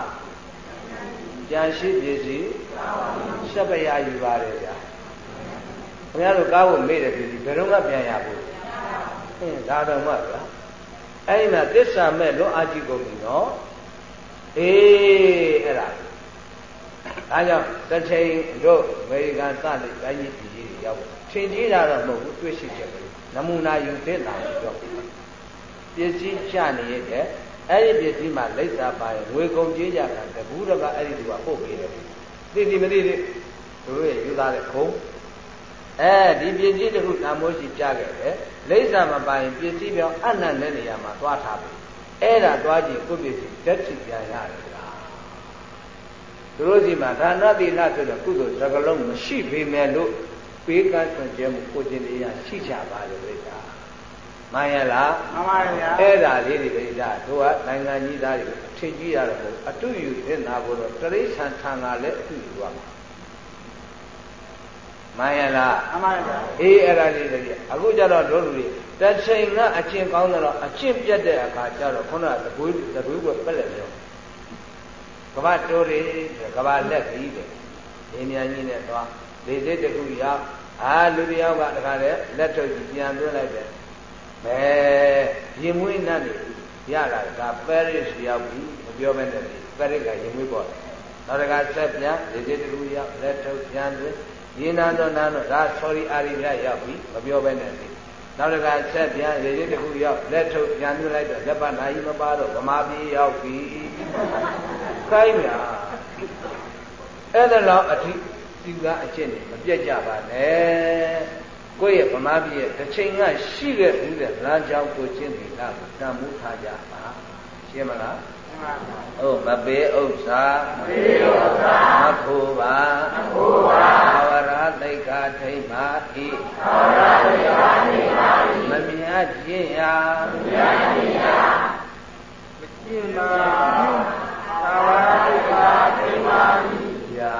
ကြံရှိပစ္စည်းရှက်ပရယူပါတယ်ဗျာခင်ဗျားတို့ကားကိုမေ့တယ်ပစ္စည်းဘယ်တော့မှပြန်ရဘူးအင်းဒါတော့မှဗျာအဲ့ဒီမှာသစ္စာမဲ့လွန်အားကြီးကုန်ပြီနော် အေးအဲ့ဒါဒါကြောင့်တစ်ချိန်တို့အမေရိကန်စတဲ့တိုင်းကြီးပြည်ကြီးတွေရောက်ထင်ကြီးတာတော့မဟုတ်ဘူးတွေ့ရှိချက်ပဲနမူနာယူသင့်တာကိုပြောပစ္စည်းချနေရဲ့အဲ့ဒီပစ္စည်းမှာလိပ်စာပါရင်ငွေကုန်ကြေးကြတာတဘူးတကအဲ့ဒီသူကပို့ပေးတယ်သိသိမသိသိတို့ရဲ့ယူသားတဲ့ခုံအဲဒီပစ္စည်းတစ်ခုတန်မိုးရှိပြခဲ့တယ်လိမ့်စာမပိုင်ပစ္စည်းပြောင်းအနံ့တဲ့နေရာမှာသွားထားပြီ အဲ့ဒါသွားကြည့်ကိုပစ္စည်းတက်ချပြန်ရတယ်လားသူတို့စီမှာဒါနတိလဆိုတဲ့ကုသိုလ်စကလုံးမရှိပေမဲ့လို့ပေးကမ်းဆွံ့ကျဲမှုကိုကျင်တရားရှိကြပါလေပြိတ္တာမှန်ရလားမှန်ပါဗျာအဲ့ဒါလေးတွေပြိတ္တာတို့ကနိုင်ငံကြီးသားတွေအထင်ကြီးရတယ်ပေါ့အတူယူဖြစ်နာဖို့တော့တရိษံထံကလည်းအတူယူရမှာမှန်ရလားမှန်ပါဗျာအေးအဲ့ဒါလေးတည်းအခုကျတော့တို့လူတွေ တစ်ချိန်ကအကျင့်ကောင်းတော့အကျင့်ပြတ်တဲ့အခါကျတော့ခုနကသဘွေးသဘွေးကပက်လက်ပြောကဘာတိုးတွေကဘာလက်ကြီးတယ်ဒီမြန်ကြီးနဲ့သွားလေစစ်တခုရောက်အာလူတယောက်ကတခါလေလက်ထုတ်ကြည့်ပြန်သွင်းလိုက်တယ်ဘယ်ရင်မွေးနတ်တွေရလာတာပဲရစ်ရောက်ပြီမပြောဘဲနဲ့ပဲရစ်ကရင်မွေးပေါ်တယ်နောက်တခါဆက်ပြန်လေစစ်တခုရောက်လက်ထုတ်ပြန်သွင်းရင်နာတော့နာတော့ဒါဆော်ရီအာရီမြရောက်ပြီမပြောဘဲနဲ့ နောက်တခါဆက်ပြန်ရေရင်တခုရောက်လက်ထုတ်ပြန်သွင်းလိုက်တော့လက်ပတ်နာကြီးမပါတော့ဗမာပြည်ရောက်ပြီခိုင်းမြအဲ့ဒါလောက်အထိသီလအကျင့်တွေမပြတ်ကြပါနဲ့ကိုယ့်ရဲ့ဗမာပြည်ရဲ့တစ်ချိန်ကရှိခဲ့ဘူးတဲ့လမ်းကြောင်းကိုကျင့်တယ်လားတန်မှုထားကြပါရှင်းမလား ဟုတ်မပေးဥစ္စာမပေးဥစ္စာမဖို့ပါမဖို့ပါသာဝရသိက္ခာထိမ့်ပါဤသာဝရသိက္ခာထိမ့်ပါဤမမြတ်ခြင်းရာမမြတ်ခြင်းရာမကျင့်ပါသာဝရသိက္ခာထိမ့်ပါဤရာ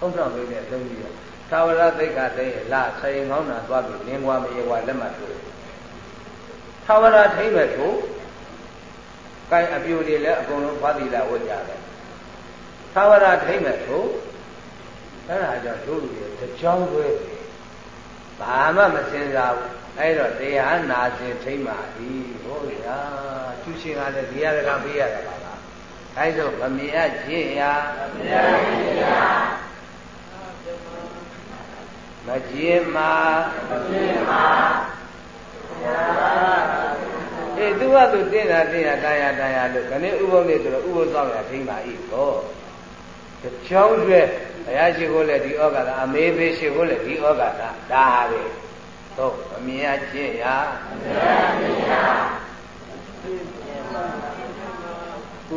ဥစ္စာမေးတဲ့အသုံးကြီးသာဝရသိက္ခာသိရင်လာဆိုင်ကောင်းတာသွားပြီးလင်းကွာမရေကွာလက်မှတ်ထိုးသာဝရထိမ့်မဲ့ကို ကိုင်အပြူတွေလည်းအကုန်လုံးဖာသီလာဝတ်ကြတယ်သာဝရထိမ့်မဲ့ကိုအဲ့ဒါကြောင့်တို့လူတွေတကြောင်းတွဲဘာမှမစင်စားဘူးအဲ့တော့တရားနာစဉ်ထိမ့်ပါပြီဟုတ်ရာသူရှင်ကလည်းဒီရကပေးရတာပါလားအဲ့ဒါဗမြတ်ခြင်းရာဗမြတ်ခြင်းရာမကြည်မာမကြည်မာ အေးသူကသူတင်းတာတင်းတာတာယာတာယာလို့ခဏဥပုပ်နေဆိုတော့ဥပုပ်ဆောင်ရထိမ့်ပါဤတော့ချောင်းကျွဲဘုရားရှိခိုးလည်းဒီဩဃာတအမေဖေးရှိခိုးလည်းဒီဩဃာတဒါဟာပဲတော့အမြင်ရခြင်းရာအမြင်ရခြင်းရာ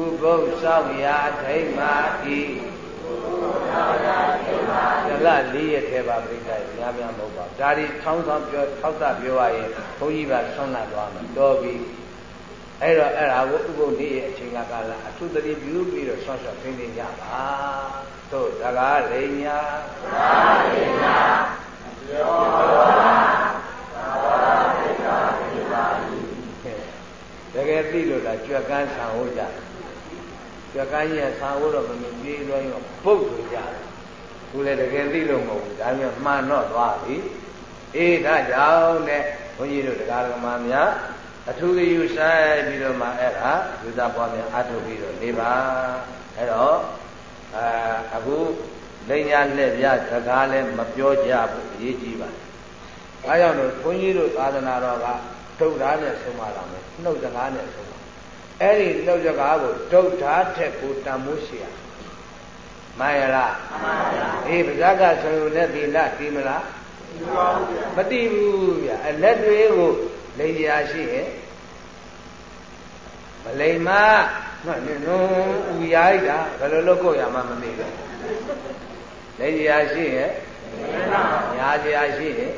ဥပုပ်ဆောင်ရာထိမ့်ပါဤဇ လလေးရက်ထဲပါပြိဿများများမဟုတ်ပါဘူးဒါဒီချောင်းဆောင်ပြောထောက်တာပြောရရင်ဘုန်းကြီးကဆွမ်းလာသွားမယ်တော်ပြီအဲ့တော့အဲ့ဒါကိုဥပုပ်နေ့ရဲ့အချိန်ကကာလအထုတတိပြုပြီးတော့ဆွမ်းဆွမ်းသိသိကြပါတို့တကားလိညာတကားလိညာယောတကယ်သိလို့လားကြွက်ကန်းဆံဟောကြတယ် ကြကန်းကြီးကသာဝတော့မမြင်ပြေးတော့ရင်ပုတ်လို့ကြတယ်ခုလည်းတကယ်သိလို့မဟုတ်ဘူးဒါမျိုးမှန်တော့သွားပြီအေးဒါကြောင့်နဲ့ဘုန်းကြီးတို့တရားဓမ္မများအထူးဂရုဆိုင်ပြီးတော့မှအဲ့ဒါယူသားပွားများအထုတ်ပြီးတော့နေပါအဲ့တော့အာအခုလိညာလက်ပြစကားလည်းမပြောကြဘူးအရေးကြီးပါတယ်။အဲကြောင့်လို့ဘုန်းကြီးတို့သာသနာတော်ကထုတ်သားနဲ့ဆုံးမလာမယ်နှုတ်စကားနဲ့ဆုံး အဲ့ဒီနှုတ်စကားကိုဒုတ်ထားထက်ကိုတန်မိုးရှိရမှန်ရလားမှန်ပါဗျာအေးပဇက်ကဆိုရုံနဲ့သီလတည်မလားမတည်ဘူးဗျာအလက်တွေကိုလိမ်ရာရှိရဲ့မလိမ်မမှန်နုံဥရာလိုက်တာဘယ်လိုလုပ်ကိုရမှမသိဘူးလိမ်ရာရှိရဲ့ညာရာရှိရဲ့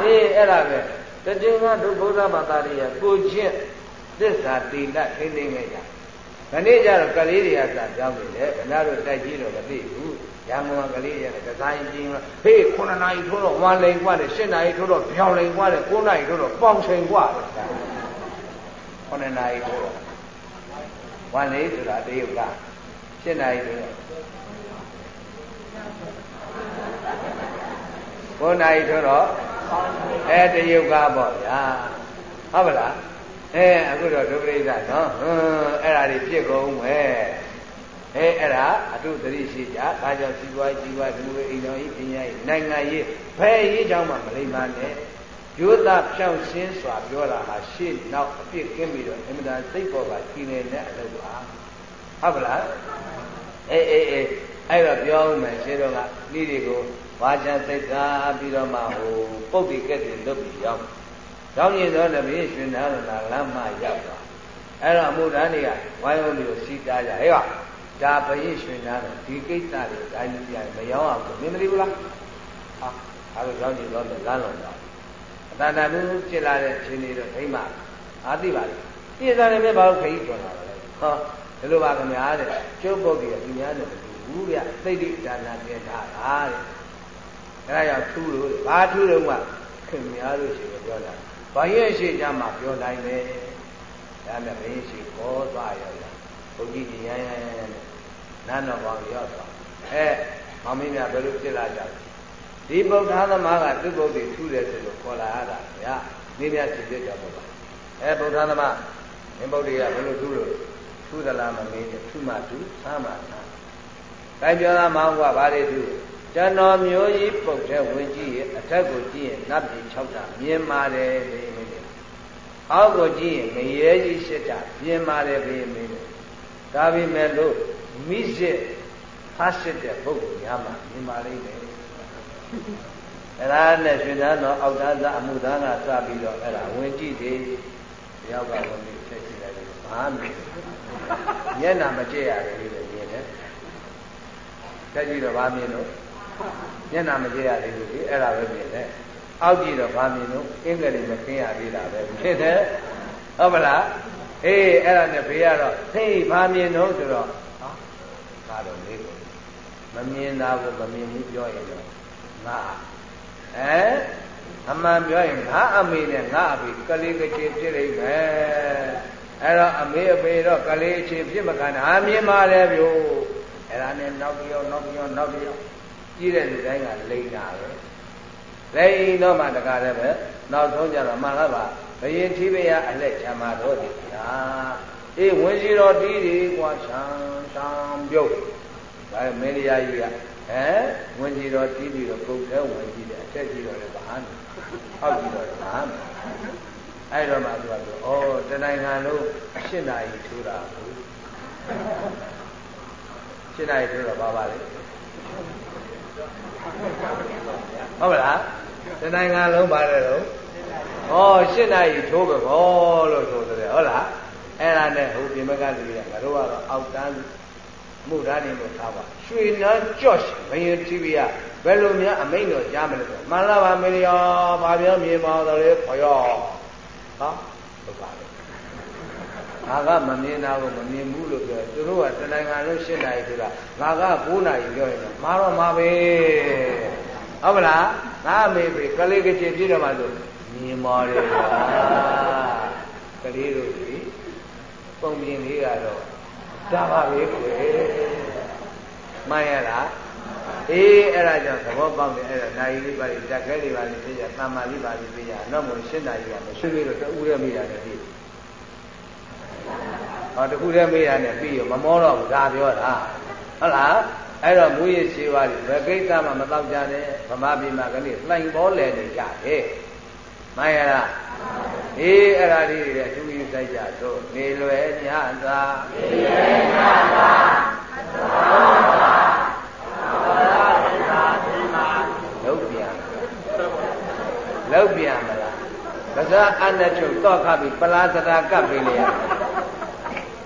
အေးအဲ့ဒါပဲတကြိမ်ကဒုဗုဒ္ဓဘာသာတွေကိုချင်း သစ္စာတိလထိမ့်သိမ့်ခဲ့ကြ။ခဏကျတော့ကလေးတွေကသာကြောင်းနေတယ်။ခဏတို့တိုက်ကြီးတော့မသိဘူး။ရံကုန်ကလေးတွေကကစားရင်ကြီးဟေး9နာရီထိုးတော့ဝမ်းလိန်กว่าတယ်10နာရီထိုးတော့ဖြောင်းလိန်กว่าတယ်9နာရီထိုးတော့ပေါင်ချိန်กว่าတယ်။9နာရီထိုးတော့ဝမ်းလိန်ဆိုတာတရုတ်က10နာရီထိုးတော့9နာရီထိုးတော့အဲတရုတ်ကပေါ့ဗျာဟုတ်ပါလား အဲအခုတော့ဒုပရိသနော်ဟွန်းအဲ့ဒါတွေဖြစ်ကုန်မယ်အဲအဲ့ဒါအထုသတိရှိကြဒါကြောင့်စီပွားကြီးပွားဒီလိုအိမ်တော်ကြီးပညာကြီးနိုင်ငံရေးဘယ်ရေးကြောင်းမှမလိမ္မာနဲ့ယုသဖြောင့်ရှင်းစွာပြောတာဟာရှေ့နောက်အပြစ်ကင်းပြီးတော့အမြဲတမ်းစိတ်ပေါ်ကကြီးနေတဲ့အလုပ်ပါဟုတ်ပါလားအေးအေးအေးအဲ့တော့ပြောဦးမယ်ရှင်းတော့ကဤတွေကိုဝါချစိတ်သာပြီးတော့မှဟိုပုတ်တိကက်တွေလွတ်ပြီးရောက် ရောက်ရင်တော့တပည့်ရှင်သာရဏလမ်းမရောက်သွားအဲ့တော့အမှုတန်းတွေကဝိုင်းဝန်းပြီးစီတာကြဟဲ့ကဒါပရိရွှင်သားတယ်ဒီကိစ္စတွေဒါကြီးပြန်မရောက်အောင်မင်းမသိဘူးလားဟာအဲ့လိုရောက်နေတော့လမ်းလုံးတော့အတန်တန်လူဖြစ်လာတဲ့ရှင်တွေတော့ဒိမ့်မှာအာသိပါလေပြည့်စားတယ်ပဲဘာလို့ခရီးကျော်လာလဲဟောဒီလိုပါခင်ဗျာတဲ့ကျုပ်ပုတ်ကြီးကဒီများတယ်မတူဘူးဗျသိတိဒါနာပြထားတာတဲ့အဲ့ဒါကြောင့်ထူးလို့ဘာထူးလို့မှခင်များလို့ရှိရင်ပြောတာ ဘာရဲ့ရှိကြမှာပြောနိုင်တယ်ဒါနဲ့ဘယ်ရှိခေါ်သွားရလားဘုန်းကြီးကြီးရရရရနန်းတော်ကောင်းရောက်သွားအဲမောင်မင်းများဘယ်လိုဖြစ်လာကြလဲဒီဗုဒ္ဓသမားကသူ့ဘုဒ္ဓထူးတယ်ဆိုလို့ခေါ်လာရတာဗျာနေမြတ်ဖြစ်ဖြစ်ကြပါအဲဗုဒ္ဓသမားမင်းဗုဒ္ဓကဘယ်လိုထူးလို့ထူးသလားမမေးနဲ့ထူးမှထူးဆမ်းမှဆမ်းတိုင်းပြောသားမောင်ကဘာတွေထူး ကျွန်တော်မျိုးကြီးပုတ်တဲ့ဝင်ကြည့်ရင်အထက်ကိုကြည့်ရင်နတ်ပြည်6တာမြင်ပါတယ်လေမင်းအောက်ကိုကြည့်ရင်ငရဲကြီး7တာမြင်ပါတယ်လေမင်းဒါပေမဲ့လို့မိစစ်ဖတ်စစ်တဲ့ပုဂ္ဂိုလ်များမှာမြင်ပါလိမ့်မယ်အဲ့ဒါနဲ့ရှင်သာတော်အောက်သားသားအမှုသားကစပြီးတော့အဲ့ဒါဝင်ကြည့်တယ်တယောက်ကဝင်ပြီးဆက်ကြည့်လိုက်တယ်ဘာမှမျက်နာမကြည့်ရတယ်လို့မြင်တယ်ဆက်ကြည့်တော့ဘာမြင်လို့ မျက်နာမကြည့်ရသေးဘူးလေအဲ့ဒါပဲမြင်တယ်အောက်ကြည့်တော့ဘာမြင်လို့အင်္ဂလိပ်မသိရသေးတာပဲဖြစ်တယ်ဟုတ်မလားအေးအဲ့ဒါနဲ့ဘေးကတော့ဟေးဘာမြင်တော့ဆိုတော့ဟာဒါတော့လေးကိုမမြင်တာကိုမမြင်ဘူးပြောရင်တော့ငါအဲအမှန်ပြောရင်ငါအမေနဲ့ငါအဖေကလေးကချေဖြစ်နေမယ်အဲ့တော့အမေအဖေတော့ကလေးချေဖြစ်မကန်ဟာမြင်ပါလေဗျို့အဲ့ဒါနဲ့နောက်တစ်ယောက်နောက်တစ်ယောက်နောက်တ စ်ယောက်ကြီးတဲ့လူတိုင်းကလိမ့်တာပဲလိမ့်တော့မှတကားလည်းပဲနောက်ဆုံးကြတော့မှန်လားပါဘယင်ထိပယအလက်ချမ်းမာတော့ဒီဗျာအေးဝင်စီတော်တီးဒီကွာချမ်းချမ်းပြုတ်ဒါမင်းတရားကြီးကဟမ်ဝင်စီတော်တီးပြီးတော့ပုတ်သေးဝင်ကြည့်တယ်အထက်ကြီးတော့လည်းဘာမှအောက်ကြီးတော့ဘာမှအဲ့တော့မှသူကပြောဩတနိုင်ငံလုံးရှင်းနာရီထိုးတာဘူးရှင်းနာရီထိုးတော့ပါပါလေ ဟုတ်လားတနိုင်ငံလုံးပါတယ်တော့ဩရှင်းနာရီထိုးပဲဘောလို့ဆိုတယ်ဟုတ်လားအဲ့ဒါနဲ့ဟိုပြင်မကလူတွေကငါတို့ကတော့အောက်တန်းမှုဓာတ်နေလို့ထားပါရွှေနန်းကြော့ဘယင် TV ကဘယ်လိုများအမိန့်တော်ကြားမလဲဆိုမှန်လားပါမေလျောဘာပြောမြင်ပါတော့လေခေါ်ရောဟာဟုတ်ပါလေ ငါကမမြင်တာကိုမမြင်ဘူးလို့ပြောသူတို့ကတနိုင်ငံလုံး၈နာရီဆိုတာငါက9နာရီပြောရင်မာတော့မှာပဲဟုတ်မလားငါအမေပဲကလေးကချင်ပြည့်တော့မှဆိုမြင်ပါတယ်ကွာကလေးတို့ဒီပုံပြင်လေးကတော့ဒါပါပဲကွယ်မှန်ရလားအေးအဲ့ဒါကြောင့်သဘောပေါက်တယ်အဲ့ဒါနိုင်လေးပါလိတက်ခဲလေးပါလိသိကြသမ္မာလေးပါလိသိကြတော့မို့ရှင်းတာကြီးကမရှိသေးလို့တူရဲမိတာနဲ့ပြီးဟော တခုတည်းမိတာနဲ့ပြီးရောမမောတော့ဘူးဒါပြောတာဟုတ်လားအဲ့တော့မူရည်ရှိပါလိဘယ်ကိစ္စမှမတော့ကြနဲ့ဗမာပြည်မှာကနေ့လှိုင်ပေါ်လဲနေကြတယ်မှန်ရလားအေးအဲ့ဒါလေးတွေသူယူဆိုင်ကြသို့နေလွယ်ညသာနေလွယ်ညသာလောက်ပြန်လောက်ပြန်မလားပဇာအနချုပ်တော့ခပြီပလာစတာကပ်ပေးလေရ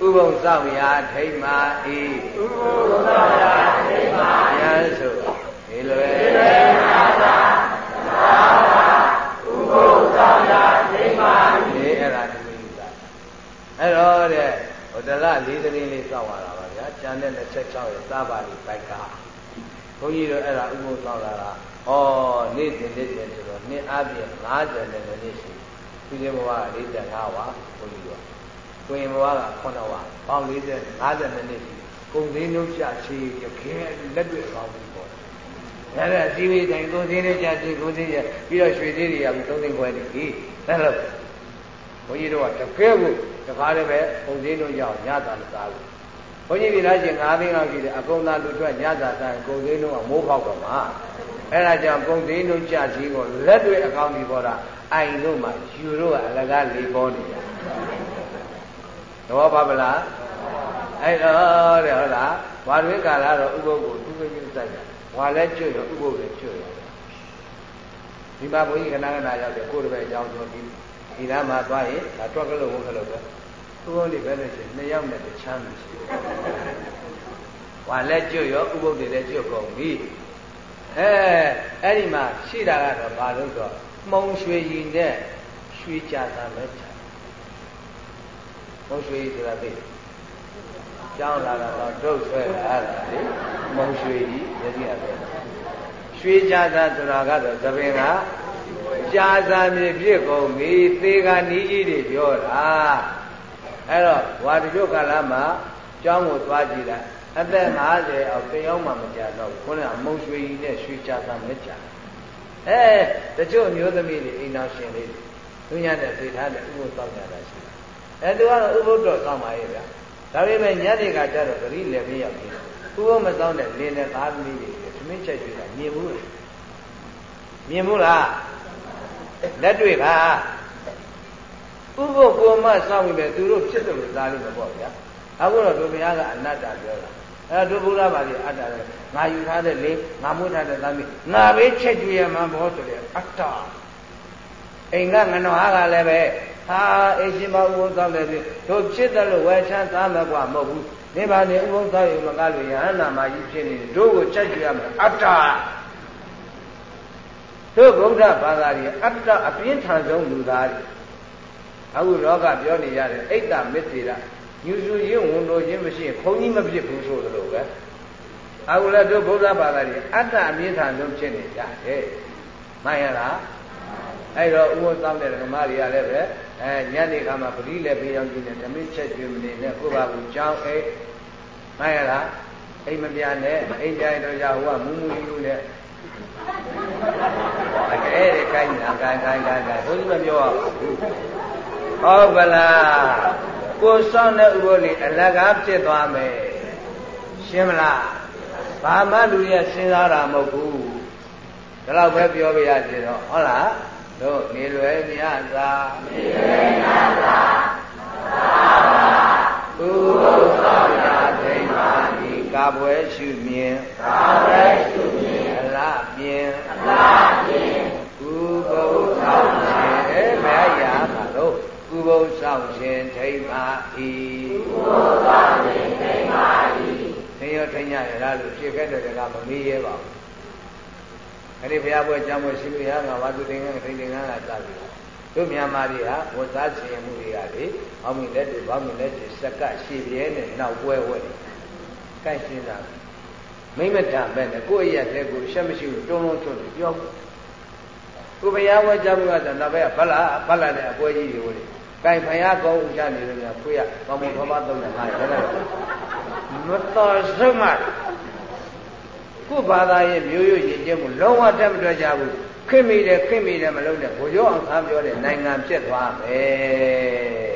ဥပုံဆောင်ရာထိမ့်မာဤဥပုံဆောင်ရာထိမ့်မာယံဆိုနေလွယ်ညသာဥပုံဆောင်ရာထိမ့်မာဤအဲ့ဒါတမီးကအဲ့တော့တဲ့ဟိုတလလေးသိန်းလေးစောက်ရတာပါဗျာကျန်တဲ့26ရဲ့သာပါဠိပိုက်ကဘုန်းကြီးတို့အဲ့ဒါဥပုသ်ဆောင်လာတာဩနေ့စဉ်နေ့စဉ်ဆိုတော့နှစ်အပြည့်50နဲ့နှစ်ရှိသူရှင်ဘဝက45ဝါဘုန်းကြီးတို့ ကိုရင်ဘဝက9ဝါပေါင်း40 50နဲ့နှစ်ရှိကုံသေးနှုတ်ချချေရခဲလက်တွေ့ကောင်းပြီပေါ့အဲ့ဒါစီဝေးတိုင်းကိုသေးနဲ့ကြာချေကိုသေးရပြီးတော့ရွှေသေးတွေရပြီးသုံးသိန်းခွဲနေပြီအဲ့လိုဘုန်းကြီးတို့ကတကယ်ကိုတခါတည်းပဲပုံစင်းတို့ရောက်ညသာမစားဘူးဘုန်းကြီးပြည်သားရှင်9သိန်းလောက်ရှိတယ်အကုန်သာလူထွက်ညသာစားကုန်စင်းတို့ကမိုးပေါက်တော့မှာအဲ့ဒါကြောင့်ကုန်စင်းတို့ကြစည်းကိုလက်တွေအကောင့်ကြီးပေါ်တာအိုင်တို့မှာယူတို့ကအလကားလေးပေါ်နေတာ တော့ပါဗလားအဲ့တော့တဲ့ဟုတ်လားဝါတွင်ကာလတော့ဥပုပ်ကိုသူ့ကိစ္စစိုက်တာဝါလည်းကျွတ်ရောဥပုပ်လည်းကျွတ်ရောဒီမှာဘုန်းကြီးခဏခဏရောက်တယ်ကိုယ်တပည့်အကြောင်းဆိုပြီးဒီနားမှာသွားရင်ဒါတွက်ကလို့ဝုန်းကလို့ပဲသူ့ဘုန်းကြီးပဲလို့ရှိရင်နှစ်ယောက်နဲ့တချမ်းမရှိဘူးဝါလည်းကျွတ်ရောဥပုပ်တွေလည်းကျွတ်ကုန်ပြီအဲအဲ့ဒီမှာရှိတာကတော့ဘာလို့ဆိုမှုံရွှေရည်နဲ့ရွှေကြတာပဲချာ မှုံရွှေရည်ဆိုတာသိကျောင်းလာတော့ဒုတ်ဆွဲတာလေမှုံရွှေရည်ယတိရတယ်ရွှေကြတာဆိုတာကတော့သပင်ကကြာစာမြေပြည့်ကုန်ပြီသေကနီးကြီးတွေပြောတာအဲ့တော့ဝါတကျုပ်ကာလမှာကျောင်းကိုသွားကြည့်လိုက်အသက်50အောက်တယောက်မှမကြတော့ခုနကမုံရွှေကြီးနဲ့ရွှေကြတာမကြအဲတချို့မျိုးသမီးတွေအိမ်တော်ရှင်လေးသူညတဲ့သိထားတဲ့ဥပုသ်တောင်းကြတာရှိတယ် အဲသူကတော့ဥပုသ်တော့တောင်းပါရဲ့ဗျာဒါပေမဲ့ညနေကကြတော့ဂရိလည်းမရောက်ဘူးဥပုသ်မတောင်းတဲ့လင်းတဲ့သားသမီးတွေသမင်းချက်ကြည့်တာမြင်ဘူးလားမြင်ဘူးလားလက်တွေ့ကဥပုသ်ကိုမစောင့်ပြီးပဲသူတို့ဖြစ်တယ်လို့သားလို့မပေါ့ဗျာအခုတော့ဒုမယားကအနတ္တပြောတာအဲဒုဗုဒ္ဓဘာသာအတ္တလေငါယူထားတဲ့လေငါမွေးထားတဲ့သမီးငါပဲချက်ကြွရမှာဘောဆိုတဲ့အတ္တအိမ်ကငနွားကလည်းပဲ ဟာအေရှင်မဥပုံသောက်လည်းပြီတို့ဖြစ်တယ်လို့ဝယ်ချမ်းသားမကွာမဟုတ်ဘူးနိဗ္ဗာန်နဲ့ဥပုံသောက်ရင်မကလို့ယဟန္တာမကြီးဖြစ်နေတယ်တို့ကိုချက်ကြွရမှာအတ္တတို့ဗုဒ္ဓဘာသာကြီးအတ္တအပြင်းထန်ဆုံးလူသားတွေအခုလောကပြောနေရတဲ့အိတ်တမစ္စေရညူစုချင်းဝန်တော်ချင်းမရှိရင်ဘုန်းကြီးမဖြစ်ဘူးဆိုသလိုပဲအခုလည်းတို့ဗုဒ္ဓဘာသာကြီးအတ္တအမြင့်ထန်ဆုံးဖြစ်နေကြတယ်မှန်ရလား အဲ့တော့ဥပ္ပသောတဲ့ဓမ္မတွေကလည်းပဲအဲညနေခါမှာပရိလည်းပေးအောင်ကြည့်နေဓမ္မချက်ကျွေးမနေနဲ့ကိုယ့်ဘာကိုကြောင်းအိမှန်ရလားအိမ်မပြနဲ့အိမ်ကြိုင်တော့ရဟိုကမူးမူးလူနဲ့အဲအဲ့ဒီကိုင်းနာကိုင်းကိုင်းကိုင်းကိုင်းဘုန်းကြီးမပြောဘူးဟုတ်ကလားကိုစောင့်တဲ့ဥပုလိအလကားဖြစ်သွားမယ်ရှင်းမလားဘာမှလူရစဉ်းစားတာမဟုတ်ဘူးဒါတော့ပဲပြောပြရစီတော့ဟုတ်လား တို့နေလွယ်မြတ်သာနေလွယ်မြတ်သာသာပါဥပုသ္စာဒိဋ္ဌာဤကာပွဲရှုမြင်ကာပွဲရှုမြင်အလားမြင်အလားမြင်ဥပုသ္စာရှင်အဲဘယ်ရာမှာတော့ကုဘုဆောင်ရှင်ထိမ့်ပါ၏ကုဘုဆောင်ရှင်ထိမ့်ပါ၏သင်ရောထိညရလားလို့ဖြစ်ခဲ့တဲ့ကမမေးရဲပါဘူး အဲ့ဒီဘုရားပွဲကျောင်းပွဲရှိလို့ရငါဝါသူတင်ငန်းထိန်တင်ငန်းလာစပြီတို့မြန်မာတွေဟာဝတ်သားခြင်းမှုတွေကလေဘောင်းမီလက်တွေဘောင်းမီလက်တွေစက်ကရှည်ပြဲနဲ့နောက်ပွဲဝဲကိုက်ရှင်းတာမိမတံပဲနဲ့ကိုယ့်ရဲ့တဲ့ကိုရှက်မရှိဘူးတုံးလုံးထွန်းပြောကိုဘုရားဝဲကျောင်းပွဲကနောက်ဘက်ကဗလာဗလာတဲ့အပွဲကြီးတွေကိုကင်ဖယားကောင်းဦးကြနေလို့များဖွေးရကောင်းမွန်တော်မသုံးတယ်ဟာရတယ်မတော်စုံမ ခုဘာသာရဲ့မျိုးရိုးရင်ကျင်းမှုလုံးဝတက်မတွေ့ကြဘူးခင်မိတယ်ခင်မိတယ်မလုံးနဲ့ဘိုလ်ကျော်အောင်သားပြောတဲ့နိုင်ငံဖြစ်သွားမယ်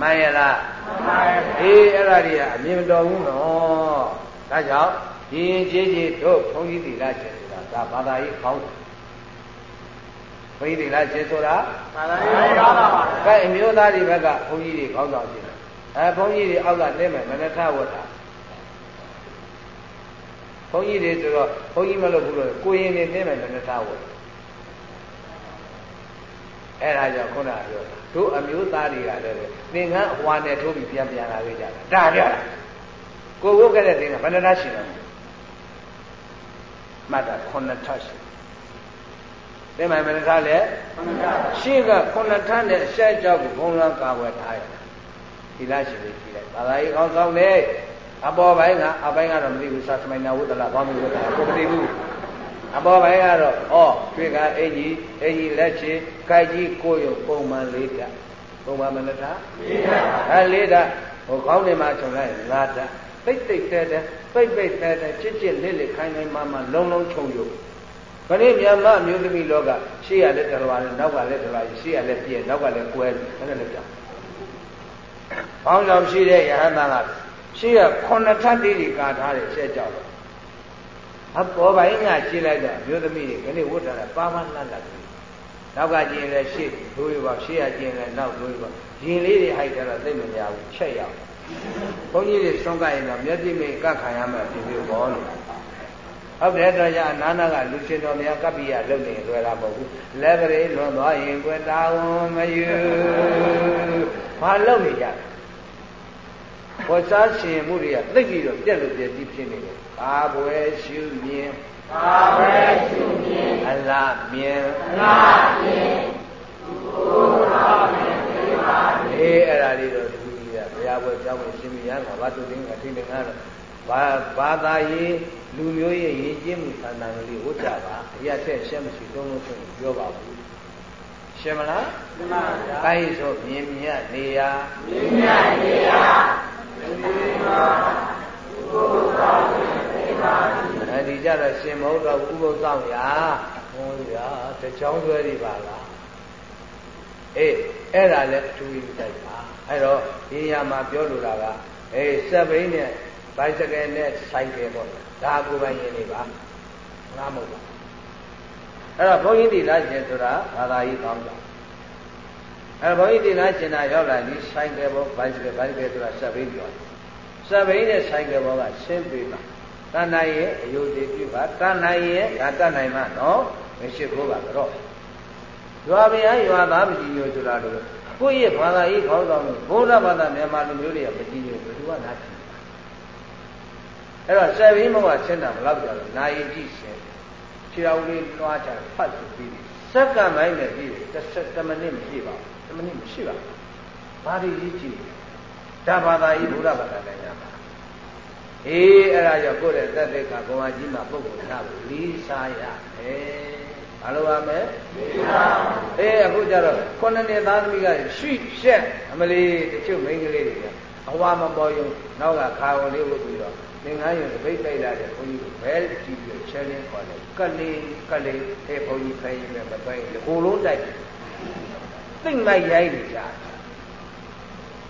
မှန်ရလားမှန်ပါဘူးအေးအဲ့ဒါတွေကအမြင်မတော်ဘူးနော်ဒါကြောင့်ရင်ကြီးကြီးတို့ဘုန်းကြီးတိလာခြင်းဆိုတာဒါဘာသာရေးခေါင်းဘုန်းကြီးတွေလားရှင်းဆိုတာမှန်ပါပါပါပါကဲအမျိုးသားတွေဘက်ကဘုန်းကြီးတွေခေါင်းဆောင်ရှိတယ်အဲဘုန်းကြီးတွေအောက်ကသိမယ်မနထဝတ္ထ ဘုန်းကြီးတွေဆိုတော့ဘုန်းကြီးမလုပ်ဘူးလို့ကိုရင်နေသိမယ်မနထဝတ္ထအဲ့ဒါကြောင့်ခုနကပြောတို့အမျိုးသားတွေကလည်းသင်္ကန်းအဝါနဲ့ထိုးပြီးပြန်ပြန်လာခဲ့ကြတာဒါကြတာကိုဝုတ်ခဲ့တဲ့သင်္ကန်းဘယ်နှထရှိလဲမှတ်တာ9ထရှိသိမိုင်မနထားလဲရှေ့ကခုနှစ်ထန်းနဲ့ရှက်ကြောက်ကိုဘုံလန်းကာဝယ်ထားရဒီလားရှိပြီကြည့်လိုက်ဘာသာရေးကောင်းဆောင်လေ အပေါ်ပိုင်းကအပိုင်းကတော့မသိဘူးစာသမိုင်းနာဝုဒ္ဒလာဘာမှမဝုဒ္ဒလာကိုမသိဘူးအပေါ်ပိုင်းကတော့ဩတွေ့ကအင်ကြီးအင်ကြီးလက်ချေကိုက်ကြီးကိုရုံပုံမှန်လေးတာပုံမှန်မနထားလေးတာအဲလေးတာဟိုကောင်းနေမှာခြုံလိုက်ငါတာပိတ်ပိတ်တဲ့တဲ့ပိတ်ပိတ်တဲ့တဲ့ချစ်ချစ်လေးလေးခိုင်းခိုင်းမမလုံးလုံးခြုံယူခဏမြန်မာမျိုးသမီးလောကရှေ့ရလက်တော်ပါလေနောက်ကလက်တော်ပါရှေ့ရလက်ပြည့်နောက်ကလက်ကွဲတယ်အဲ့ဒါလည်းကြောက်။ဘောင်းဆောင်ရှိတဲ့ယဟန်သားက ရှေ့ရခုနှစ်ထပ်တိတိကာထားတယ်ရှက်ကြောက်တော့အပေါ်ပိုင်းကရှင်းလိုက်တော့မျိုးသမီးတွေခဏဝတ်တာပါမလှလှတယ်။နောက်ကကျင်လည်းရှေ့ဒိုးရပါရှေ့ရကျင်လည်းနောက်ဒိုးရပါရင်လေးတွေဟိုက်တာတော့သိမများဘူးချက်ရအောင်ဘုန်းကြီးတွေဆုံးကရင်တော့မျက်စိမိတ်ကတ်ခံရမှဖြစ်ဖြစ်ပေါ်လို့ဟုတ်တယ်တော့ရအနာနာကလူရှင်တော်များကပ္ပိယလုပ်နေလွယ်တာမဟုတ်ဘူးလက်ပရိလွန်သွားရင်ကွယ်တာဝန်မယူဘာလုပ်နေကြလဲ ဘောစားရှင်မှုတွေကသိပြီးတော့ပြက်လို့ပြက်ပြီးဖြစ်နေတယ်ဘာဘွယ်ရှုမြင်ဘာဘွယ်ရှုမြင်အလားမြင်အလားမြင်ဘုရားမြင်ပြပါအေးအဲ့ဒါလေးတော့ဒီကြီးကဘုရားဘွယ်ကြောင်းဝင်ရှင်မြင်ရတာဘာသူတင်းကထိနေငါတော့ဘာဘာသာရေးလူမျိုးရဲ့ရည်ကျင်းမှုသဏ္ဍာန်ကလေးဝတ်ကြပါအရာဆက်ရှက်မရှိသုံးလို့ဆိုရင်ပြောပါဘူးရှင်းမလားရှင်းပါဗျာအဲဆိုမြင်မြတ်နေရမြင်မြတ်နေရ အဲဒီကြတော့ရှင်မဟုတ်တော့ဥပုသ်ဆောင်ရဟောရတချောင်းဆွဲတွေပါလားအေးအဲ့ဒါလည်းအထူးကြီးတိုက်ပါအဲ့တော့ဒီညမှာပြောလိုတာကအေးစက်ဘိန်းနဲ့ဘိုက်စကယ်နဲ့ဆိုင်တယ်ပေါ့ဒါကိုယ်ပိုင်ရင်နေပါငါမဟုတ်ပါအဲ့တော့ဘုန်းကြီးတိလာရှင်ဆိုတာဘာသာရေးကောင်းတာ အဲ့ဘုန်းကြီးတိလာရှင်တာရောက်လာဒီဆိုင်တယ်ပေါ့ဘိုက်စကယ်ဘိုက်စကယ်ဆိုတာစက်ဘိန်းပြောစက်ဘိန်းနဲ့ဆိုင်တယ်ပေါ့ကရှင်းပေးပါတဏ္ဍာရဲ့အယုဒိပြုပါတဏ္ဍာရဲ့ဒါတတ်နိုင်မှာနော်မရှိဖို့ပါတော့ရွာဗျာရွာသားမကြည်ညိုဆိုတာလို့ကိုယ့်ရဲ့ဘာသာရေးခေါင်းဆောင်ဘုရားဘာသာမြန်မာလူမျိုးတွေကမကြည်ညိုဘယ်သူကနားကြည့်အဲ့တော့ဆက်ပြီးမောကဆင်းတာမလောက်ကြလို့နာယီကြည့်ရှင်ခြေတော်လေးတွားချဖတ်ပြီးပြီးစက္ကန့်ပိုင်းနဲ့ပြီးတယ်10မိနစ်မရှိပါဘူး 10မိနစ်မရှိပါဘူးဘာတွေကြီးကြည့်ဒါဘာသာရေးဘုရားဘာသာတရားပါအေးအဲ့ဒါကြောင့်ကိုယ့်ရဲ့သက်သေကဘဝကြီးမှာပုဂ္ဂိုလ်ထားဖို့လီးစားရမယ်ဘာလို့ရမလဲအေးအခုကျတော့ခုနှစ်နှစ်သားသမီးကရှိရှက်အမလီတချို့မိန်းကလေးတွေကအဝါမပေါ်ရင်နောက်ကခါဝင်လေးဝတ်ပြီးတော့သင်္ကန်းရုံတပိတ်တိုက်လာတဲ့ဘုန်းကြီးကိုဘဲကြည့်ပြီးချဲလင်းခေါ်တယ်ကလေးကလေးအဲဘုန်းကြီးခိုင်းရင်လည်းမပိုင်ဘူးဟိုလုံးတိုက် သိမ့်လိုက်ရိုက်နေကြ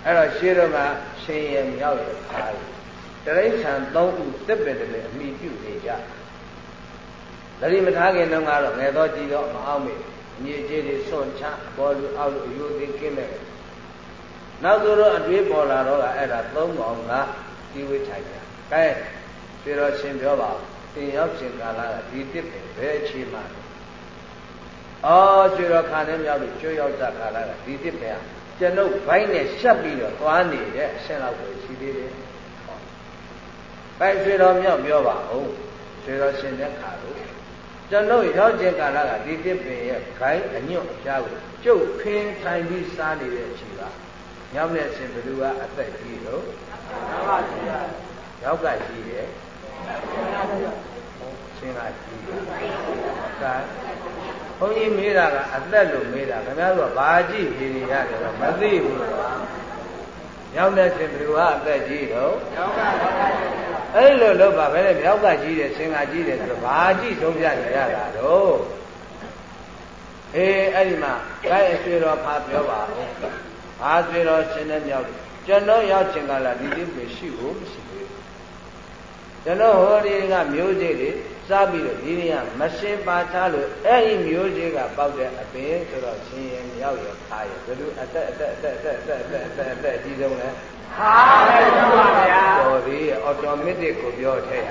အဲ့တော့ရှင်းတော့ကရှင်ရမြောက်ရခါတရိษံ၃ခုတစ်ပင်တည်းအမိပြုနေကြသတိမထားခင်တုန်းကတော့ငယ်တော့ကြည်တော့မအောင်မေအညီကြီးတွေစွန့်ချအပေါ်လူအောက်လူအယုသိကင်းမဲ့နောက်သူတို့အတွေးပေါ်လာတော့ကအဲ့ဒါသုံးပေါင်းကဒီဝိထိုင်ကြကဲပြေတော်ရှင်ပြောပါသင်ရောက်ခြင်းကာလကဒီတစ်ပင်ဘယ်အခြေမှာ အော်ကျွေတော်ခါနဲ့မြောက်လို့ကျွေရောက်ကြကာလကဒီတစ်ပင်ကျွန်ုပ်ဘိုင်းနဲ့ရှက်ပြီးတော့သွားနေတဲ့အရှင်းလောက်ကိုရှိသေးတယ်။ဘိုင်းကျွေတော်မြောက်ပြောပါဦးကျွေတော်ရှင်တဲ့ခါလို့ကျွန်ုပ်ရောက်ခြင်းကာလကဒီတစ်ပင်ရဲ့ခိုင်းအညွတ်အပြားကိုကျုပ်ဖင်းထိုင်ပြီးစားနေတဲ့အချိန်ကမြောက်တဲ့အရှင်ဘယ်သူကအသက်ကြီးလို့မှန်ပါဗျာရောက်ကကြီးတယ်ရှင်ကကြီးတယ်ဒါ ဘုန်းကြီးမေးတာကအသက်လို့မေးတာခင်ဗျားတို့ကဘာကြည့်ဖြေနေရတယ်တော့မသိဘူးရောက်တဲ့ရှင်ဘယ်လိုကအသက်ကြီးတော့ရောက်ကအဲ့လိုလို့ပါပဲလေမြောက်ကကြီးတယ်ရှင်ကကြီးတယ်ဆိုတော့ဘာကြည့်ဆုံးပြနေရတာတော့အေးအဲ့ဒီမှာကိုယ်အဆွေတော်ဖာပြောပါဦးဘာဆွေတော်ရှင်တဲ့မြောက်ကျွန်တော်ရောက်ချင်ကလာဒီဒီမရှိဘူးမရှိဘူး ကျွန်တော်ဟောဒီကမျိုးစေ့တွေစားပြီးတော့ဒီနေရာမရှင်းပါချလို့အဲ့ဒီမျိုးစေ့ကပေါက်တဲ့အပင်ဆိုတော့ရှင်ရင်ရောက်ရခါရဘယ်လိုအသက်အသက်အသက်အသက်အသက်အသက်အသက်အသက်အကြီးဆုံးလဲဟာပဲပါဗျာတော်သေးအော်တိုမက်တစ်ကိုပြောထည့်ရ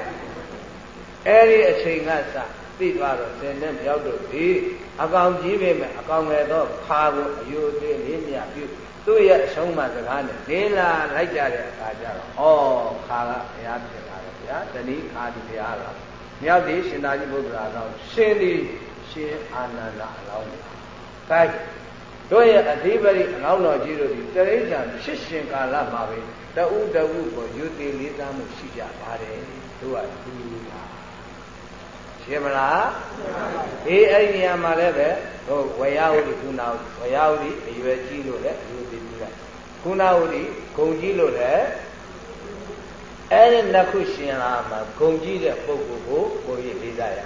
အဲ့ဒီအချိန်ကစသိသွားတော့သင်နဲ့မြောက်တို့ဒီအကောင်ကြီးပဲမဲ့အကောင်ငယ်တော့ခါကိုအယုသေးလေးမြပြုသူ့ရဲ့အဆုံးမစကားနဲ့လေးလာလိုက်ကြတဲ့အခါကျတော့ဩခါကဘုရားဖြစ်လာတယ် ဗျာတဏိခါဒီဘုရားကမြောက်သည်ရှင်သာကြီးဘုရားတော်ရှင်သည်ရှင်အာနန္ဒအလောင်းကဲတို့ရဲ့အဓိပတိအလောင်းတော်ကြီးတို့ဒီတရိစ္ဆာန်ဖြစ်ရှင်ကာလမှာပဲတအုတအုကိုယူတည်လေးစားမှုရှိကြပါတယ်တို့ကဒီပါရှင်းမလားအေးအဲ့ဒီနေရာမှာလည်းပဲဟိုဝေယဝတိကုဏဝေယဝတိအရွယ်ကြီးလို့လည်းယူတည်ပြီးလိုက်ကုဏဝတိဂုံကြီးလို့လည်း အဲ့ဒီနှစ်ခုရှင်လာမှာဂုံကြီးတဲ့ပုဂ္ဂိုလ်ကိုကိုယ်ရည်လေးစားရ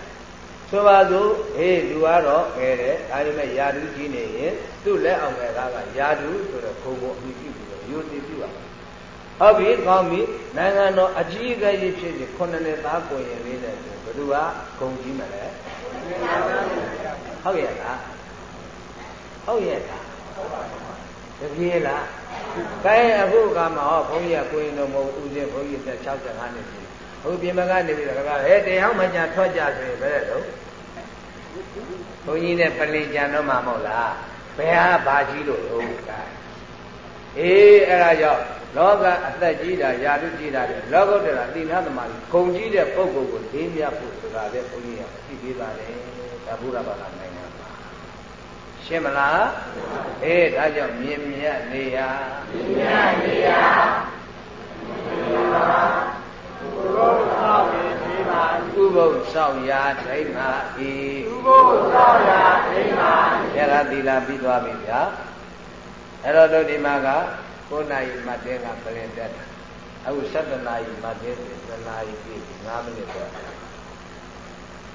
ဆိုပါစို့ဟေးလူကတော့ငယ်တယ်ဒါပေမဲ့ယာတုကြီးနေရင်သူ့လက်အောင်ငယ်သားကယာတုဆိုတော့ဂုံကိုအမိပြုပြီးတော့ယူတည်ပြုရမှာဟုတ်ပြီကောင်းပြီနိုင်ငံတော်အကြီးအကဲကြီးဖြစ်ပြီးခုနှစ်နှစ်သားကိုရင်လေးနဲ့ဆိုဘယ်သူကဂုံကြီးမလဲဟုတ်ရဲ့လားဟုတ်ရဲ့လားတပြေးလား ကဲအခုကမှဟောဘုန်းကြီးကကိုရင်တော်မဟုတ်ဦးဇင်းဘုန်းကြီးတက်65နှစ်ရှိဘုပြင်မကနေပြီးတော့ကဟဲ့တရားမှညာထွက်ကြဆိုရင်ဘယ်လိုဘုန်းကြီးနဲ့ပလင်ကြံတော့မှာမဟုတ်လားဘယ်ဟာဘာကြီးလို့ဟုတ်ကဲအေးအဲ့ဒါကြောင့်လောကအသက်ကြီးတာယာတုကြီးတာတဲ့လောကုတ္တရာသီလသမားဂုံကြီးတဲ့ပုဂ္ဂိုလ်ကိုလေးမြတ်ဖို့ဆိုတာလေဘုန်းကြီးကသိပေးပါတယ်ဒါဘုရားဘာသာနိုင်ငံမှာ ရှင်းမလားအေးဒါကြောင့်မြင်မြတ်နေရမြင်မြတ်နေရဘုရားဆောင်ရဒိမာဥပုပ်ဆောင်ရာဒိမာဤဥပုပ်ဆောင်ရာဒိမာရကသီလပြီးသွားပြီဗျာအဲ့တော့တို့ဒီမှာက9နာရီမှတ်တဲ့ကပြင်တက်တာအခု7နာရီမှတ်တဲ့7နာရီပြည့်5မိနစ်တော့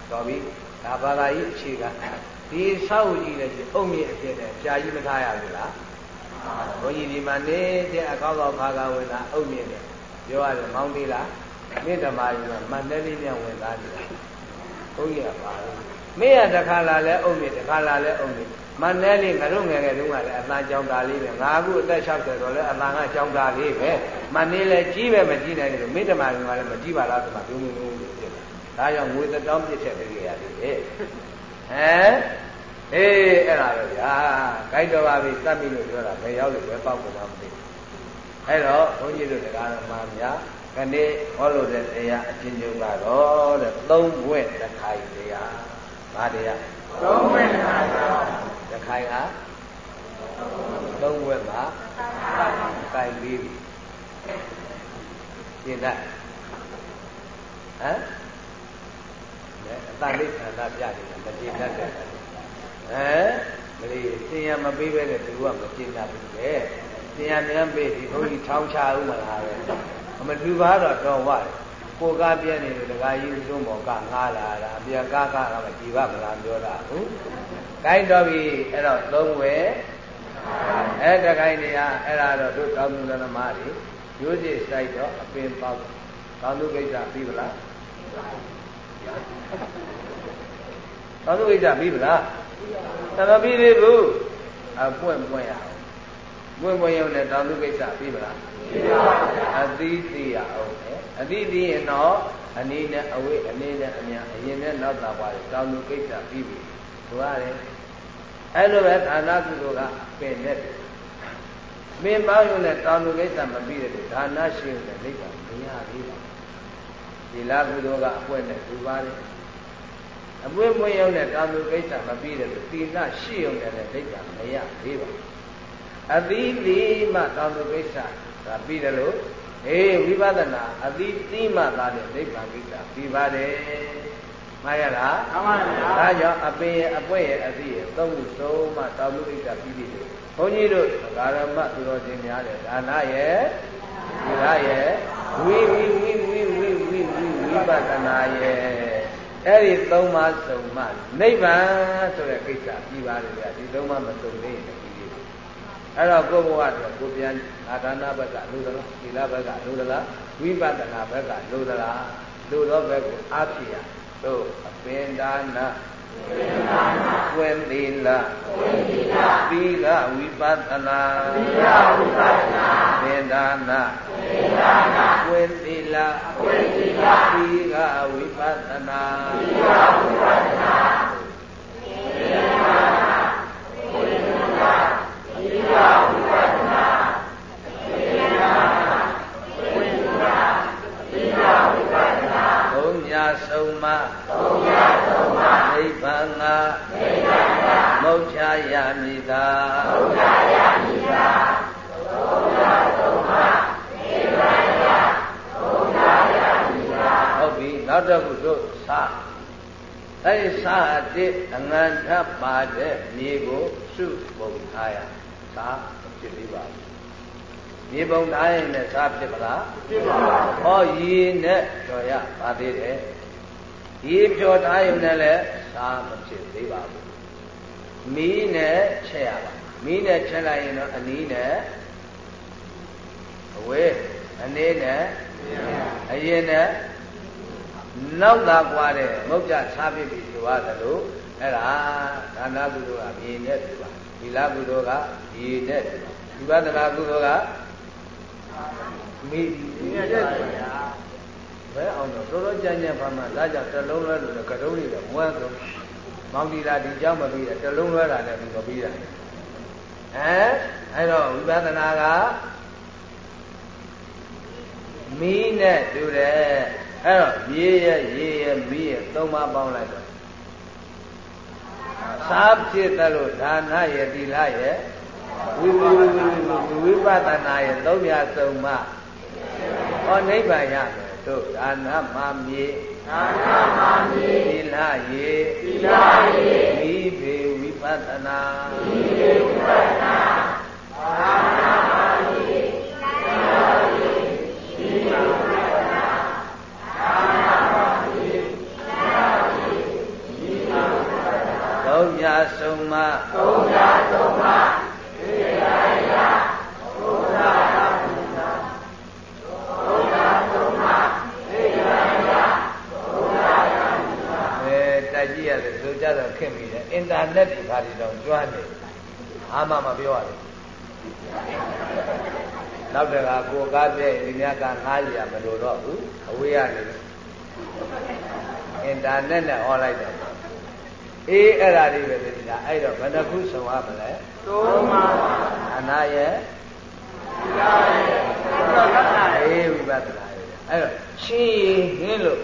တော်ပြီဒါဘာသာကြီးအခြေခံ ဒီဆောက်ကြီးလည်းအုံမြင့်အဖြစ်နဲ့ကြာကြီးမထားရဘူးလားဘုန်းကြီးဒီမှာနေတဲ့အကောက်ကောက်ခါခါဝင်တာအုံမြင့်တယ်ပြောရတယ်မောင်းသေးလားမိဓမ္မာကြီးကမန္တလေးပြန်ဝင်သားနေတာဘုန်းကြီးကပါလို့မင်းရတခါလာလဲအုံမြင့်တခါလာလဲအုံမြင့်မန္တလေးငါတို့ငယ်ငယ်တုန်းကလည်းအတန်ကြောင်တာလေးပဲငါအခုအသက်60ဆိုတော့လည်းအတန်ကကြောင်တာလေးပဲမန္တလေးလည်းကြီးပဲမကြီးနိုင်ဘူးမိဓမ္မာကြီးကလည်းမကြီးပါလားဆိုမှဒုံဒုံဒုံဖြစ်တယ်ဒါကြောင့်ငွေတောင်းပြစ်ချက်ပေးကြရသေးတယ် ဟမ်အေးအဲ့ဒါပဲဗျာကြိုက်တော့ပါပြီစက်ပြီလို့ပြောတာဘယ်ရောက်လို့ပဲပေါက်ကုန်မှမသိအဲ့တော့ဘုန်းကြီးတို့တရားတော်မှာများခဏိဟောလို့တဲ့တရားအချင်းချင်းကတော့တဲ့သုံးဘွဲ့တစ်ခိုင်တရားဘာတရားသုံးဘွဲ့တစ်ခိုင်ပါတစ်ခိုင်ဟာသုံးဘွဲ့မှာကိုင်ပြီးပြီရှင်းတယ်ဟမ် အတန်လေးခန္ဓာပြတယ်မကျေနပ်တဲ့ဟမ်မလေးသင်ရမပေးပဲတဲ့သူကမကျေနပ်ဘူးလေသင်ရမြန်ပေးဒီဘုန်းကြီးထောင်းချဦးမလားပဲမတူပါတော့တော့ဝကိုကားပြည့်နေတယ်ဒကာကြီးဦးဆုံးမောကငားလာတာအပြန်ကားကားကမကြည်ပါမလားပြောတာဟုတ်ကိုင်းတော့ပြီအဲ့တော့သုံးဝဲအဲ့တကိုင်းနေရအဲ့ဒါတော့တို့တောင်းသူသမားတွေရိုးစစ်စိုက်တော့အပင်ပေါက်တောင်းသူကိစ္စပြီးပလား တောင်းသူကိစ္စပြီးပလားတော်ပြီးသေးဘူးအပွင့်ပွင့်ရအောင်ပွင့်ပွင့်ရုံနဲ့တောင်းသူကိစ္စပြီးပလားအသီးသိရအောင်အသီးသိရင်တော့အနည်းနဲ့အဝေးအနေနဲ့အများအရင်နဲ့နောက်သာပါတယ်တောင်းသူကိစ္စပြီးပြီဆိုရတယ်အဲ့လိုပဲဒါနကုသိုလ်ကပင်နဲ့မင်းပေါင်းရုံနဲ့တောင်းသူကိစ္စမပြီးတဲ့ဒါနရှိတဲ့နိဗ္ဗာန်မရသေးပါ ဒီလားကုသိုလ်ကအပွင့်နဲ့ဒူပါတယ်အပွင့်ပွင့်ရုံနဲ့တောင်းသူကိစ္စမပြီးတဲ့သီလရှိရုံနဲ့နိဗ္ဗာန်မရသေးပါအသီးသီးမှတောင်းသူကိစ္စဒါပြီးတယ်လို့အေးဝိပဿနာအသီးသီးမှသာတဲ့နိဗ္ဗာန်ကိစ္စပြီးပါတယ်မှားရလားမှန်ပါဗျာဒါကြောင့်အပင်ရဲ့အပွက်ရဲ့အသီးရဲ့သုံးခုစုံမှတောင်းမှုကိစ္စပြီးပြီလို့ဘုန်းကြီးတို့ဂါရမသူတော်ရှင်များတဲ့ဒါနရဲ့ ဒီရရဲ့ဝိဝိဝိဝိဝိဝိဝိဝိပဿနာရဲ့အဲ့ဒီသုံးပါးစုံမှနိဗ္ဗာန်ဆိုတဲ့ကိစ္စပြီးပါတယ်ဗျာဒီသုံးပါးမစုံသေးရင်အဲ့တော့ကိုယ်ဘဝတော့ကိုပြန်အာဒါနဘက်ကလိုသလားသီလဘက်ကလိုသလားဝိပဿနာဘက်ကလိုသလားလိုတော့ဘက်ကိုအားဖြည့်ရတို့အပင်ဒါန ကွယ်သီလသီလဝိပဿနာပင်ဒါနကွယ်သီလသီလဝိပဿနာဆုံးမသုံးရဆုံးမ နိဗ္ဗာန်ငါနိဗ္ဗာန်ငါမုတ်ချရမည်သာမုတ်ချရမည်သာသုံးရဆုံးမနိဗ္ဗာန်ငါသုံးရရမည်သာဟုတ်ပြီနောက်တစ်ခုတို့စာအဲ့ဒီစာအတိအငန်ထပ်ပါတဲ့မြေကိုစုပုံထားရသာဖြစ်ပြီးပါဘူးမြေပုံထားရင်လည်းစားဖြစ်မလားဖြစ်ပါပါဟောရေနဲ့ကြော်ရပါသေးတယ် ရေဖြော်ထားရုံနဲ့လည်းစားမဖြစ်သေးပါဘူးမီးနဲ့ချက်ရပါမီးနဲ့ချက်လိုက်ရင်တော့အနည်းနဲ့အဝဲအနေနဲ့အရင်နဲ့နောက်သာကွာတဲ့မုတ်ကြစားဖြစ်ပြီးဆိုရတယ်လို့အဲ့ဒါဒါနကုသိုလ်ကမြေနဲ့တူပါဒီလကုသိုလ်ကရေနဲ့တူပါဝိပဿနာကုသိုလ်ကမိဒီ ဘယ်အောင်တော့တော်တော်ကြမ်းကြမ်းဖမ်းမှဒါကြောင့်တလုံးလွဲလို့ကတုံးလေးတော့မွန်းဆုံးမောင်ဒီလာဒီကြောင့်မပြီးတာတလုံးလွဲတာလည်းမပြီးတာအဲအဲ့တော့ဝိပဿနာကမီးနဲ့တူတယ်အဲ့တော့ရေရရေရမီးရသုံးပါးပေါင်းလိုက်တော့သာဖြစ်တယ်လို့ဒါနရဲ့တိလရဲ့ဝိဝိဝိဝိပဿနာရဲ့သုံးမြစုံမှဟောနိဗ္ဗာန်ရမယ် တို့ဒါနမမြေဒါနမမြေသီလရေသီလရေမိဘေဝိပဿနာမိဘေဝိပဿနာဒါနမမြေသီလရေမိဘေဝိပဿနာဒါနမမြေသီလရေမိဘေဝိပဿနာသုံးမြစုံမှသုံးမြစုံမှသေရယရ တယ်ဆိုကြတော့ခင်ပြီလေအင်တာနက်တွေဘာတွေတော့ကျွမ်းနေအာမမပြောရတယ်နောက်တကကိုကားပြည့်ဒီမြတ်က900မလို့တော့ဘူးအဝေးရတယ်အင်တာနက်နဲ့ဟောလိုက်တယ်အေးအဲ့ဒါလေးပဲဒီလားအဲ့တော့ဘယ်နှခုဆုံးရမလဲသုံးပါပါအနာရဲ့ဒီလားရဲ့ဝိပဿနာအေးဝိပဿနာရဲ့အဲ့တော့ရှင်းဟင်းလို့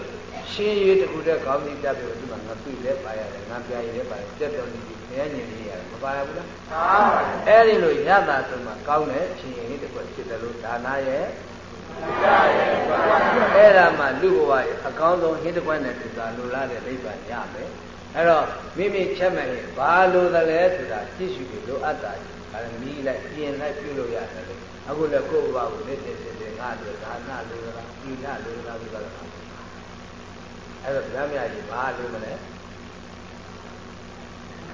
ရှင်းရတခုတည်းကောင်းပြီးတက်ပြီးဒီမှာငါပြည့်လဲပါရတယ်ငါပြရည်လဲပါရတယ်တက်တော်နေပြီနည်းညင်နေရတယ်မပါရဘူးလားပါပါအဲ့ဒီလိုရတာဆိုမှကောင်းတဲ့ရှင်ရင်လေးတစ်ခွက်ဖြစ်တယ်လို့ဒါနာရဲ့အဲ့ဒါမှလူဘဝရဲ့အကောင်းဆုံးဟင်းတစ်ခွက်နဲ့တူတာလိုလားတဲ့နိဗ္ဗာန်ရမယ်အဲ့တော့မိမိချက်မဲ့ရင်ဘာလိုသလဲဆိုတာကြည့်ရှုပြီးလိုအပ်တာဒါလည်းနီးလိုက်ပြင်လိုက်ပြုလို့ရတယ်လေအခုလည်းကိုယ့်ဘဝကိုလက်တင်တင်ငါတို့ဒါနလိုလားဤနာလိုလားဒီကလား အဲ့တော့ဗျာမြကြီးဘာလို့မလဲ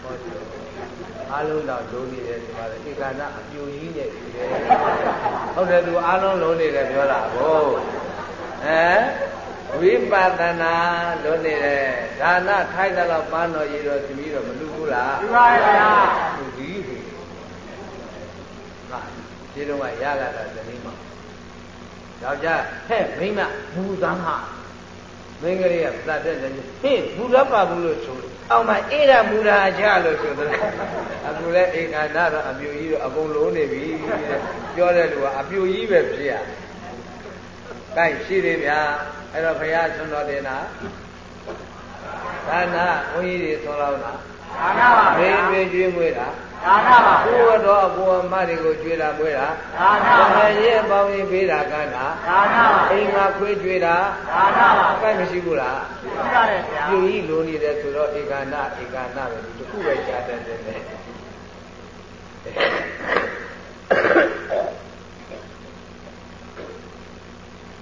ဟောတယ်အားလုံးတော့လုံးနေတယ်ဒီမှာလေဧကနာအပြူကြီးနဲ့ဒီတယ်ဟုတ်တယ်သူအားလုံးလုံးနေတယ်ပြောတာဘို့ဟမ်ဝိပဿနာလုံးနေတယ်ဒါနထိုက်တော့ပန်းတော်ရည်တော်သမီးတော်မလူဘူးလားဒီပါရဲ့ဗျာသူဒီဟိဟာဒီတော့ကရလာတာသမီးမယောက်ျားဟဲ့မိမဘူသမ်းဟာ မင်းကလေးကသတ်တဲ့တယ်ဟေ့ဘုရားပါဘူးလို့ဆိုအောင်မအေးရမူရာချလို့ဆိုတယ်အခုလဲဧကန္တတော့အပြူကြီးတော့အကုန်လုံးနေပြီတဲ့ပြောတဲ့လူကအပြူကြီးပဲဖြစ်ရကဲရှိတယ်ဗျာအဲ့တော့ဘုရားဆွတော်တင်တာဒါနာဘုန်းကြီးတွေဆွတော်လားဒါနာပါဘေးဘေးကျွေးမွေးတာဒါနာပါဘုရားတော်အဘုရားမတွေကိုကျွေးတာမွေးတာဒါနာပါဘယ်ရဲ့အပေါင်းကြီးပေးတာကန်းတာဒါနာပါအိမ်မှာခွေးကျွေးတာဒါနာပါ အကိုက်မရှိဘူးလားရှိပါတယ်ဗျာပြုကြီးလိုနေတယ်ဆိုတော့ဧကနာဧကနာပဲဒီတစ်ခုပဲကြားတတ်တယ်လေ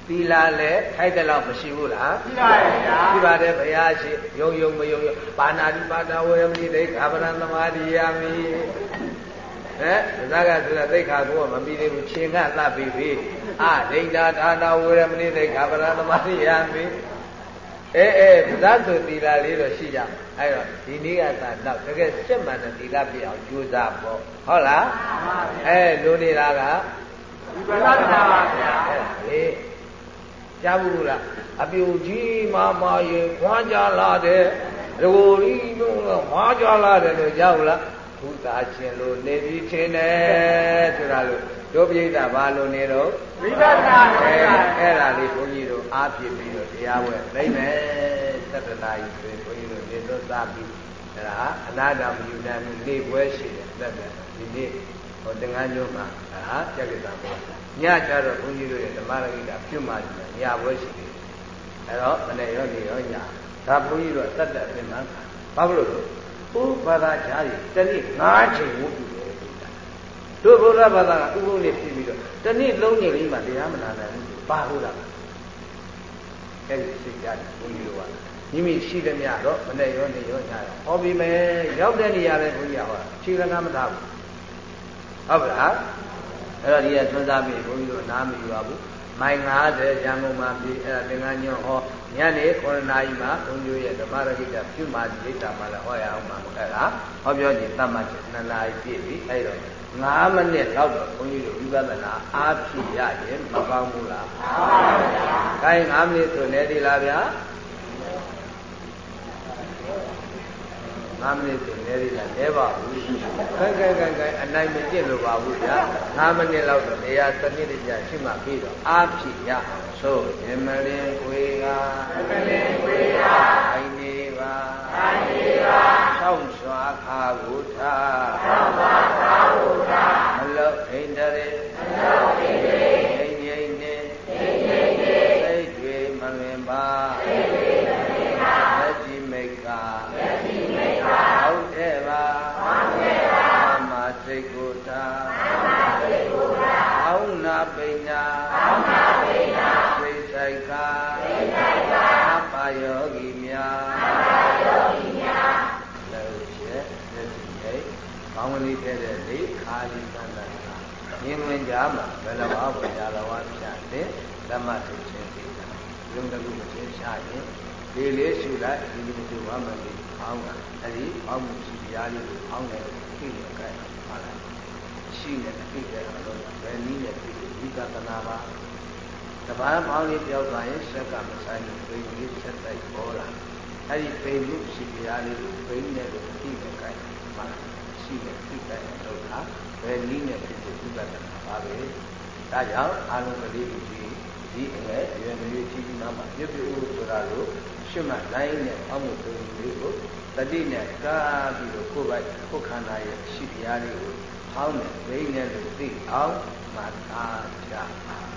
သီလလည်းထိုက်တဲ့လောက်မရှိဘူးလားရှိပါတယ်ဗျာရှိပါတယ်ဘုရားရှိယုံယုံမယုံယုံပါဏာတိပါဒဝေမဏိဒိဋ္ဌာပရံသမာဓိယာမိ ဟဲ့ဒါကဆိုတာသိခါကောမပြီးသေးဘူးချင်းကသတ်ပြီးပြီအဒိဋ္ဌာဒါနာဝေရမဏိဒိဋ္ဌာပရံသမာဓိယာမိအဲအဲသတ်ဆိုသီလလေးတော့ရှိကြအဲ့တော့ဒီနေ့ကသာတော့တကယ်စစ်မှန်တဲ့သီလပြအောင်ကြိုးစားပေါ့ဟုတ်လားအဲလိုနေတာကဝိပဿနာပါဗျာဟေးကြားဘူးလားအပြူကြီးမာမာရေခွာကြလာတဲ့ဒဂိုရီတို့ကခွာကြလာတယ်လို့ကြားဘူးလား ဘုရားရှင်လို့နေပြီးထင်တယ်ဆိုတာလို့တို့ပြိဿဘာလို့နေတော့ဝိပဿနာအဲအဲ့ဒါလေးဘုန်းကြီးတို့အားဖြစ်ပြီးတော့တရားပွဲသိမယ်သတ္တနာကြီးဆိုဘုန်းကြီးတို့နေတော့သာပြီးအဲ့ဒါအနာဂတ်မယူနိုင်ဘူးနေပွဲရှိတယ်သက်တယ်ဒီနေ့ဟောတင်္ဂန်းညုံမှာဟာကြက်ကြတာပေါ့ညကြတော့ဘုန်းကြီးတို့ရဲ့ဓမ္မရဂိတာပြုမှကြည့်ညပွဲရှိတယ်အဲ့တော့မနေ့ရောနေရောညဒါဘုန်းကြီးတို့တတ်တဲ့အပြင်မှာဘာလို့လဲ ဥပါဒချားကြီးတနည်း၅ချိန်ဝုပြုတယ်တို့ဘုရားဘာသာကဥပုပ်လေးဖြစ်ပြီးတော့တနည်းလုံးချိန်လေးမှတရားမနာနိုင်ဘူးဘာဟုတ်လားအဲ့ဒီစိတ်ကြတယ်ဘုန်းကြီးတို့ကမိမိရှိသမျှတော့မနဲ့ရောနေရောညရောဟောပြီးမယ်ရောက်တဲ့နေရာပဲဘုန်းကြီးကဟောခြေကနာမထားဘူးဟုတ်ပါလားအဲ့တော့ဒီကသွန်းစားပြီးဘုန်းကြီးတို့နားမယူပါဘူး မိုင်90ရန်ကုန်မှာပြီးအဲ့ဒါသင်္ကန်းညွန့်ဟောညနေ9နာရီမှာဘုန်းကြီးရဲ့ဓမ္မရဂိတပြုမာဒိဋ္ဌာမှာလည်းဟောရအောင်ပါအဲ့ဒါဟောပြောခြင်းတတ်မှတ်ချက်2နာရီပြည့်ပြီအဲ့တော့9မိနစ်လောက်တော့ဘုန်းကြီးတို့ဝိပဿနာအားဖြည့်ရရင်မကောင်းဘူးလားမှန်ပါဗျာ။ခိုင်း9မိနစ်ဆိုနေသေးလားဗျာ 5မိနစ်ဆိုနေသေးလားလဲပါဘူး။ခိုင်းခိုင်းခိုင်းခိုင်းအနိုင်မကျင့်လို့ပါဘူးဗျာ။5မိနစ်လောက်တော့နေရာစနစ်တကျရှိမှပြီးတော့အားဖြည့်ရအောင်ဆိုရမလင်းခွေကရမလင်းခွေကအိုင်နေပါအိုင်နေပါချောင်းစွာခါကိုထား ကောင်းလေးတဲ့တဲ့လေခါလီသန္တာမြင်ဝင်ကြမှာဘယ်လိုဘာဝကြတော်ဝါဖြတ်တဲ့သမတ်ထုတ်ခြင်းသိတာလုံတကူမချင်းရှာရင်ဒီလေးရှုလိုက်ဒီလိုမျိုးဘာမှမသိအောင်းတာအဲ့ဒီအောင်းမှုရှိပြားလေးကိုအောင်းတယ်သိရကြတယ်ပါလားရှိနေသိတယ်တော့ဘယ်နည်းနဲ့သိဝိပဿနာပါတပားပေါင်းလေးပြောက်သွားရင်ဆက်ကမဆိုင်ဘူးဘိန်းလေးဆက်တိုက်ပေါ်လာအဲ့ဒီဘိန်းမှုရှိပြားလေးကိုဘိန်းနဲ့သိရကြတယ် ပါလားရှိနေသိတယ်တော့ဟာဘယ်နည်းနဲ့သိဝိပဿနာပါပဲဒါကြောင့်အာလုံးကလေးကြီးဒီအငယ်ရွယ်ကလေးကြီးကြီးနားမှာပြည့်ပြည့်ဥဆိုတာလို့ရှုမှတ်နိုင်တဲ့အောက်မှုသုံးလေးကိုတတိနဲ့ကားပြီးတော့ကိုယ်ပိုက်ကိုယ်ခန္ဓာရဲ့ရှိတရားလေးကိုဟောင်းတဲ့ဘိန်းနဲ့လို့သိအောင်မှတ်သားကြပါ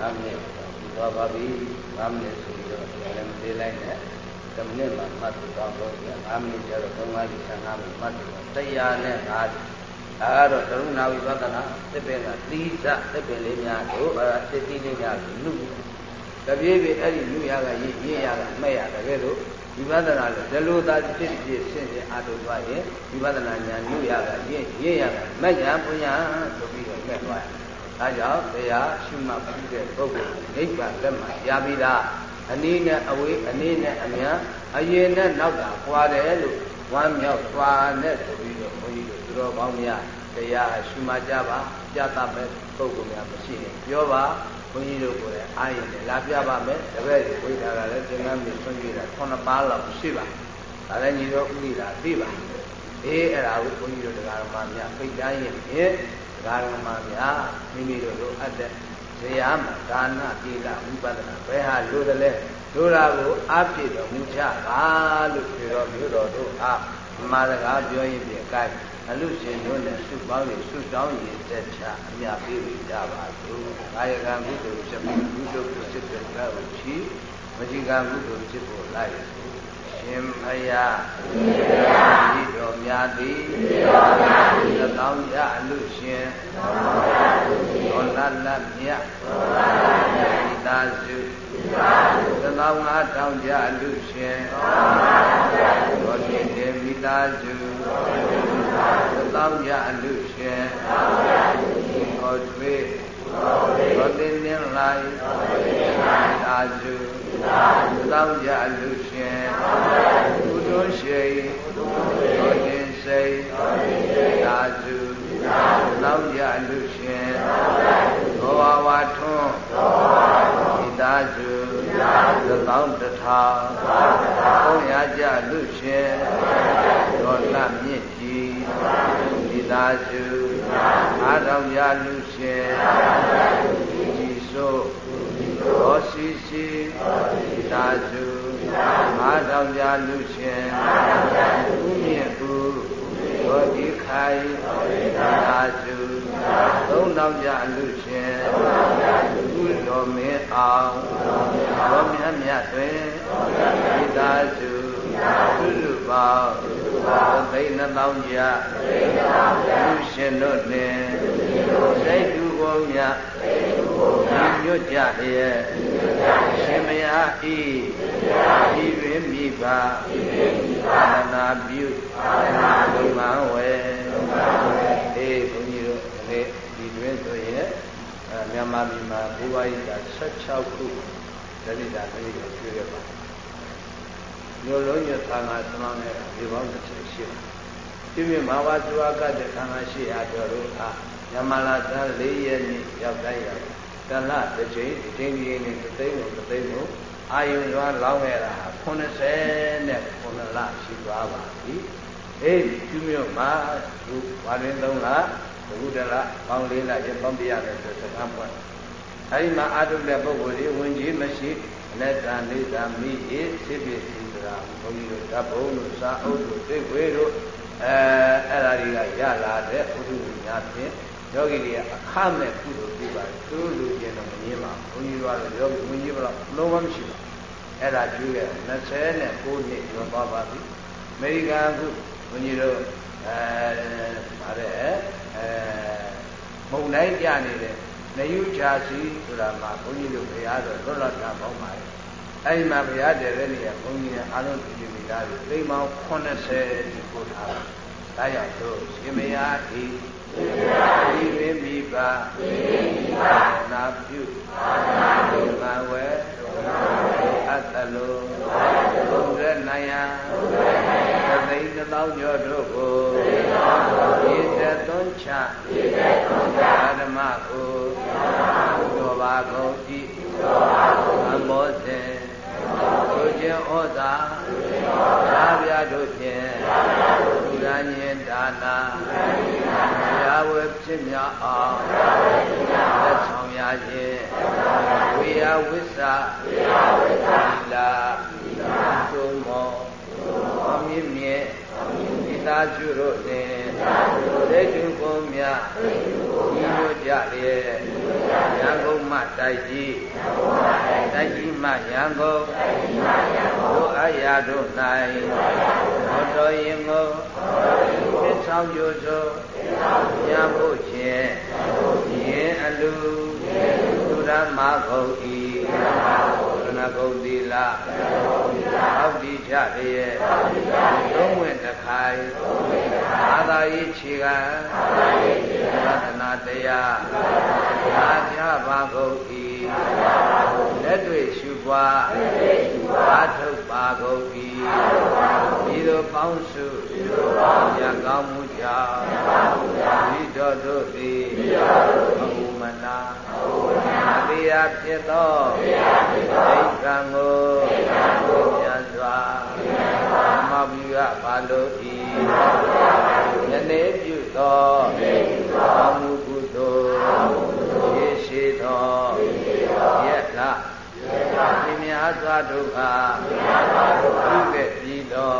5မိနစ်ပြီးသွားပါပြီ5မိနစ်ဆိုပြီးတော့လည်းမသေးလိုက်နဲ့10မိနစ်မှမှတ်ပြီးတော့တော့5မိနစ်ကျတော့3 5 15မိနစ်မှတ်ပြီးတော့တရားနဲ့5ဒါကတော့ကရုဏာဝိပဿနာသစ်ပင်ကသီးစသစ်ပင်လေးများတို့အဲသစ်သီးလေးများကိုလူတပြေးပြေးအဲ့ဒီလူရကရည်ရည်ရကမဲ့ရတကယ်လို့ဝိပဿနာလို့ဒီလိုသာဖြစ်ဖြစ်ဆင့်ဆင့်အာထုသွားရင်ဝိပဿနာဉာဏ်လူရကရည်ရည်ရကမဲ့ညာပုညာဆိုပြီးတော့မဲ့သွားတယ် ဒါကြောင့်တရားရှုမှတ်ပြီးတဲ့ပုဂ္ဂိုလ်နိဗ္ဗာန်လက်မှာရပြီလားအနည်းနဲ့အဝေးအနည်းနဲ့အများအရင်နဲ့နောက်တာပွာတယ်လို့ဝမ်းမြောက်သွားနဲ့ဆိုပြီးတော့ဘုန်းကြီးတို့သူတော်ကောင်းများတရားရှုမှတ်ကြပါကြတာမဲ့ပုဂ္ဂိုလ်များမရှိရင်ပြောပါဘုန်းကြီးတို့ကိုလည်းအားရင်လည်းလာပြပါမယ်တပည့်ဝိဒါကလည်းသင်္ကန်းမျိုးဆွံ့ကြည့်တာ9ပါးလောက်ရှိပါဒါလည်းညီတော်ဥဒိတာသိပါအေးအဲ့ဒါကိုဘုန်းကြီးတို့တရားတော်များဖိတ်ကြားရင်ဖြင့် ဒါရမများမိမိတို့လိုအပ်တဲ့ဇေယမှာဒါနတိလဝိပဿနာဘယ်ဟာလိုတယ်လဲလိုတာကိုအပြည့်တော်မူချပါလို့ပြောတော်မျိုးတော်တို့အားမာစကားပြောရင်ပြကိုက်အလူရှင်တို့နဲ့စုပေါင်းပြီးစုတောင်းရည်သက်ချအမြပေးပြီးကြပါစို့။ကာယကံကုသိုလ်ဖြစ်ပြီးကုသိုလ်ဖြစ်တဲ့ကောက်ချီဝစီကံကုသိုလ်ဖြစ်ဖို့လိုက်စို့ ရှင်ဖယားရှင်ဖယားဤတော်များသည်ဤတော်များသည်သတောင်းကြအလူရှင်သတောင်းကြအလူရှင်ဒေါလလမြတ်ဒေါလလမြတ်ဤသာစုဤသာစုသတောင်းငါတောင်းကြအလူရှင်သတောင်းငါတောင်းကြအလူရှင်ဒေါတိတေမိသာစုဒေါတိတေမိသာစုသတောင်းကြအလူရှင်သတောင်းကြအလူရှင်ဟောထွေးသောတိနှင်းလိုက်သာစု သောကြလူရှင်ကုသိုလ်ရှိသောတင်စိတ်သာစုသောကြလူရှင်သောဝဝထွန်းဤသာစုသောတထာဘုံရကြလူရှင်သောလမြင့်ကြီးဤသာစုအားတော်ကြလူရှင်ဤဆို သောစီစီသာစုငါတော်ကြလူရှင်ဥမြင့်ကူသောဒီခိုင်သာစုသုံးတော်ကြလူရှင်ဥတော်မင်းအောင်သောမြတ်မြတ်တွင်ဤသာစု သုစုပေါင်းသိနှသောင်းကြလူရှင်တို့နှင့်စိတ်တူကုန်မြတ်ညွတ်ကြရဲ့ရှင်မယားဤဤတွင်မိဘသာနာပြုဘုမဝေအေးဘုန်းကြီးတို့ဒီဒီတွင်ဆိုရင်မြန်မာပြည်မှာဘုရားရိတာ16ခုတတိတာတတိကိုပြုခဲ့ပါ မျိုးလုံးရသံဃာသမောင်းနဲ့ဒီပေါင်းတစ်ချက်ရှိပါဒီမြမဝါသုဝကတဲ့သံဃာရှိအားတော်တို့အားညမလာသံ၄ရက်နေ့ရောက်တိုင်းရောက်တလတစ်ချိန်ဒီချိန်ကြီးနေသိန်းကိုသိန်းကိုအာယုံရွာလောင်းခဲ့တာ80နဲ့9လရှိသွားပါပြီအေးဒီမျိုးမှာသူဘာရင်း3လဘုဒ္ဓလပေါင်း4လရပေါင်းပြရတယ်ဆိုစကားပွင့်အဲဒီမှာအာထုတဲ့ပုဂ္ဂိုလ်တွေဝင်ကြီးမရှိ အနတ္တနေသာမိရေစိပိစီတရာဘုန်းကြီးတို့ဓာတ်ဘုံတို့စာအုပ်တို့သိဝေတို့အဲအဲ့ဒါတွေကရလာတဲ့ဘုဒ္ဓဉာဏ်ဖြင့်ယောဂီတွေကအခမဲ့ကုသိုလ်ပြုပါတယ်သူတို့လူကျင်တော့မငြင်းပါဘူးဘုန်းကြီးတို့ကတော့ယောဂီဝင်ကြီးဘလောက်လုံးဝမရှိပါအဲ့ဒါကျူးခဲ့29နှစ်ကျော်သွားပါပြီအမေရိကန်အခုဘုန်းကြီးတို့အဲဗါတဲ့အဲမုံတိုင်းကြနေတဲ့နယူးချာစီဆိုတာမှာဘုန်းကြီးတို့ဘုရားတော်လွတ်လပ်တာပေါင်းပါတယ် အဲ့ဒီမှာဘုရားတည်တဲ့နေရာဘုန်းကြီးနဲ့အားလုံးပြည်ပြည်သားတွေသိမ်းပေါင်း80ကိုထားတာဒါကြောင့်တို့ရှင်မယားဤဒီဝိမိပါနာပြုငါဝဲအတ္တလိုဘုရားနိုင်ယသသိသသောကျော်တို့ကိုဤသက်သွန်းချဓမ္မကိုသောပါကုန်ဤအမောစေ ကိုခြင်းဩသာသာဗျာတို့ဖြင့်လူရန်ညင်ဒါနာရာဝေဖြစ်မြအောင်သက်ဆောင်ရခြင်းဝေယဝိသလာသုံးမောအမြင့်မြတ်ဒီသာစုတို့နှင့် သိတုကုန်မြညီညွတ်ကြလျက်ရန်ကုန်မှတိုက်ကြီးတိုက်ကြီးမှရန်ကုန်တို့အရာတို့၌ဘောတော်ရင်ကိုသစ္ဆောင်ကြိုးစို့ညဖို့ခြင်းယင်အလူသုရမဂုတ်ဤနဂုတ်တိလဟောက်တိ ချလျက်သုံးဝင်တခိုင်အာသာယိခြေကသာသနာတရားသာကြပါကုန်၏လက်တွေ့ရှုပွားအာထုတ်ပါကုန်၏ဤသို့ပေါင်းစုရကောင်းမှုကြောင့်ဤတော်တို့သည်ဘုမနာအရိယာဖြစ်သောဒိဋ္ဌံကိုမြတ်စွာ ပြုရပါလို့ဤယနေ့ပြုသောအာမှုကုသိုလ်ရရှိသောယက်လပြင်းများစွာဒုက္ခပြုခဲ့ပြီးသော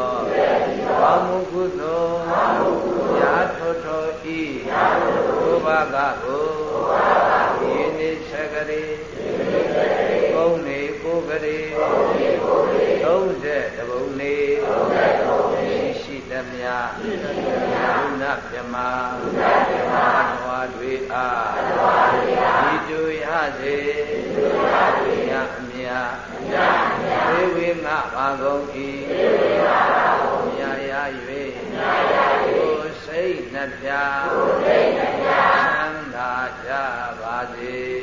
အာမှုကုသိုလ်ရာထောထောဤဘုရားကကိုယနေ့ဆက်ကလေးဘုံနေကိုကလေး 30တပုံလေး30တပုံလေးရှိသမျှရှိသမျှဘုနာပြမဘုနာပြမဘဝတွေအားဘဝတွေအားဤတူရစေဤတူရစေညအမြာညအမြာဝေဝေမပါကုန်၏ဝေဝေမပါကုန်၏ညာရ၍ညာရ၍စိတ်နှပြကိုစိတ်နှပြသံသာကြပါစေ